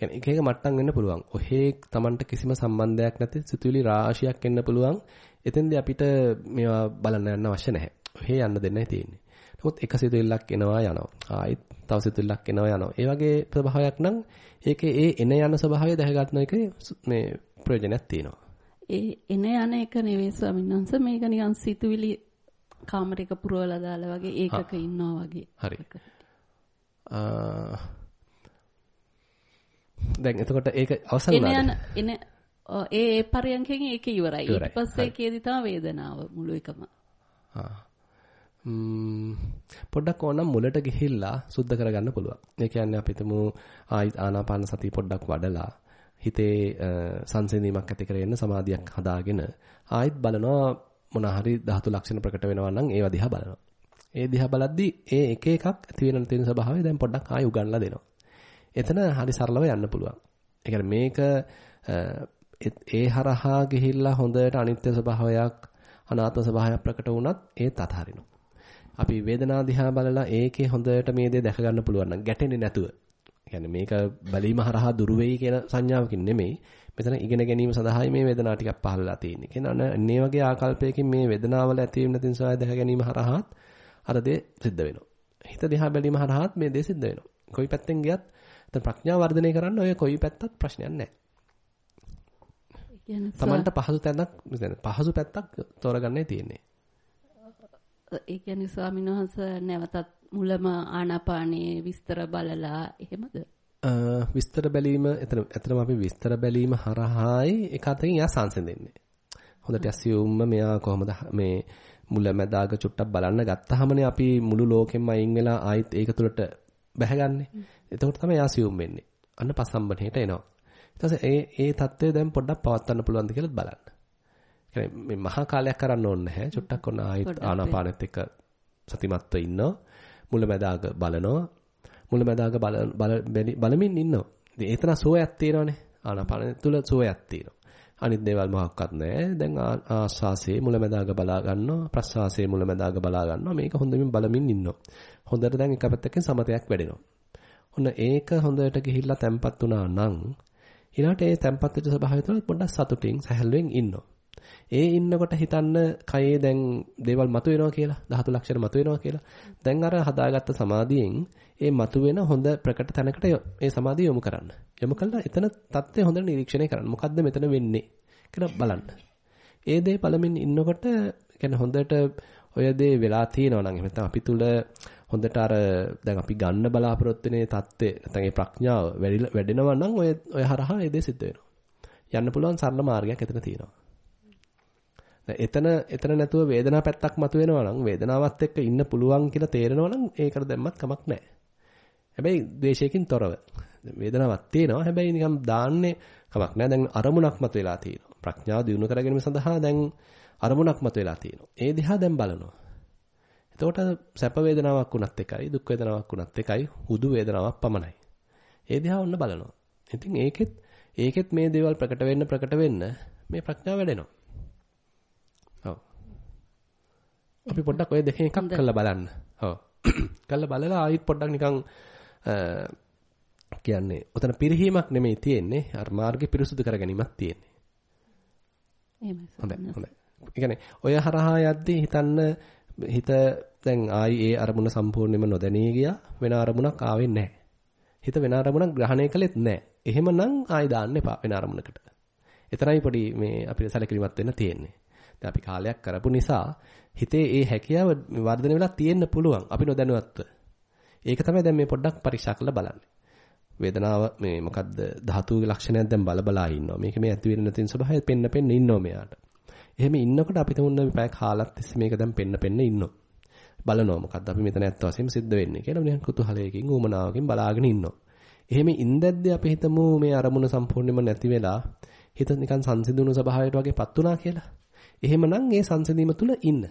කියන්නේ එක එක මට්ටම් වෙන්න පුළුවන්. ඔහේ Tamanට කිසිම සම්බන්ධයක් නැති සිතුවිලි රාශියක් එන්න පුළුවන්. එතෙන්දී අපිට මේවා බලන්න යන්න අවශ්‍ය නැහැ. ඔහේ යන්න දෙන්නයි තියෙන්නේ. නමුත් එක සිතුවිල්ලක් එනවා යනවා. ආයෙත් තව සිතුවිල්ලක් එනවා යනවා. ඒ වගේ ප්‍රභාවයක් නම් ඒකේ ඒ එන යන ස්වභාවය දැක ගන්න එකේ මේ ප්‍රයෝජනයක් තියෙනවා. ඒ එන යන එක නෙවෙයි ස්වාමීන් වහන්සේ මේක නිකන් සිතුවිලි කාමරයක පුරවලා දාලා වගේ ඒකක ඉන්නවා වගේ. හරි. දැන් එතකොට ඒක අවසන් වුණාද? එන එන ඒ ඒ පරියන්කෙන් ඒක ඉවරයි. ඊට පස්සේ ඒකේදී තමයි වේදනාව මුළු එකම. පොඩ්ඩක් ඕනම් මුලට ගිහිල්ලා සුද්ධ කරගන්න පුළුවන්. ඒ කියන්නේ අපි හිතමු ආනාපාන සතිය පොඩ්ඩක් වඩලා හිතේ සංසිඳීමක් ඇති කරගෙන සමාධියක් හදාගෙන ආයෙත් බලනවා මොන හරි ධාතු ලක්ෂණ ප්‍රකට වෙනවා නම් ඒවා දිහා බලනවා. ඒ දිහා බලද්දි ඒ එක එකක් ඇති වෙන තියෙන ස්වභාවය දැන් පොඩ්ඩක් ආයෙ උගන්ලා දෙනවා. එතන හරි සරලව යන්න පුළුවන්. ඒ මේක ඒ හරහා ගිහිල්ලා හොඳට අනිත්‍ය ස්වභාවයක් අනාත්ම ස්වභාවයක් ප්‍රකට වුණත් ඒත් අතහරිනවා. අපි වේදනා දිහා බලලා ඒකේ හොඳට මේ දේ දැක ගන්න පුළුවන් නම් ගැටෙන්නේ නැතුව. කියන්නේ මේක බැලීම හරහා දුරු වෙයි කියන සංඥාවකින් නෙමෙයි. මෙතන ඉගෙන ගැනීම සඳහායි මේ වේදනාව ටිකක් පහළලා තියෙන්නේ. කියන අනේ වගේ ආකල්පයකින් මේ වේදනාවල ඇති වෙන තින් සොයා දැක ගැනීම හරහාත් අර දේ සිද්ධ වෙනවා. හිත දිහා බැලීම හරහාත් මේ දේ සිද්ධ වෙනවා. කොයි පැත්තෙන් ගියත් දැන් ප්‍රඥාව වර්ධනය කරන්න ඔය කොයි පැත්තත් ප්‍රශ්නයක් නැහැ. තමන්ට පහසු තැනක් පහසු පැත්තක් තෝරගන්නයි තියෙන්නේ. ඒ කියන්නේ ස්වාමීන් වහන්සේ නැවතත් මුලම ආනාපානයේ විස්තර බලලා එහෙමද? විස්තර බැලීම එතන ඇත්තටම අපි විස්තර බැලීම හරහායි එක අතකින් යා සංසිඳෙන්නේ. හොඳට ඇසියුම්ම මෙයා කොහොමද මේ මුලැමැදාග චුට්ටක් බලන්න ගත්තාමනේ අපි මුළු ලෝකෙම අයින් වෙලා ආයිත් ඒක තුළට බැහැගන්නේ. එතකොට තමයි යාසියුම් වෙන්නේ. අන්න පසම්බණේට එනවා. ඊට ඒ ඒ தත්ත්වය දැන් පොඩ්ඩක් පවත්වන්න පුළුවන්ද කියලා බලන්න. කියන්නේ මේ මහා කාලයක් කරන්න ඕනේ නැහැ. චුට්ටක් ඔන්න ආයිත් ආනාපානෙත් එක්ක සතිමත්ව ඉන්නවා. මුලැමැදාග බලනවා. මුලැමැදාග බල බලමින් ඉන්නවා. ඉතින් ඒතන සෝයක් තියෙනවානේ. ආනාපාන තුල සෝයක් තියෙනවා. අනිත් දේවල් මොකක්වත් නැහැ. දැන් ආස්වාසේ මුලැමැදාග බලා ගන්නවා. ප්‍රස්වාසයේ මුලැමැදාග බලා ගන්නවා. මේක හොඳින් බලමින් ඉන්නවා. හොඳට දැන් එක පැත්තකින් සමතයක් වැඩෙනවා. ඔන්න ඒක හොඳට ගිහිල්ලා තැම්පත් වුණා නම් ඊළාට ඒ තැම්පත් වෙච්ච ස්වභාවය තුළ පොඩ්ඩක් සතුටින් සැහැල්ලුවෙන් ඉන්නවා. ඒ ඉන්නකොට හිතන්න කයේ දැන් දේවල් මතුවෙනවා කියලා ධාතු ලක්ෂණ මතුවෙනවා කියලා. දැන් අර හදාගත්ත සමාධියෙන් ඒ මතුවෙන හොඳ ප්‍රකට තැනකට ඒ සමාධිය යොමු කරන්න. යොමු කළා එතන தත්ත්වය හොඳට නිරීක්ෂණය කරන්න. මොකද්ද මෙතන වෙන්නේ කියලා බලන්න. ඒ දේ බලමින් ඉන්නකොට කියන්නේ හොඳට ඔය දේ වෙලා තියෙනවා නම් එහෙනම් අපි තුල හොඳට අර දැන් අපි ගන්න බලාපොරොත්තු වෙනේ தත්ත්වය නැත්නම් ඒ ප්‍රඥාව වැඩෙනවා නම් ඔය ඔය හරහා ඒ දේ සිද්ධ වෙනවා. යන්න පුළුවන් සරල මාර්ගයක් එතන තියෙනවා. එතන එතන නැතුව වේදනාව පැත්තක් මතුවෙනවා නම් වේදනාවත් එක්ක ඉන්න පුළුවන් කියලා තේරෙනවා නම් ඒකට දැම්මත් කමක් නැහැ. හැබැයි ද්වේෂයකින් තොරව. වේදනාවක් තියෙනවා. හැබැයි නිකන් දාන්නේ කමක් නැහැ. දැන් අරමුණක් මතුවලා තියෙනවා. ප්‍රඥාව දියුණු කර ගැනීම සඳහා දැන් අරමුණක් මතුවලා තියෙනවා. ඒ දිහා දැන් බලනවා. එතකොට සැප වේදනාවක් වුණත් එකයි, දුක් වේදනාවක් වුණත් එකයි, හුදු වේදනාවක් පමණයි. ඒ දිහා ඔන්න බලනවා. ඉතින් ඒකෙත් ඒකෙත් මේ දේවල් ප්‍රකට වෙන්න ප්‍රකට වෙන්න මේ ප්‍රඥාව වැඩෙනවා. අපි පොඩ්ඩක් ඔය දෙකෙන් එකක් කරලා බලන්න. ඔව්. කරලා බලලා ආයෙත් පොඩ්ඩක් නිකන් කියන්නේ උතන පිරිහීමක් නෙමෙයි තියෙන්නේ. අර මාර්ගේ පිරිසුදු කර ගැනීමක් තියෙන්නේ. එහෙමයි. හොඳයි. හොඳයි. ඒ ඔය හරහා යද්දී හිතන්න හිත දැන් ආයි ඒ අරමුණ සම්පූර්ණයෙන්ම නොදැනී ගියා. වෙන අරමුණක් ආවෙ නැහැ. හිත වෙන අරමුණක් ග්‍රහණය කළෙත් නැහැ. එහෙමනම් ආයි දාන්න එපා වෙන අරමුණකට. එතරම් පොඩි මේ අපිට සැලකිලිමත් වෙන්න තියෙන්නේ. දැන් අපි කාලයක් කරපු නිසා හිතේ ඒ හැකියාව වර්ධනය වෙලා තියෙන්න පුළුවන් අපි නොදැනුවත්ව. ඒක තමයි දැන් මේ පොඩ්ඩක් පරීක්ෂා කරලා බලන්නේ. වේදනාව මේ මොකද්ද ධාතුවේ ලක්ෂණයක් දැන් බල බලා ඉන්නවා. මේක මේ ඇති වෙන නැතින ස්වභාවය පෙන්න පෙන්න ඉන්නවා මෙයාට. එහෙම ඉන්නකොට අපි තුමුන්න මේ පැය කාලක් තිස්සේ මේක දැන් පෙන්න පෙන්න ඉන්නවා. බලනවා මොකද්ද අපි මෙතන ඇත්ත වශයෙන්ම සිද්ධ වෙන්නේ කියලා නිකන් කුතුහලයකින් ඌමනාවකින් බලාගෙන ඉන්නවා. එහෙම ඉඳද්දී අපි හිතමු මේ අරමුණ සම්පූර්ණයෙන්ම නැති වෙලා හිත නිකන් සංසිඳුණු ස්වභාවයට වගේපත් වුණා කියලා. එහෙමනම් ඒ සංසිඳීම තුල ඉන්න.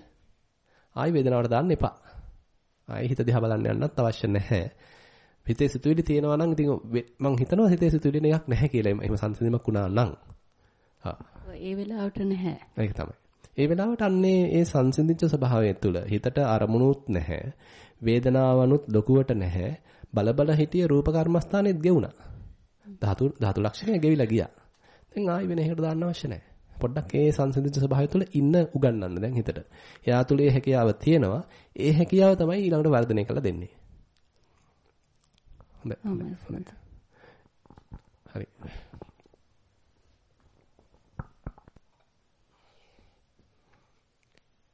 ආයි වේදනාවට දාන්න එපා. ආයි හිත දිහා බලන්න යන්නත් අවශ්‍ය නැහැ. හිතේ සිතුවිලි තියෙනවා නම් ඉතින් මං හිතනවා හිතේ සිතුවිලි එකක් නැහැ කියලා. එහෙම සංසිඳීමක් වුණා නම්. හා. ඒ වෙලාවට නැහැ. ඒක තමයි. ඒ වෙලාවට අන්නේ ඒ සංසිඳිච්ච ස්වභාවය තුළ හිතට අරමුණුත් නැහැ. වේදනාවනුත් ලොකුවට නැහැ. බලබල හිටිය රූප කර්මස්ථානෙත් ගෙවුණා. ධාතු ධාතු ලක්ෂණය ගෙවිලා ගියා. දැන් ආයි වෙන එකකට දාන්න අවශ්‍ය නැහැ. පොඩ්ඩක් ඒ සංසිඳිත ස්වභාවය තුළ ඉන්න උගන්වන්න දැන් හිතට. එයා තුළ ඒ හැකියාව තියෙනවා. ඒ හැකියාව තමයි ඊළඟට වර්ධනය කරලා දෙන්නේ. හොඳයි. හරි.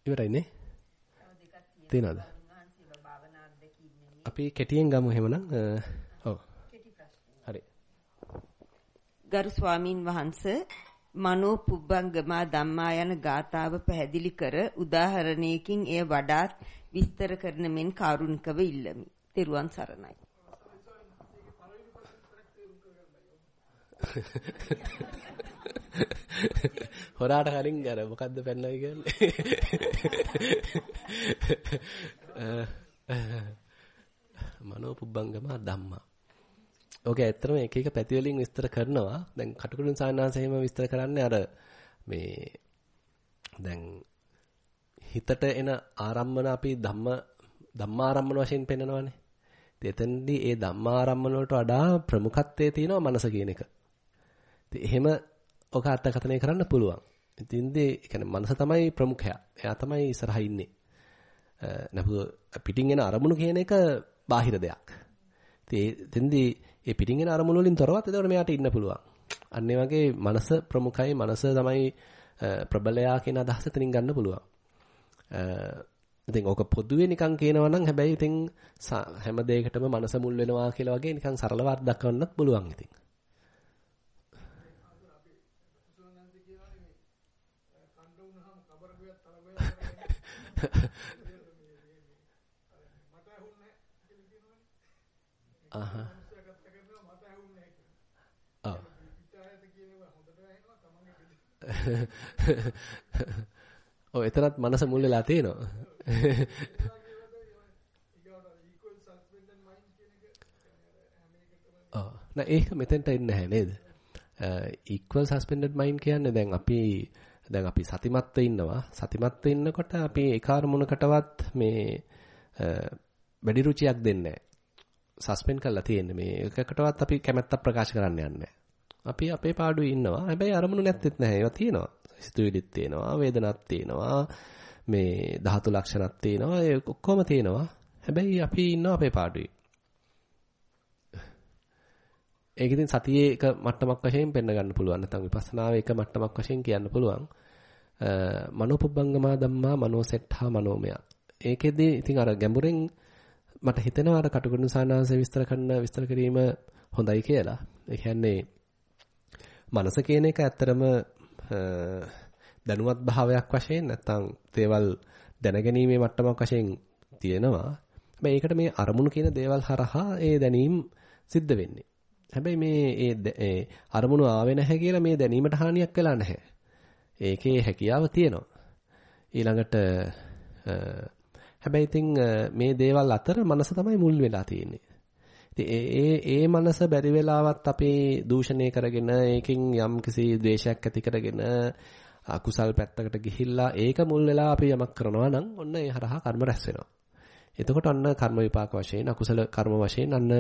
ඉවරයිනේ. තියෙනවද? අපි කෙටියෙන් ගමු එහෙමනම්. ඔව්. හරි. ගරු ස්වාමින් වහන්සේ මනෝ පුබ්බංගමා ධම්මා යන ගාතාව පැහැදිලි කර උදාහරණයකින් එය වඩාත් විස්තර කරන මෙන් කාරුණිකව ඉල්ලමි. තෙරුවන් සරණයි. හොරාට කලින් අර මොකද්ද පෙන්නයි කියන්නේ? මනෝ පුබ්බංගමා ධම්මා. ඕක ඇත්තටම එක එක පැති වලින් විස්තර කරනවා. දැන් කටුකුරුන් සානාස එහෙම විස්තර කරන්නේ අර මේ දැන් හිතට එන ආරම්මන අපි ධම්ම ධම්මාරම්මන වශයෙන් පෙන්නනවානේ. එතෙන්දී ඒ ධම්මාරම්මන වලට වඩා ප්‍රමුඛත්වයේ තියෙනවා මනස කියන එක. ඉතින් එහෙම ඔක අර්ථකථනය කරන්න පුළුවන්. ඉතින්දී කියන්නේ මනස තමයි ප්‍රමුඛයා. එයා තමයි ඉස්සරහා ඉන්නේ. නැපු පිටින් එන අරමුණු කියන එක බාහිර දෙයක්. ඉතින් එතෙන්දී ඒ පිටින් එන අරමුණු වලින් තොරවත් එතකොට මෙයාට ඉන්න පුළුවන්. අන්න වගේ මනස ප්‍රමුඛයි මනස තමයි ප්‍රබලයා කියන අදහස එතනින් ගන්න පුළුවන්. ඉතින් ඕක පොදුවේ නිකන් කියනවා නම් හැබැයි ඉතින් හැම දෙයකටම මනස මුල් වෙනවා කියලා වගේ නිකන් සරලව අර්ථ දක්වන්නත් පුළුවන් ඉතින්. අහහ uh-huh. ඔව් oh. oh, එතනත් මනස මුල් වෙලා තියෙනවා. ඔව් oh. නෑ ඒක මෙතෙන්ට එන්නේ නැහැ නේද? Uh, equal suspended mind කියන්නේ දැන් අපි දැන් අපි සතිමත්ව ඉන්නවා. සතිමත්ව ඉන්නකොට අපි ඒ කාර්මුණකටවත් මේ වැඩි රුචියක් දෙන්නේ නැහැ. සස්පෙන්ඩ් කරලා තියෙන්නේ මේ එකකටවත් අපි කැමැත්තක් ප්‍රකාශ කරන්න යන්නේ අපි අපේ පාඩුවේ ඉන්නවා. හැබැයි අරමුණු නැත්තේත් නැහැ. ඒවා තියෙනවා. සිතුවිලිත් තියෙනවා, වේදනත් තියෙනවා, මේ ධාතු ලක්ෂණත් තියෙනවා. ඒ ඔක්කොම තියෙනවා. හැබැයි අපි ඉන්නවා අපේ පාඩුවේ. ඒක ඉතින් සතියේ එක මට්ටමක් වශයෙන් පෙන්න ගන්න පුළුවන්. නැත්නම් විපස්සනාවේ එක මට්ටමක් වශයෙන් කියන්න පුළුවන්. මනෝපුබ්බංගමා ධම්මා මනෝසෙට්ඨා මනෝමය. ඒකෙදී ඉතින් අර ගැඹුරෙන් මට හිතෙනවා අර කටුකුරුන් සානාංශ විස්තර කරන විස්තර කිරීම හොඳයි කියලා. ඒ කියන්නේ මනස කියන එක ඇත්තරම දැනුවත් භාවයක් වශයෙන් නැත්නම් දේවල් දැනගැනීමේ මට්ටමක් වශයෙන් තියෙනවා. හැබැයි ඒකට මේ අරමුණු කියන දේවල් හරහා ඒ දැනීම් සිද්ධ වෙන්නේ. හැබැයි මේ ඒ අරමුණු ආවේ නැහැ කියලා මේ දැනීමට හානියක් වෙලා නැහැ. ඒකේ හැකියාව තියෙනවා. ඊළඟට හැබැයි ඉතින් මේ දේවල් අතර මනස තමයි මුල් වෙලා තියෙන්නේ. ඉතින් ඒ ඒ මනස බැරි වෙලාවත් අපි දූෂණය කරගෙන ඒකෙන් යම් කිසි ද්වේෂයක් ඇති කරගෙන අකුසල් පැත්තකට ගිහිල්ලා ඒක මුල් වෙලා අපි යමක් කරනවා නම් ඔන්න ඒ හරහා කර්ම රැස් වෙනවා. එතකොට අන්න කර්ම විපාක වශයෙන් අකුසල කර්ම වශයෙන් අන්න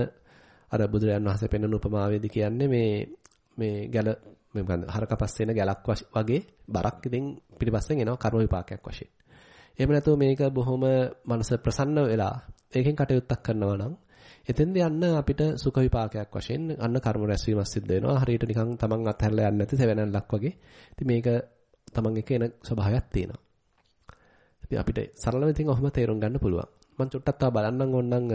අර බුදුරජාන් වහන්සේ පෙන්වන උපමාවේදී කියන්නේ මේ මේ ගැල මේ මොකන්ද හරකපස් වෙන ගැලක් වගේ බරක් ඉතින් පිටිපස්සෙන් එනවා කර්ම විපාකයක් වශයෙන්. එහෙම නැතුව මේක බොහොම මනස ප්‍රසන්න වෙලා ඒකෙන් කටයුත්තක් කරනවා නම් එතෙන්ද යන්න අපිට සුඛ විපාකයක් වශයෙන් අන්න කර්ම රැස්වීමක් සිද්ධ වෙනවා. හරියට නිකන් තමන් අත්හැරලා යන්නේ නැති සෙවණල්ලක් වගේ. ඉතින් මේක තමන් එක එන ස්වභාවයක් තියෙනවා. ඉතින් අපිට සරලව ඉතින් ඔහොම තේරුම් ගන්න පුළුවන්. මම චුට්ටක් තව බලන්නම් ඕනනම්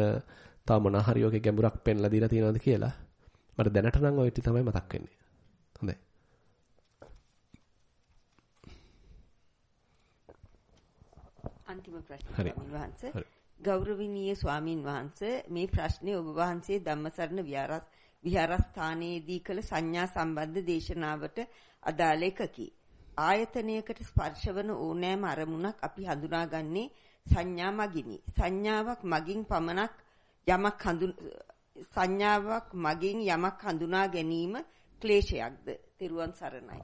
තව මොන හරි ඔකේ ගැඹුරක් පෙන්ලා දීලා තියෙනවද කියලා. මට දැනට නම් ওই ටික තමයි මතක් වෙන්නේ. හොඳයි. අන්තිම ප්‍රශ්නේ ගෞරවනීය ස්වාමින් වහන්සේ මේ ප්‍රශ්නේ ඔබ වහන්සේ ධම්මසරණ විහාරස්ථානයේදී කළ සංඥා සම්බන්ධ දේශනාවට අදාළ එකකි. ආයතනයකට ස්පර්ශවන ඕනෑම අරමුණක් අපි හඳුනාගන්නේ සංඥා මගිනි. සංඥාවක් මගින් පමණක් යමක් හඳුන සංඥාවක් මගින් යමක් හඳුනා ගැනීම ක්ලේශයක්ද? තෙරුවන් සරණයි.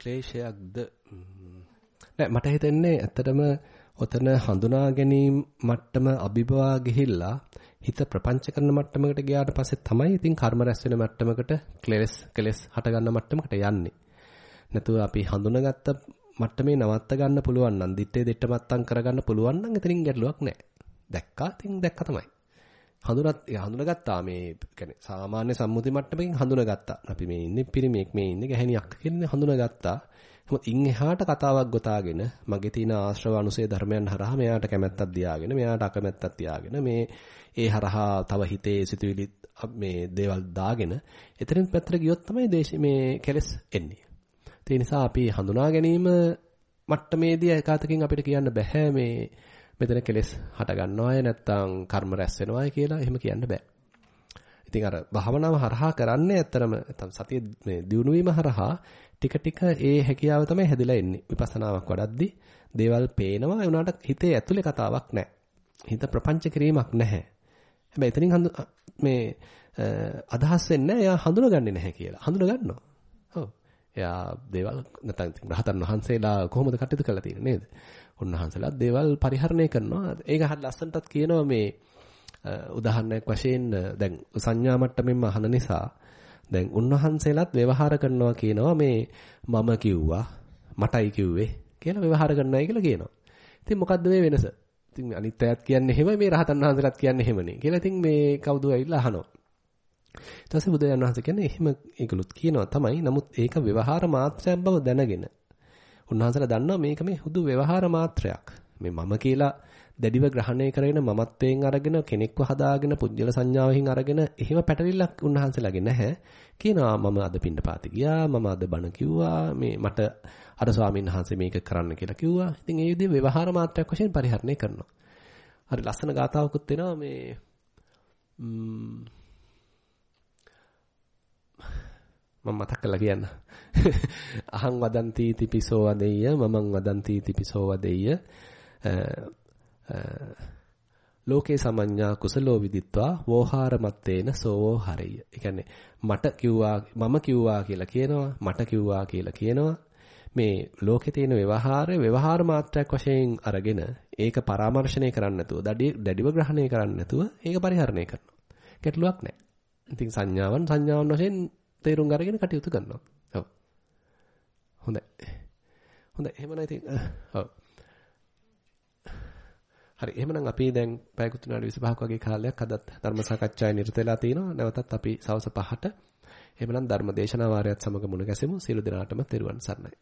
ක්ලේශයක්ද නෑ මට හිතෙන්නේ ඇත්තටම ඔතන හඳුනා ගැනීම මට්ටම අභිභවා ගිහිල්ලා හිත ප්‍රපංච කරන මට්ටමකට ගියාට පස්සේ තමයි ඉතින් කර්ම රැස් වෙන මට්ටමකට ක්ලේස් කෙලස් හට ගන්න මට්ටමකට යන්නේ. නැතුව අපි හඳුනාගත්ත මට්ටමේ නවත්ත ගන්න පුළුවන් නම් දිත්තේ දෙට්ට මත්තම් කරගන්න පුළුවන් නම් එතනින් ගැටලුවක් නැහැ. දැක්කා ඉතින් දැක්ක තමයි. හඳුනත් හඳුනගත්තා මේ කියන්නේ සාමාන්‍ය සම්මුති මට්ටමකින් හඳුනගත්තා. අපි මේ ඉන්නේ පිරිමියෙක් මේ ඉන්නේ ගැහණියක් කියන්නේ හඳුනගත්තා. නමුත් ඉන් එහාට කතාවක් ගොතාගෙන මගේ තියෙන ආශ්‍රව අනුසය ධර්මයන් හරහා මෙයාට කැමැත්තක් තියාගෙන මෙයාට අකමැත්තක් තියාගෙන මේ ඒ හරහා තව හිතේ සිතුවිලි මේ දේවල් දාගෙන එතරින් පැත්තට ගියොත් තමයි දේශ මේ කෙලස් එන්නේ. ඒ නිසා අපි හඳුනා ගැනීම මට්ටමේදී ඒකාතකින් අපිට කියන්න බෑ මේ මෙතන කෙලස් හට ගන්නවාය නැත්නම් කර්ම රැස් වෙනවාය කියලා එහෙම කියන්න බෑ. ඉතින් අර භාවනාව හරහා කරන්නේ ඇත්තරම සතිය මේ දියුණු වීම හරහා ටික ටික ඒ හැකියාව තමයි හැදිලා එන්නේ. විපස්සනාවක් වඩද්දී දේවල් පේනවා ඒ උනාට හිතේ ඇතුලේ කතාවක් නැහැ. හිත ප්‍රපංච කිරීමක් නැහැ. හැබැයි එතනින් මේ අදහස් වෙන්නේ එයා හඳුනගන්නේ නැහැ කියලා. හඳුන ගන්නවා. ඔව්. එයා දේවල් නැත්නම් රහතන් වහන්සේලා කොහොමද කටයුතු කරලා තියෙන්නේ නේද? උන්වහන්සේලා දේවල් පරිහරණය කරනවා. ඒක හරිය ලස්සනටත් කියනවා මේ උදාහරණයක් වශයෙන් දැන් සංඥා මට්ටමින්ම අහන නිසා දැන් උන්වහන්සේලාත් ව්‍යවහාර කරනවා කියනවා මේ මම කිව්වා මටයි කිව්වේ කියලා ව්‍යවහාර කරනවායි කියලා කියනවා. ඉතින් මොකද්ද මේ වෙනස? ඉතින් අනිත් අයත් කියන්නේ එහෙමයි මේ රහතන් වහන්සේලාත් කියන්නේ එහෙමනේ කියලා ඉතින් මේ කවුද ඇවිල්ලා අහනවා. ඊට පස්සේ බුදුරජාණන් වහන්සේ කියන්නේ එහෙම ඒකලුත් කියනවා තමයි. නමුත් ඒක ව්‍යවහාර මාත්‍රයක් බව දැනගෙන උන්වහන්සේලා දන්නවා මේක මේ හුදු ව්‍යවහාර මාත්‍රයක්. මේ මම කියලා දැඩිව ග්‍රහණය කරගෙන මමත්වයෙන් අරගෙන කෙනෙක්ව හදාගෙන පුජ්‍යල සංඥාවකින් අරගෙන එහෙම පැටලිල්ලක් උන්වහන්සේලාගේ නැහැ. කියනවා මම අද පින්න පාති ගියා, මම අද බණ කිව්වා, මේ මට අර ස්වාමීන් වහන්සේ මේක කරන්න කියලා කිව්වා. ඉතින් ඒ විදිහේ ව්‍යවහාර මාත්‍රයක් වශයෙන් පරිහරණය කරනවා. හරි ලස්සන ගාතාවකුත් වෙනවා මේ මම මතක් කරලා කියන්න. අහං වදන්ති තිපිසෝ වදෙය්‍ය මමං වදන්ති තිපිසෝ වදෙය්‍ය ලෝකේ සමඤ්ඤා කුසලෝ විදිත්වා වෝහාර මත්තේන සෝවෝ හරිය. ඒ කියන්නේ මට කිව්වා මම කිව්වා කියලා කියනවා මට කිව්වා කියලා කියනවා මේ ලෝකේ තියෙන ව්‍යවහාරය ව්‍යවහාර මාත්‍රයක් වශයෙන් අරගෙන ඒක පරාමර්ශණය කරන්නේ නැතුව දැඩිව ග්‍රහණය කරන්නේ නැතුව ඒක පරිහරණය කරනවා. ගැටලුවක් නැහැ. ඉතින් සංඥාවන් සංඥාවන් වශයෙන් තේරුම් අරගෙන කටයුතු කරනවා. ඔව්. හොඳයි. හොඳයි. එහෙමනම් ඉතින් ඔව්. හරි. එහෙමනම් අපි දැන් පැයකට විනාඩි 25ක වගේ කාලයක් අදත් ධර්ම සාකච්ඡාවේ නිරත වෙලා තිනවා. නැවතත් අපි සවස් 5ට එහෙමනම් ධර්ම දේශනා වාරයත් සමග මුණ ගැසෙමු. සියලු දෙනාටම තෙරුවන් සරණයි.